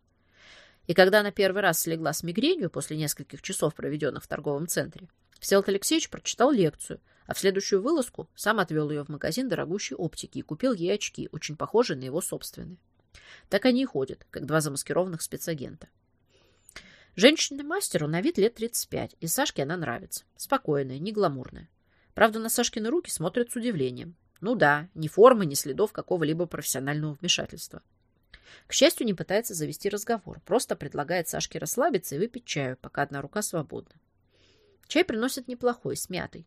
И когда она первый раз слегла с мигренью после нескольких часов, проведенных в торговом центре, Всеволод Алексеевич прочитал лекцию, а в следующую вылазку сам отвел ее в магазин дорогущей оптики и купил ей очки, очень похожие на его собственные. Так они и ходят, как два замаскированных спецагента. Женщине-мастеру на вид лет 35, и Сашке она нравится. Спокойная, не гламурная. Правда, на Сашкины руки смотрят с удивлением. Ну да, ни формы, ни следов какого-либо профессионального вмешательства. К счастью, не пытается завести разговор, просто предлагает Сашке расслабиться и выпить чаю, пока одна рука свободна. Чай приносит неплохой, с мятой.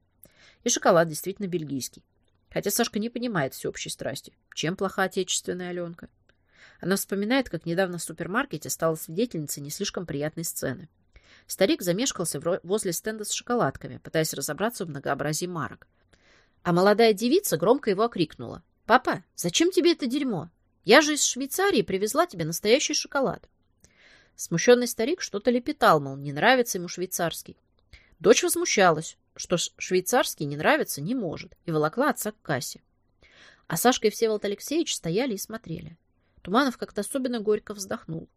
И шоколад действительно бельгийский. Хотя Сашка не понимает всеобщей страсти. Чем плоха отечественная Аленка? Она вспоминает, как недавно в супермаркете стала свидетельницей не слишком приятной сцены. Старик замешкался возле стенда с шоколадками, пытаясь разобраться в многообразии марок. А молодая девица громко его окрикнула. «Папа, зачем тебе это дерьмо? Я же из Швейцарии привезла тебе настоящий шоколад». Смущенный старик что-то лепетал, мол, не нравится ему швейцарский. Дочь возмущалась, что швейцарский не нравится, не может, и волокла отца к кассе. А Сашка и Всеволод Алексеевич стояли и смотрели. Туманов как-то особенно горько вздохнул.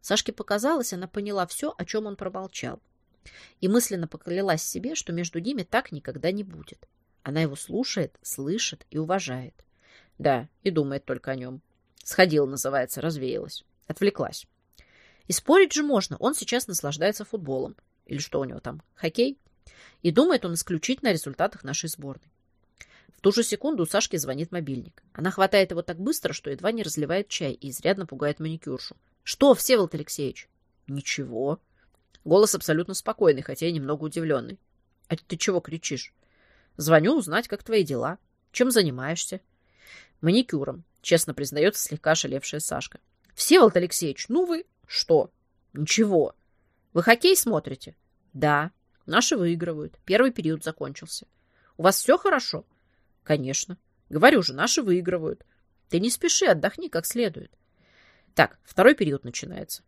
Сашке показалось, она поняла все, о чем он промолчал. И мысленно поклялась себе, что между ними так никогда не будет. Она его слушает, слышит и уважает. Да, и думает только о нем. Сходила, называется, развеялась. Отвлеклась. И спорить же можно, он сейчас наслаждается футболом. Или что у него там, хоккей? И думает он исключительно о результатах нашей сборной. Ту же секунду у Сашки звонит мобильник. Она хватает его так быстро, что едва не разливает чай и изрядно пугает маникюршу. «Что, Всеволод Алексеевич?» «Ничего». Голос абсолютно спокойный, хотя и немного удивленный. «А ты чего кричишь?» «Звоню узнать, как твои дела. Чем занимаешься?» «Маникюром», — честно признается слегка ошалевшая Сашка. «Всеволод Алексеевич, ну вы...» «Что?» «Ничего. Вы хоккей смотрите?» «Да. Наши выигрывают. Первый период закончился. У вас все хорошо?» «Конечно. Говорю же, наши выигрывают. Ты не спеши, отдохни как следует. Так, второй период начинается.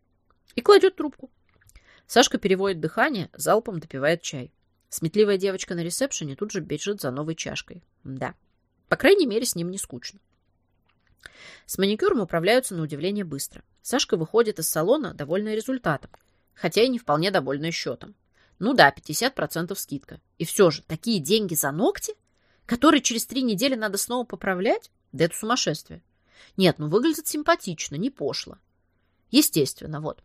И кладет трубку. Сашка переводит дыхание, залпом допивает чай. Сметливая девочка на ресепшене тут же бежит за новой чашкой. Да. По крайней мере, с ним не скучно. С маникюром управляются на удивление быстро. Сашка выходит из салона, довольная результатом, хотя и не вполне довольная счетом. Ну да, 50% скидка. И все же, такие деньги за ногти, которые через три недели надо снова поправлять? Да это сумасшествие. Нет, ну выглядит симпатично, не пошло. Естественно, вот.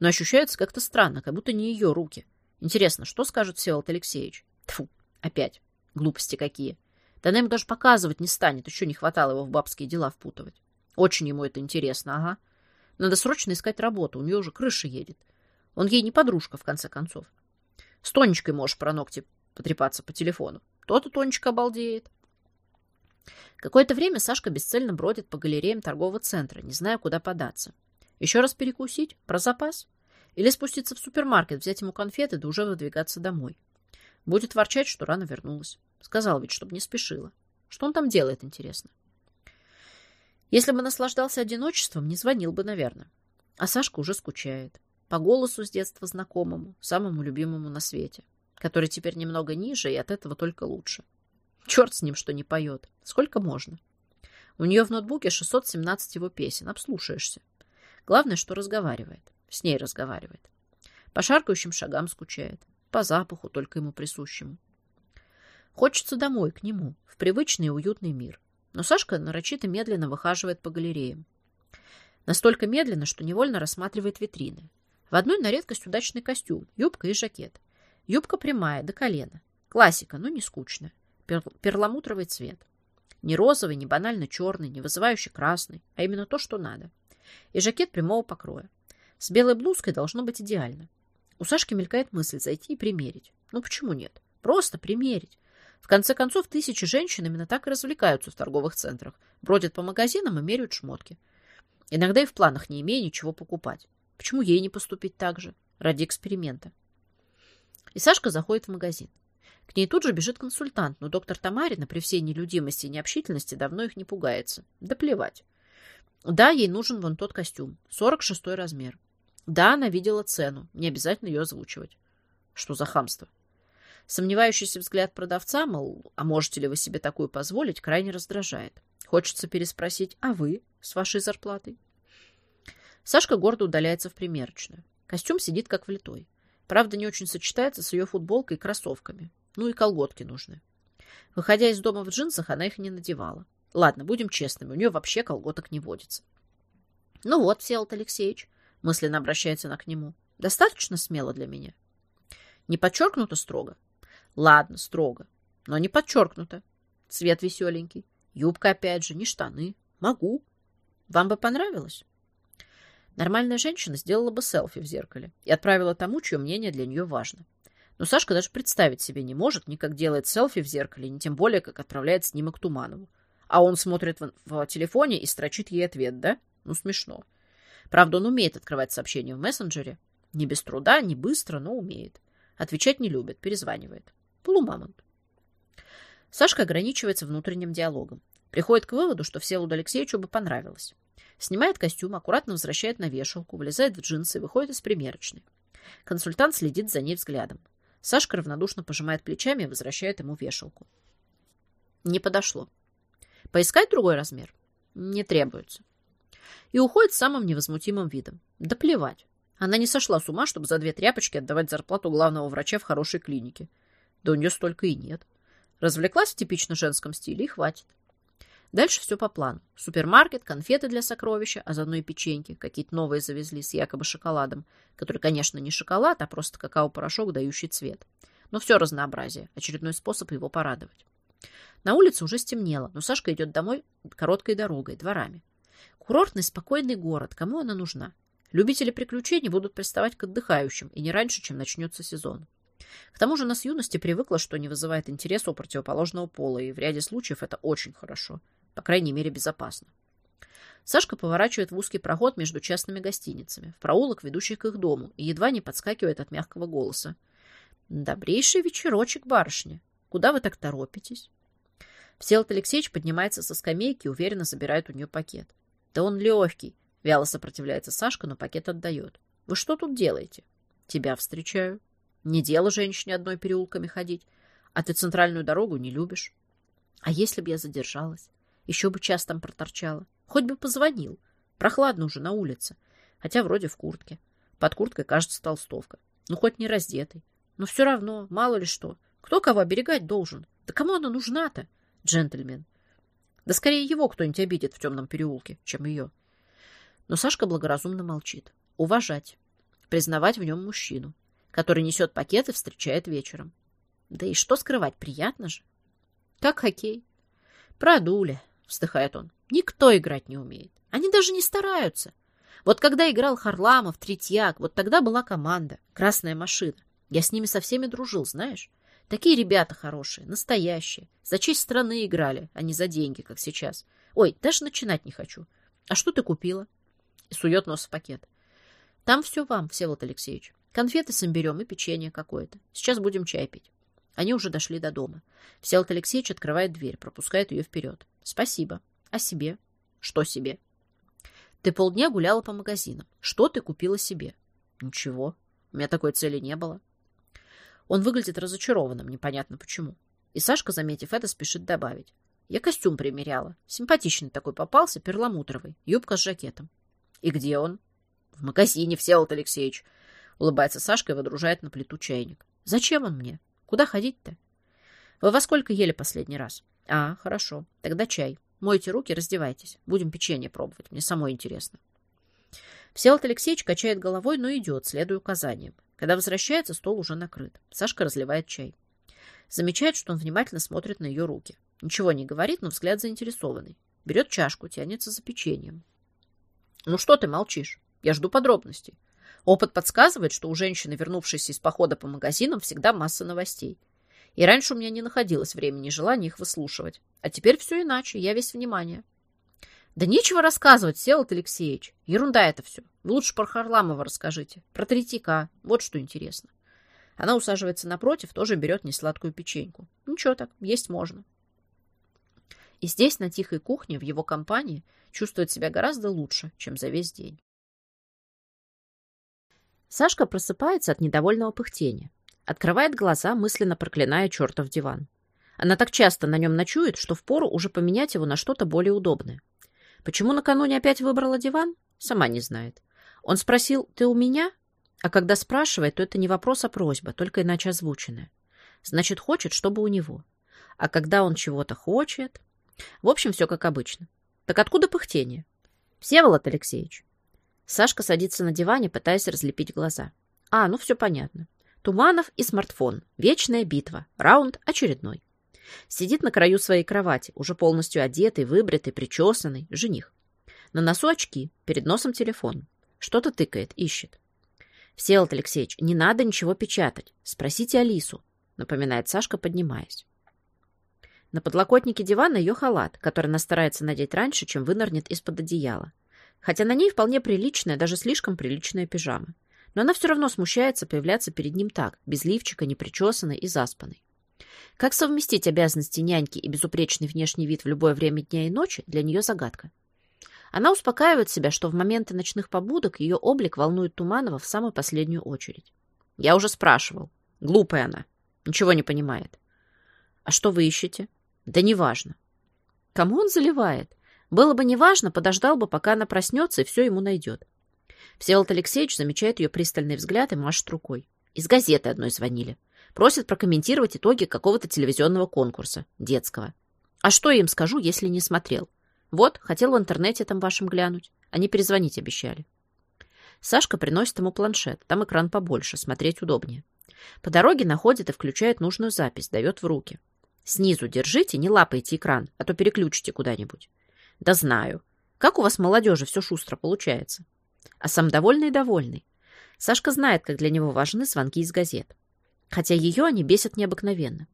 Но ощущается как-то странно, как будто не ее руки. Интересно, что скажет Всеволод Алексеевич? Тфу, опять. Глупости какие. Да она ему даже показывать не станет, еще не хватало его в бабские дела впутывать. Очень ему это интересно, ага. Надо срочно искать работу, у нее уже крыша едет. Он ей не подружка, в конце концов. С Тонечкой можешь про ногти потрепаться по телефону. То-то Тонечка обалдеет. Какое-то время Сашка бесцельно бродит по галереям торгового центра, не зная, куда податься. Еще раз перекусить? Про запас? Или спуститься в супермаркет, взять ему конфеты, да уже выдвигаться домой? Будет ворчать, что рано вернулась. Сказал ведь, чтобы не спешила. Что он там делает, интересно? Если бы наслаждался одиночеством, не звонил бы, наверное. А Сашка уже скучает. По голосу с детства знакомому, самому любимому на свете, который теперь немного ниже и от этого только лучше. Черт с ним, что не поет. Сколько можно? У нее в ноутбуке 617 его песен. Обслушаешься. Главное, что разговаривает. С ней разговаривает. По шаркающим шагам скучает. По запаху, только ему присущему. Хочется домой, к нему, в привычный и уютный мир. Но Сашка нарочито медленно выхаживает по галереям. Настолько медленно, что невольно рассматривает витрины. В одной на редкость удачный костюм, юбка и жакет. Юбка прямая, до колена. Классика, но не скучная перламутровый цвет. Не розовый, не банально черный, не вызывающий красный, а именно то, что надо. И жакет прямого покроя. С белой блузкой должно быть идеально. У Сашки мелькает мысль зайти и примерить. Ну почему нет? Просто примерить. В конце концов, тысячи женщин именно так и развлекаются в торговых центрах. Бродят по магазинам и меряют шмотки. Иногда и в планах не имея ничего покупать. Почему ей не поступить так же? Ради эксперимента. И Сашка заходит в магазин. К ней тут же бежит консультант, но доктор Тамарина при всей нелюдимости и необщительности давно их не пугается. Да плевать. Да, ей нужен вон тот костюм. 46 размер. Да, она видела цену. Не обязательно ее озвучивать. Что за хамство? Сомневающийся взгляд продавца, мол, а можете ли вы себе такую позволить, крайне раздражает. Хочется переспросить, а вы с вашей зарплатой? Сашка гордо удаляется в примерочную. Костюм сидит как влитой. Правда, не очень сочетается с ее футболкой и кроссовками. Ну и колготки нужны. Выходя из дома в джинсах, она их не надевала. Ладно, будем честными, у нее вообще колготок не водится. Ну вот, Всеволод Алексеевич, мысленно обращается она к нему, достаточно смело для меня. Не подчеркнуто строго? Ладно, строго, но не подчеркнуто. Цвет веселенький, юбка опять же, не штаны. Могу. Вам бы понравилось? Нормальная женщина сделала бы селфи в зеркале и отправила тому, чье мнение для нее важно. Но Сашка даже представить себе не может, ни как делает селфи в зеркале, ни тем более, как отправляет снимок Туманову. А он смотрит в, в телефоне и строчит ей ответ, да? Ну, смешно. Правда, он умеет открывать сообщения в мессенджере. Не без труда, не быстро, но умеет. Отвечать не любит, перезванивает. Полумамонт. Сашка ограничивается внутренним диалогом. Приходит к выводу, что Всеволоду Алексеевичу бы понравилось. Снимает костюм, аккуратно возвращает на вешалку, влезает в джинсы и выходит из примерочной. Консультант следит за ней взглядом. Сашка равнодушно пожимает плечами и возвращает ему вешалку. Не подошло. Поискать другой размер? Не требуется. И уходит самым невозмутимым видом. Да плевать. Она не сошла с ума, чтобы за две тряпочки отдавать зарплату главного врача в хорошей клинике. Да у нее столько и нет. Развлеклась в типично женском стиле и хватит. Дальше все по плану. Супермаркет, конфеты для сокровища, а заодно и печеньки. Какие-то новые завезли с якобы шоколадом, который, конечно, не шоколад, а просто какао-порошок, дающий цвет. Но все разнообразие. Очередной способ его порадовать. На улице уже стемнело, но Сашка идет домой короткой дорогой, дворами. Курортный, спокойный город. Кому она нужна? Любители приключений будут приставать к отдыхающим, и не раньше, чем начнется сезон. К тому же она с юности привыкла, что не вызывает интереса у противоположного пола, и в ряде случаев это очень хорошо по крайней мере, безопасно. Сашка поворачивает в узкий проход между частными гостиницами, в проулок, ведущий к их дому, и едва не подскакивает от мягкого голоса. «Добрейший вечерочек, барышня! Куда вы так торопитесь?» Всеволод Алексеевич поднимается со скамейки и уверенно забирает у нее пакет. «Да он легкий!» — вяло сопротивляется Сашка, но пакет отдает. «Вы что тут делаете?» «Тебя встречаю. Не дело женщине одной переулками ходить. А ты центральную дорогу не любишь. А если бы я задержалась? Еще бы час там проторчала. Хоть бы позвонил. Прохладно уже на улице. Хотя вроде в куртке. Под курткой, кажется, толстовка. Ну, хоть не раздетый. Но все равно, мало ли что. Кто кого оберегать должен? Да кому она нужна-то, джентльмен? Да скорее его кто-нибудь обидит в темном переулке, чем ее. Но Сашка благоразумно молчит. Уважать. Признавать в нем мужчину, который несет пакет и встречает вечером. Да и что скрывать, приятно же. Как хоккей. Продули вздыхает он. Никто играть не умеет. Они даже не стараются. Вот когда играл Харламов, Третьяк, вот тогда была команда, красная машина. Я с ними со всеми дружил, знаешь? Такие ребята хорошие, настоящие. За честь страны играли, а не за деньги, как сейчас. Ой, даже начинать не хочу. А что ты купила? И сует нос в пакет. Там все вам, Всеволод Алексеевич. Конфеты с имбирем и печенье какое-то. Сейчас будем чай пить. Они уже дошли до дома. Всеволод Алексеевич открывает дверь, пропускает ее вперед. Спасибо. А себе? Что себе? Ты полдня гуляла по магазинам. Что ты купила себе? Ничего. У меня такой цели не было. Он выглядит разочарованным, непонятно почему. И Сашка, заметив это, спешит добавить. Я костюм примеряла. Симпатичный такой попался, перламутровый. Юбка с жакетом. И где он? В магазине, Всеволод Алексеевич. Улыбается Сашка и водружает на плиту чайник. Зачем он мне? Куда ходить-то? Вы во сколько ели последний раз? А, хорошо. Тогда чай. Мойте руки, раздевайтесь. Будем печенье пробовать. Мне самой интересно. Всеволод Алексеевич качает головой, но идет, следуя указаниям. Когда возвращается, стол уже накрыт. Сашка разливает чай. Замечает, что он внимательно смотрит на ее руки. Ничего не говорит, но взгляд заинтересованный. Берет чашку, тянется за печеньем. «Ну что ты молчишь? Я жду подробностей. Опыт подсказывает, что у женщины, вернувшейся из похода по магазинам, всегда масса новостей. И раньше у меня не находилось времени и желания их выслушивать. А теперь все иначе, я весь внимание. Да нечего рассказывать, Селот Алексеевич. Ерунда это все. Вы лучше про Харламова расскажите. Про Третьяка. Вот что интересно. Она усаживается напротив, тоже берет несладкую печеньку. Ничего так, есть можно. И здесь, на тихой кухне, в его компании, чувствует себя гораздо лучше, чем за весь день. Сашка просыпается от недовольного пыхтения. Открывает глаза, мысленно проклиная чертов диван. Она так часто на нем ночует, что впору уже поменять его на что-то более удобное. Почему накануне опять выбрала диван? Сама не знает. Он спросил «Ты у меня?» А когда спрашивает, то это не вопрос, а просьба, только иначе озвученная. Значит, хочет, чтобы у него. А когда он чего-то хочет... В общем, все как обычно. Так откуда пыхтение? Всеволод Алексеевич. Сашка садится на диване, пытаясь разлепить глаза. А, ну все понятно. Туманов и смартфон. Вечная битва. Раунд очередной. Сидит на краю своей кровати, уже полностью одетый, выбритый, причесанный, жених. На носу очки, перед носом телефон. Что-то тыкает, ищет. «Всеволод Алексеевич, не надо ничего печатать. Спросите Алису», — напоминает Сашка, поднимаясь. На подлокотнике дивана ее халат, который она старается надеть раньше, чем вынырнет из-под одеяла. Хотя на ней вполне приличная, даже слишком приличная пижама но она все равно смущается появляться перед ним так, без лифчика, непричесанной и заспанной. Как совместить обязанности няньки и безупречный внешний вид в любое время дня и ночи, для нее загадка. Она успокаивает себя, что в моменты ночных побудок ее облик волнует Туманова в самую последнюю очередь. «Я уже спрашивал», Глупая она. Ничего не понимает. А что вы ищете? Да неважно. Кому он заливает? Было бы неважно, подождал бы, пока она проснется, и все ему найдет. Всеволод Алексеевич замечает ее пристальный взгляд и машет рукой. Из газеты одной звонили. Просят прокомментировать итоги какого-то телевизионного конкурса, детского. А что я им скажу, если не смотрел? Вот, хотел в интернете там вашим глянуть. Они перезвонить обещали. Сашка приносит ему планшет. Там экран побольше, смотреть удобнее. По дороге находит и включает нужную запись, дает в руки. Снизу держите, не лапайте экран, а то переключите куда-нибудь. Да знаю. Как у вас, молодежи, все шустро получается. А сам довольный довольный. Сашка знает, как для него важны звонки из газет. Хотя ее они бесят необыкновенно.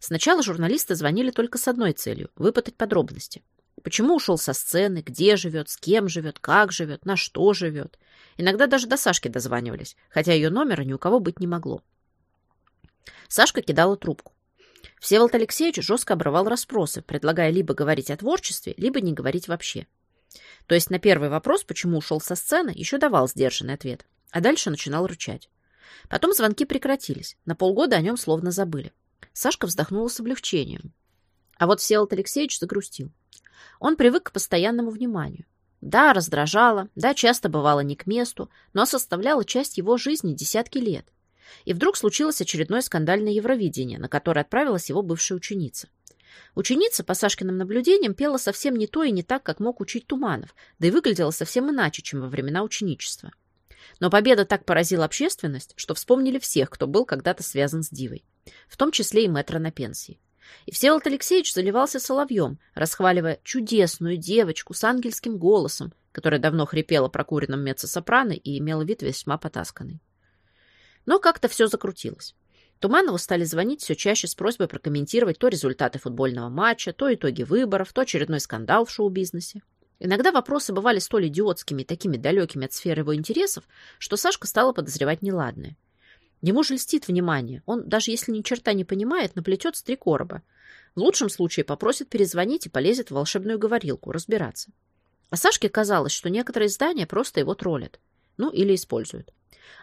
Сначала журналисты звонили только с одной целью – выпытать подробности. Почему ушел со сцены, где живет, с кем живет, как живет, на что живет. Иногда даже до Сашки дозванивались, хотя ее номера ни у кого быть не могло. Сашка кидала трубку. Всеволод Алексеевич жестко обрывал расспросы, предлагая либо говорить о творчестве, либо не говорить вообще. То есть на первый вопрос, почему ушел со сцены, еще давал сдержанный ответ, а дальше начинал рычать. Потом звонки прекратились, на полгода о нем словно забыли. Сашка вздохнула с облегчением. А вот Всеволод Алексеевич загрустил. Он привык к постоянному вниманию. Да, раздражало, да, часто бывало не к месту, но составляла часть его жизни десятки лет. И вдруг случилось очередное скандальное Евровидение, на которое отправилась его бывшая ученица. Ученица, по Сашкиным наблюдениям, пела совсем не то и не так, как мог учить Туманов, да и выглядела совсем иначе, чем во времена ученичества. Но победа так поразила общественность, что вспомнили всех, кто был когда-то связан с Дивой, в том числе и мэтра на пенсии. И Всеволод Алексеевич заливался соловьем, расхваливая чудесную девочку с ангельским голосом, которая давно хрипела прокуренным меццо-сопрано и имела вид весьма потасканный. Но как-то все закрутилось. Туманову стали звонить все чаще с просьбой прокомментировать то результаты футбольного матча, то итоги выборов, то очередной скандал в шоу-бизнесе. Иногда вопросы бывали столь идиотскими такими далекими от сферы его интересов, что Сашка стала подозревать неладное. Ему же льстит внимание. Он, даже если ни черта не понимает, наплетет с три короба. В лучшем случае попросит перезвонить и полезет в волшебную говорилку, разбираться. А Сашке казалось, что некоторые издания просто его троллят. Ну, или используют.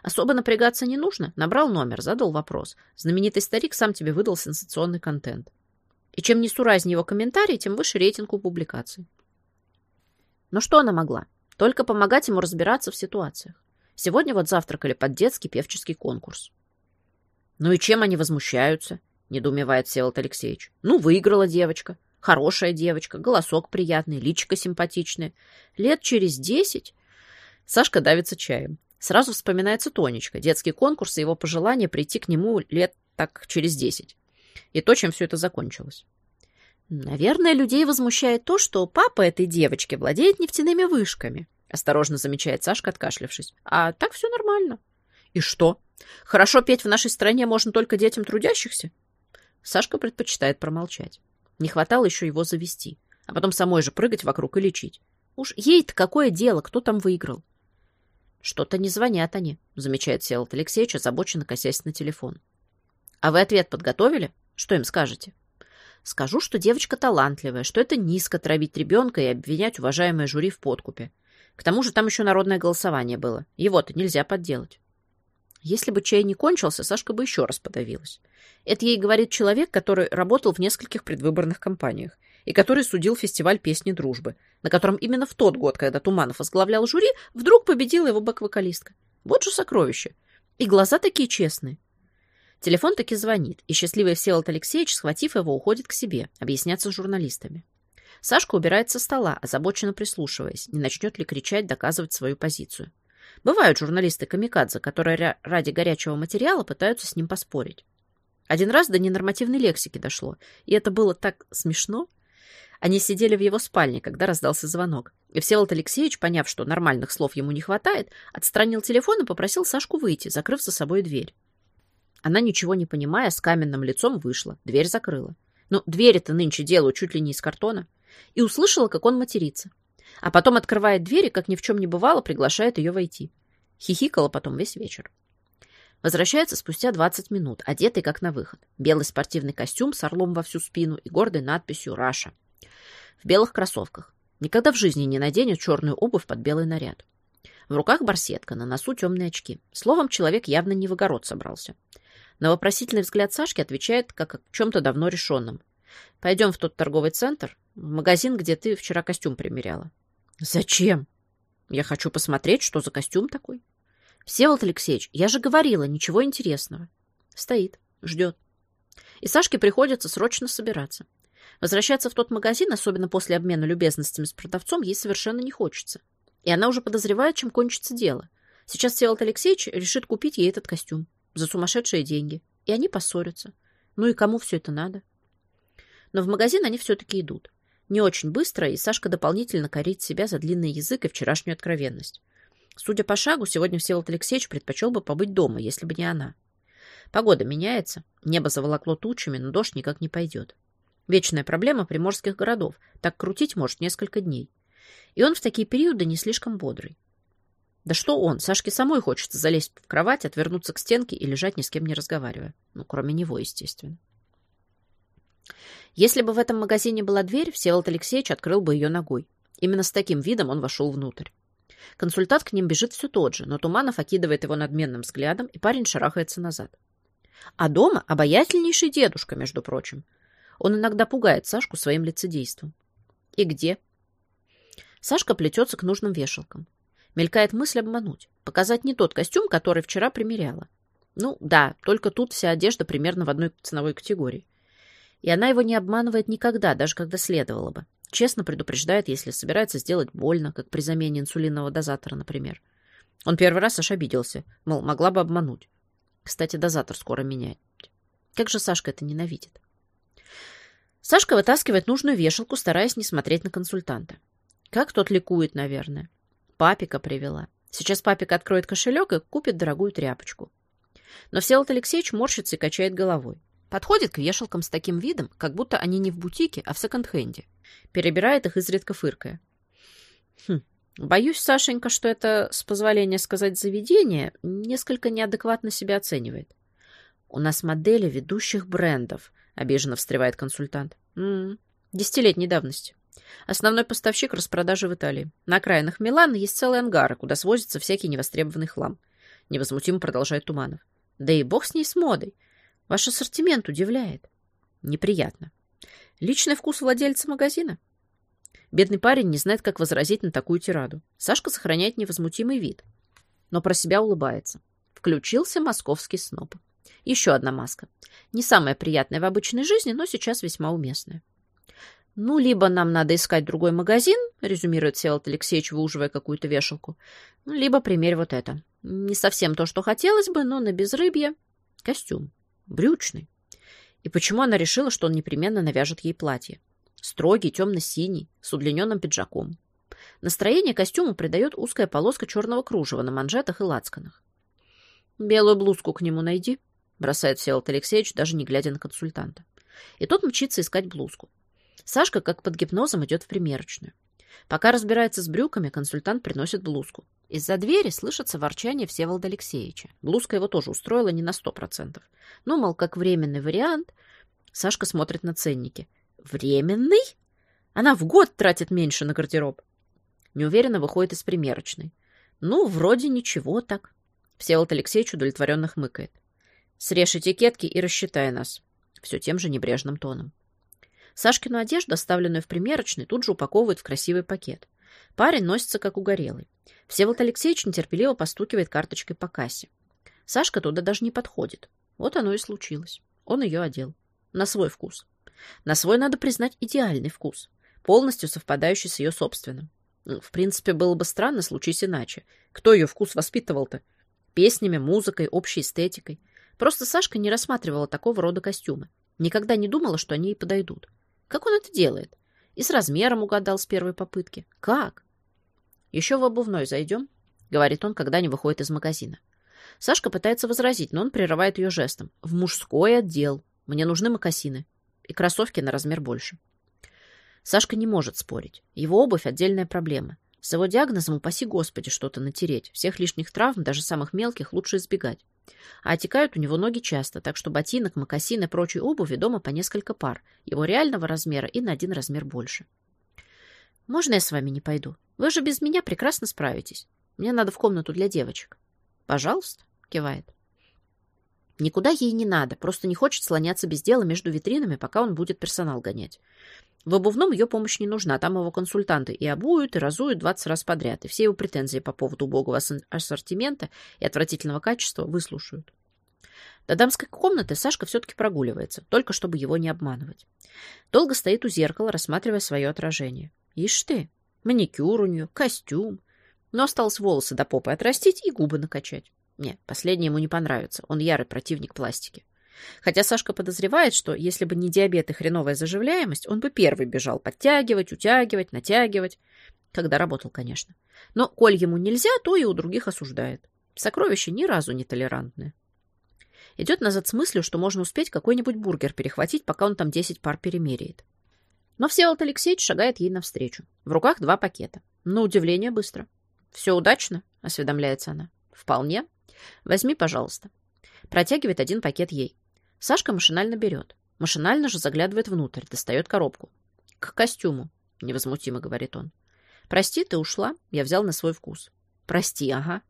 Особо напрягаться не нужно. Набрал номер, задал вопрос. Знаменитый старик сам тебе выдал сенсационный контент. И чем несуразнее его комментарий, тем выше рейтинг у публикаций. Но что она могла? Только помогать ему разбираться в ситуациях. Сегодня вот завтракали под детский певческий конкурс. Ну и чем они возмущаются? Недоумевает Всеволод Алексеевич. Ну, выиграла девочка. Хорошая девочка, голосок приятный, личико симпатичное. Лет через десять... Сашка давится чаем. Сразу вспоминается Тонечка, детский конкурс и его пожелание прийти к нему лет так через десять. И то, чем все это закончилось. Наверное, людей возмущает то, что папа этой девочки владеет нефтяными вышками, осторожно замечает Сашка, откашлявшись. А так все нормально. И что? Хорошо петь в нашей стране можно только детям трудящихся? Сашка предпочитает промолчать. Не хватало еще его завести, а потом самой же прыгать вокруг и лечить. Уж ей-то какое дело, кто там выиграл? Что-то не звонят они, замечает Селот Алексеевич, озабоченно косясь на телефон. А вы ответ подготовили? Что им скажете? Скажу, что девочка талантливая, что это низко травить ребенка и обвинять уважаемое жюри в подкупе. К тому же там еще народное голосование было. Его-то нельзя подделать. Если бы чай не кончился, Сашка бы еще раз подавилась. Это ей говорит человек, который работал в нескольких предвыборных кампаниях и который судил фестиваль песни дружбы, на котором именно в тот год, когда Туманов возглавлял жюри, вдруг победила его бэк-вокалистка. Вот же сокровище. И глаза такие честные. Телефон таки звонит, и счастливый Всеволод Алексеевич, схватив его, уходит к себе, объясняться с журналистами. Сашка убирает со стола, озабоченно прислушиваясь, не начнет ли кричать, доказывать свою позицию. Бывают журналисты-камикадзе, которые ради горячего материала пытаются с ним поспорить. Один раз до ненормативной лексики дошло, и это было так смешно. Они сидели в его спальне, когда раздался звонок. И Всеволод Алексеевич, поняв, что нормальных слов ему не хватает, отстранил телефон и попросил Сашку выйти, закрыв за собой дверь. Она, ничего не понимая, с каменным лицом вышла, дверь закрыла. Ну, двери-то нынче делаю чуть ли не из картона. И услышала, как он матерится. А потом открывает дверь и, как ни в чем не бывало, приглашает ее войти. Хихикала потом весь вечер. Возвращается спустя 20 минут, одетый как на выход. Белый спортивный костюм с орлом во всю спину и гордой надписью «Раша» в белых кроссовках. Никогда в жизни не наденет черную обувь под белый наряд. В руках барсетка, на носу темные очки. Словом, человек явно не в огород собрался. На вопросительный взгляд Сашки отвечает, как о чем-то давно решенном. «Пойдем в тот торговый центр, в магазин, где ты вчера костюм примеряла». «Зачем?» «Я хочу посмотреть, что за костюм такой». «Всеволод Алексеевич, я же говорила, ничего интересного». Стоит, ждет. И Сашке приходится срочно собираться. Возвращаться в тот магазин, особенно после обмена любезностями с продавцом, ей совершенно не хочется. И она уже подозревает, чем кончится дело. Сейчас Всеволод Алексеевич решит купить ей этот костюм за сумасшедшие деньги. И они поссорятся. Ну и кому все это надо? Но в магазин они все-таки идут. Не очень быстро, и Сашка дополнительно корит себя за длинный язык и вчерашнюю откровенность. Судя по шагу, сегодня Всеволод Алексеевич предпочел бы побыть дома, если бы не она. Погода меняется, небо заволокло тучами, но дождь никак не пойдет. Вечная проблема приморских городов. Так крутить может несколько дней. И он в такие периоды не слишком бодрый. Да что он? Сашке самой хочется залезть в кровать, отвернуться к стенке и лежать ни с кем не разговаривая. Ну, кроме него, естественно. Если бы в этом магазине была дверь, Всеволод Алексеевич открыл бы ее ногой. Именно с таким видом он вошел внутрь. Консультант к ним бежит все тот же, но Туманов окидывает его надменным взглядом, и парень шарахается назад. А дома обаятельнейший дедушка, между прочим. Он иногда пугает Сашку своим лицедейством. И где? Сашка плетется к нужным вешалкам. Мелькает мысль обмануть, показать не тот костюм, который вчера примеряла. Ну, да, только тут вся одежда примерно в одной ценовой категории. И она его не обманывает никогда, даже когда следовало бы. Честно предупреждает, если собирается сделать больно, как при замене инсулинового дозатора, например. Он первый раз аж обиделся, мол, могла бы обмануть. Кстати, дозатор скоро меняет. Как же Сашка это ненавидит. Сашка вытаскивает нужную вешалку, стараясь не смотреть на консультанта. Как тот ликует, наверное. Папика привела. Сейчас папик откроет кошелек и купит дорогую тряпочку. Но Всеволод Алексеевич морщится и качает головой. Подходит к вешалкам с таким видом, как будто они не в бутике, а в секонд-хенде. Перебирает их изредка фыркая. Хм, боюсь, Сашенька, что это, с позволения сказать, заведение несколько неадекватно себя оценивает. У нас модели ведущих брендов, обиженно встревает консультант. М -м, десятилетней давности. Основной поставщик распродажи в Италии. На окраинах Милана есть целые ангары, куда свозится всякий невостребованный хлам. Невозмутимо продолжает Туманов. Да и бог с ней с модой. Ваш ассортимент удивляет. Неприятно. Личный вкус владельца магазина? Бедный парень не знает, как возразить на такую тираду. Сашка сохраняет невозмутимый вид, но про себя улыбается. Включился московский сноб. Еще одна маска. Не самая приятная в обычной жизни, но сейчас весьма уместная. «Ну, либо нам надо искать другой магазин», — резюмирует Всеволод Алексеевич, выуживая какую-то вешалку, «ну, «либо примерь вот это. Не совсем то, что хотелось бы, но на безрыбье. Костюм. Брючный». И почему она решила, что он непременно навяжет ей платье? Строгий, темно-синий, с удлиненным пиджаком. Настроение костюму придает узкая полоска черного кружева на манжетах и лацканах. «Белую блузку к нему найди», — бросает Всеволод Алексеевич, даже не глядя на консультанта. И тот мчится искать блузку. Сашка, как под гипнозом, идет в примерочную. Пока разбирается с брюками, консультант приносит блузку. Из-за двери слышится ворчание Всеволода Алексеевича. Блузка его тоже устроила не на сто процентов. Ну, мол, как временный вариант. Сашка смотрит на ценники. Временный? Она в год тратит меньше на гардероб. Неуверенно выходит из примерочной. Ну, вроде ничего так. Всеволод Алексеевич удовлетворенно хмыкает. Срежь этикетки и рассчитай нас. Все тем же небрежным тоном. Сашкину одежду, оставленную в примерочной, тут же упаковывают в красивый пакет. Парень носится как угорелый. Всеволод Алексеевич нетерпеливо постукивает карточкой по кассе. Сашка туда даже не подходит. Вот оно и случилось. Он ее одел. На свой вкус. На свой, надо признать, идеальный вкус. Полностью совпадающий с ее собственным. Ну, в принципе, было бы странно, случись иначе. Кто ее вкус воспитывал-то? Песнями, музыкой, общей эстетикой. Просто Сашка не рассматривала такого рода костюмы. Никогда не думала, что они ей подойдут. Как он это делает? И с размером угадал с первой попытки. Как? Еще в обувной зайдем, говорит он, когда они выходят из магазина. Сашка пытается возразить, но он прерывает ее жестом. В мужской отдел. Мне нужны мокасины. И кроссовки на размер больше. Сашка не может спорить. Его обувь – отдельная проблема. С его диагнозом, упаси господи, что-то натереть. Всех лишних травм, даже самых мелких, лучше избегать. А отекают у него ноги часто, так что ботинок, мокасин и прочей обуви дома по несколько пар, его реального размера и на один размер больше. «Можно я с вами не пойду? Вы же без меня прекрасно справитесь. Мне надо в комнату для девочек». «Пожалуйста», — кивает. Никуда ей не надо, просто не хочет слоняться без дела между витринами, пока он будет персонал гонять. В обувном ее помощь не нужна, там его консультанты и обуют, и разуют 20 раз подряд, и все его претензии по поводу убогого ассортимента и отвратительного качества выслушают. До дамской комнаты Сашка все-таки прогуливается, только чтобы его не обманывать. Долго стоит у зеркала, рассматривая свое отражение. Ишь ты, маникюр у нее, костюм. Но осталось волосы до попы отрастить и губы накачать. Нет, последнее ему не понравится, он ярый противник пластики. Хотя Сашка подозревает, что если бы не диабет и хреновая заживляемость, он бы первый бежал подтягивать, утягивать, натягивать. Когда работал, конечно. Но коль ему нельзя, то и у других осуждает. Сокровище ни разу не толерантное. Идет назад с мыслью, что можно успеть какой-нибудь бургер перехватить, пока он там 10 пар перемеряет. Но Всеволод Алексеевич шагает ей навстречу. В руках два пакета. На удивление быстро. «Все удачно?» — осведомляется она. «Вполне. Возьми, пожалуйста». Протягивает один пакет ей. Сашка машинально берет. Машинально же заглядывает внутрь, достает коробку. «К костюму», — невозмутимо говорит он. «Прости, ты ушла. Я взял на свой вкус». «Прости, ага».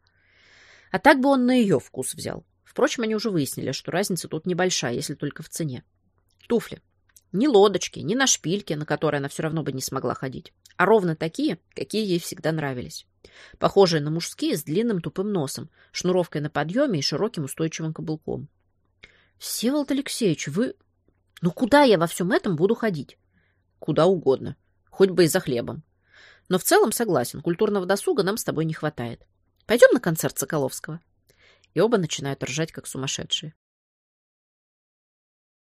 А так бы он на ее вкус взял. Впрочем, они уже выяснили, что разница тут небольшая, если только в цене. Туфли. Ни лодочки, ни на шпильке, на которые она все равно бы не смогла ходить. А ровно такие, какие ей всегда нравились. Похожие на мужские с длинным тупым носом, шнуровкой на подъеме и широким устойчивым каблуком. Всеволод Алексеевич, вы... Ну куда я во всем этом буду ходить? Куда угодно. Хоть бы и за хлебом. Но в целом согласен, культурного досуга нам с тобой не хватает. Пойдем на концерт Соколовского. И оба начинают ржать, как сумасшедшие.